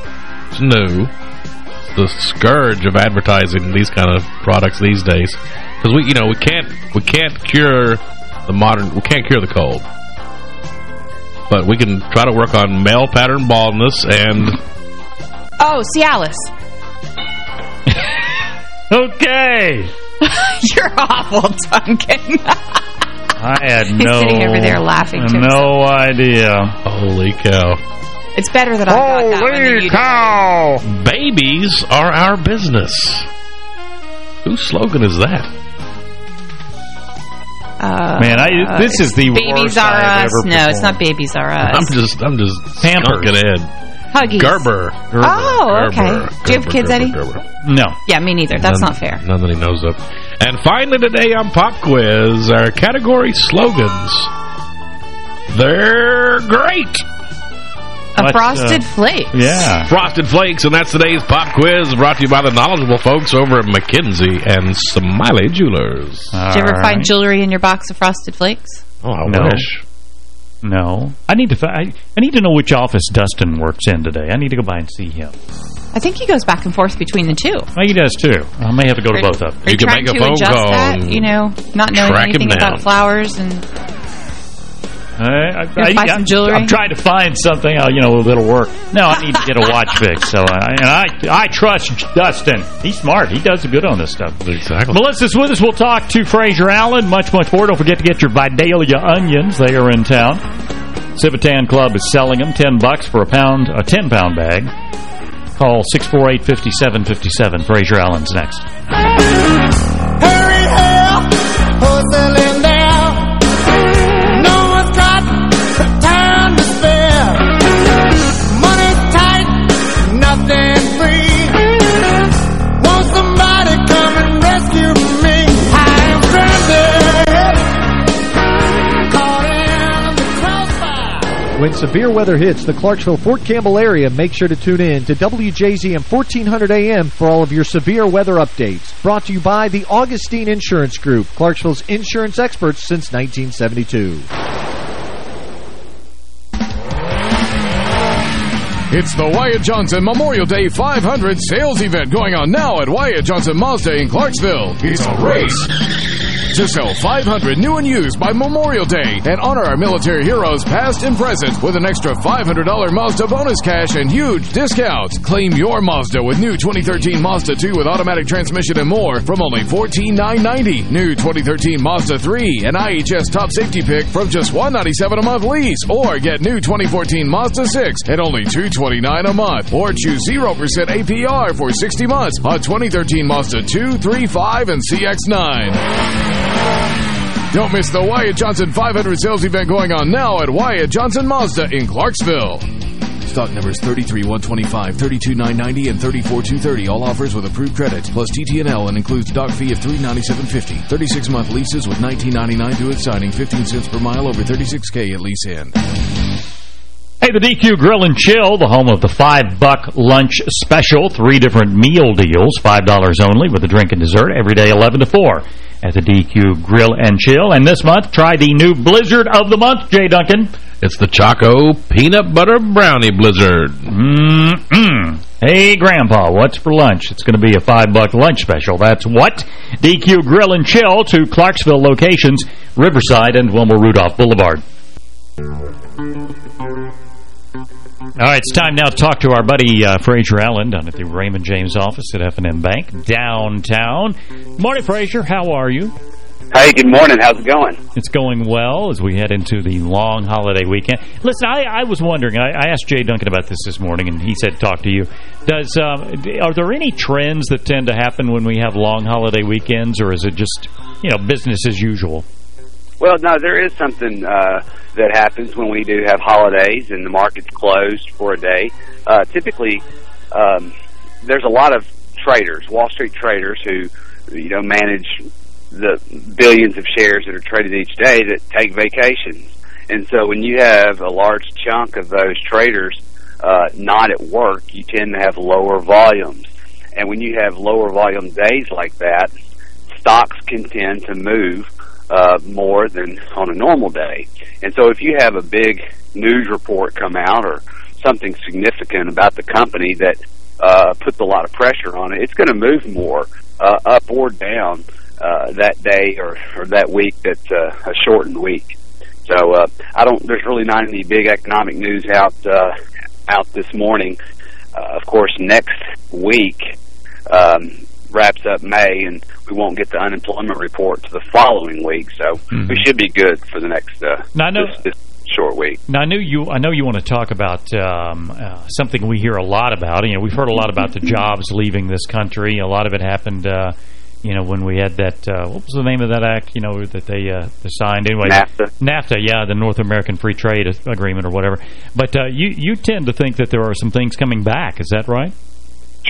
It's new. It's the scourge of advertising these kind of products these days. Because we, you know, we can't, we can't cure the modern, we can't cure the cold. But we can try to work on male pattern baldness and Oh, Cialis. Okay. You're awful, Duncan. I had He's no... sitting over there laughing to No idea. Holy cow. it's better that I got that one than you did. cow! Babies are our business. Whose slogan is that? Uh, Man, I- this is the Babies worst Are I've Us. ever No, it's not Babies R Us. I'm just, I'm just Pampers. skunking ahead. Huggies. Gerber. Gerber. Oh, okay. Gerber. Do you have kids, Gerber, Eddie? Gerber. No. Yeah, me neither. That's None- not fair. None that he knows of. And finally today on Pop Quiz, our category slogans. They're great. A What, frosted uh, flake. Yeah. Frosted Flakes, and that's today's Pop Quiz, brought to you by the knowledgeable folks over at Mackenzie and Smiley Jewelers. Did you ever find jewelry in your box of frosted flakes? Oh, I No. wish. No. I need to I, I need to know which office Dustin works in today. I need to go by and see him. I think he goes back and forth between the two. Oh, he does too. I may have to go to both of them. Are you, trying to adjust that? and You know, not knowing anything about flowers and I, I, Gonna buy some jewelry? I'm trying to find something, uh, you know, that'll work. No, I need to get a watch fix. So, I, and I, I trust Dustin. He's smart. He does good on this stuff. Exactly. Melissa's with us. We'll talk to Fraser Allen. Much, much more. Don't forget to get your Vidalia onions. They are in town. Civitan Club is selling them. Ten bucks for a pound, a ten pound bag. Call 648-5757. Fraser Allen's next. When severe weather hits the Clarksville-Fort Campbell area, make sure to tune in to WJZM 1400 AM for all of your severe weather updates. Brought to you by the Augustine Insurance Group, Clarksville's insurance experts since 1972. It's the Wyatt Johnson Memorial Day 500 sales event going on now at Wyatt Johnson Mazda in Clarksville. It's a race to sell 500 new and used by Memorial Day and honor our military heroes past and present with an extra $500 Mazda bonus cash and huge discounts. Claim your Mazda with new 2013 Mazda 2 with automatic transmission and more from only 14,990. New 2013 Mazda 3 and IIHS top safety pick from just 197 a month lease or get new 2014 Mazda 6 at only 229 a month or choose 0% APR for 60 months on 2013 Mazda 2, 3, 5, and CX-9. Don't miss the Wyatt Johnson 500 sales event going on now at Wyatt Johnson Mazda in Clarksville. Stock numbers 33125, 32990, and 34230. All offers with approved credit, plus TT&L and includes doc fee of 397.50. 36-month leases with 19.99 due at signing, 15 cents per mile over 36K at lease end. Hey, the DQ Grill and Chill, the home of the five-buck lunch special. Three different meal deals, $5 only, with a drink and dessert every day 11 to 4 at the DQ Grill and Chill. And this month, try the new Blizzard of the Month, Jay Duncan. It's the Choco Peanut Butter Brownie Blizzard. Mm-mm. Hey, Grandpa, what's for lunch? It's going to be a five-buck lunch special. That's what? DQ Grill and Chill, to Clarksville locations, Riverside and Wilma Rudolph Boulevard. All right, it's time now to talk to our buddy uh, Fraser Allen down at the Raymond James office at F&M Bank downtown. Morning, Fraser. How are you? Hey, good morning. How's it going? It's going well as we head into the long holiday weekend. Listen, I, I was wondering, I, I, asked Jay Duncan about this this morning, and he said talk to you. Does um, Are there any trends that tend to happen when we have long holiday weekends, or is it just, you know, business as usual? Well, no, there is something uh, that happens when we do have holidays and the market's closed for a day. Uh, typically, um, there's a lot of traders, Wall Street traders, who you know manage the billions of shares that are traded each day that take vacations. And so when you have a large chunk of those traders uh, not at work, you tend to have lower volumes. And when you have lower volume days like that, stocks can tend to move uh, more than on a normal day. And so if you have a big news report come out or something significant about the company that uh, puts a lot of pressure on it, it's going to move more uh, up or down uh, that day or, or that week that's uh, a shortened week. So uh, I don't. There's really not any big economic news out uh, out this morning. Uh, of course, next week um, wraps up May, and we won't get the unemployment report to the following week. So mm -hmm. we should be good for the next uh, now, I know, this, this short week. Now, I knew you. I know you want to talk about um, uh, something we hear a lot about. You know, we've heard a lot about the jobs leaving this country. A lot of it happened. Uh, you know, when we had that, uh, what was the name of that act, you know, that they, uh, signed? Anyway, NAFTA. NAFTA, yeah, the North American Free Trade Agreement or whatever. But uh, you, you tend to think that there are some things coming back. Is that right?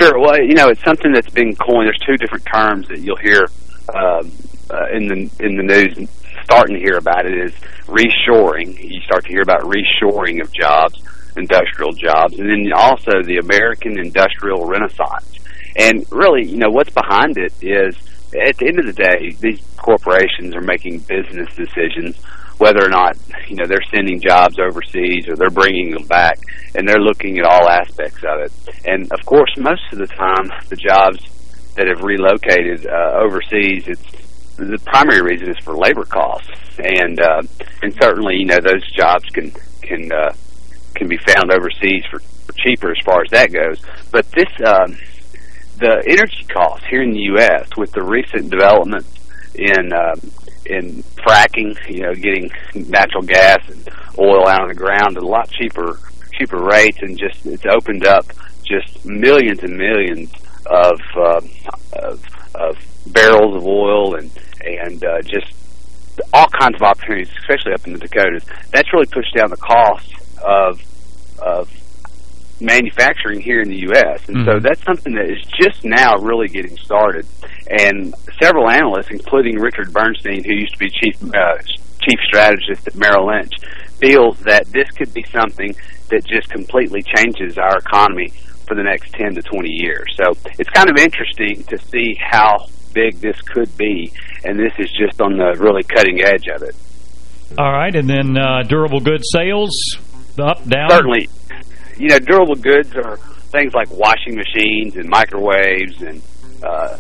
Sure. Well, you know, it's something that's been coined. There's two different terms that you'll hear um, uh, in the in the news. Starting to hear about it is reshoring. You start to hear about reshoring of jobs, industrial jobs, and then also the American Industrial Renaissance and really, you know, what's behind it is, at the end of the day, these corporations are making business decisions whether or not, you know, they're sending jobs overseas or they're bringing them back, and they're looking at all aspects of it. And, of course, most of the time, the jobs that have relocated uh, overseas, it's the primary reason is for labor costs, and uh, and certainly, you know, those jobs can can uh, can be found overseas for, for cheaper as far as that goes. But this um, the energy costs here in the U.S. with the recent developments in um, in fracking, you know, getting natural gas and oil out of the ground at a lot cheaper cheaper rates, and just it's opened up just millions and millions of uh, of, of barrels of oil and and uh, just all kinds of opportunities, especially up in the Dakotas. That's really pushed down the cost of of manufacturing here in the U.S. And mm -hmm. so mm-hmm. that's something that is just now really getting started. And several analysts, including Richard Bernstein, who used to be chief uh, chief strategist at Merrill Lynch, feels that this could be something that just completely changes our economy for the next 10 to 20 years. So it's kind of interesting to see how big this could be, and this is just on the really cutting edge of it. All right, and then uh, durable goods sales, up, down? Certainly you know, durable goods are things like washing machines and microwaves and uh,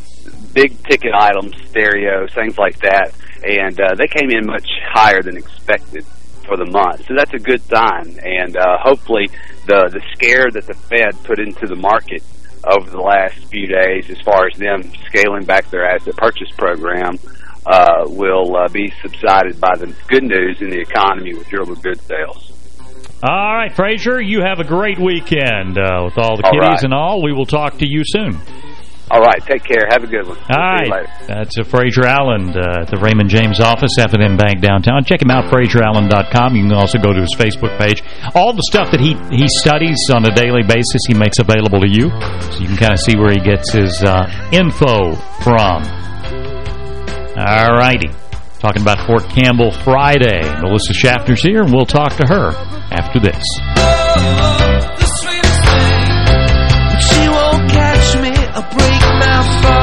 big ticket items, stereos, things like that. And uh, they came in much higher than expected for the month. So that's a good sign. And uh, hopefully the, the scare that the Fed put into the market over the last few days as far as them scaling back their asset purchase program uh, will uh, be subsided by the good news in the economy with durable goods sales. All right, Frazier, you have a great weekend uh, with all the all kiddies right. and all. We will talk to you soon. All right, take care. Have a good one. All right, that's uh, Frazier Allen uh, at the Raymond James office, F&M Bank downtown. Check him out, FrazierAllen.com. You can also go to his Facebook page. All the stuff that he, he studies on a daily basis, he makes available to you, so you can kind of see where he gets his uh, info from. All righty. Talking about Fort Campbell Friday. Melissa Schaffner's here, and we'll talk to her after this. Won't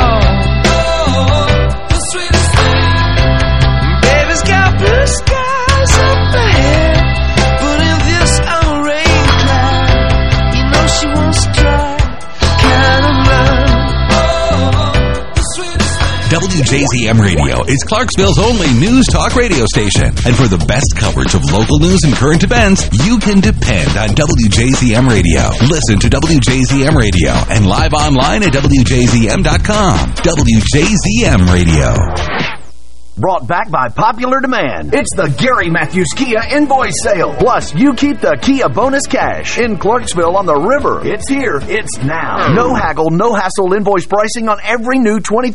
WJZM Radio is Clarksville's only news talk radio station. And for the best coverage of local news and current events, you can depend on WJZM Radio. Listen to WJZM Radio and live online at WJZM.com. WJZM Radio. brought back by popular demand. It's the Gary Matthews Kia Invoice Sale. Plus, you keep the Kia bonus cash in Clarksville on the river. It's here. It's now. No haggle, no hassle invoice pricing on every new 2013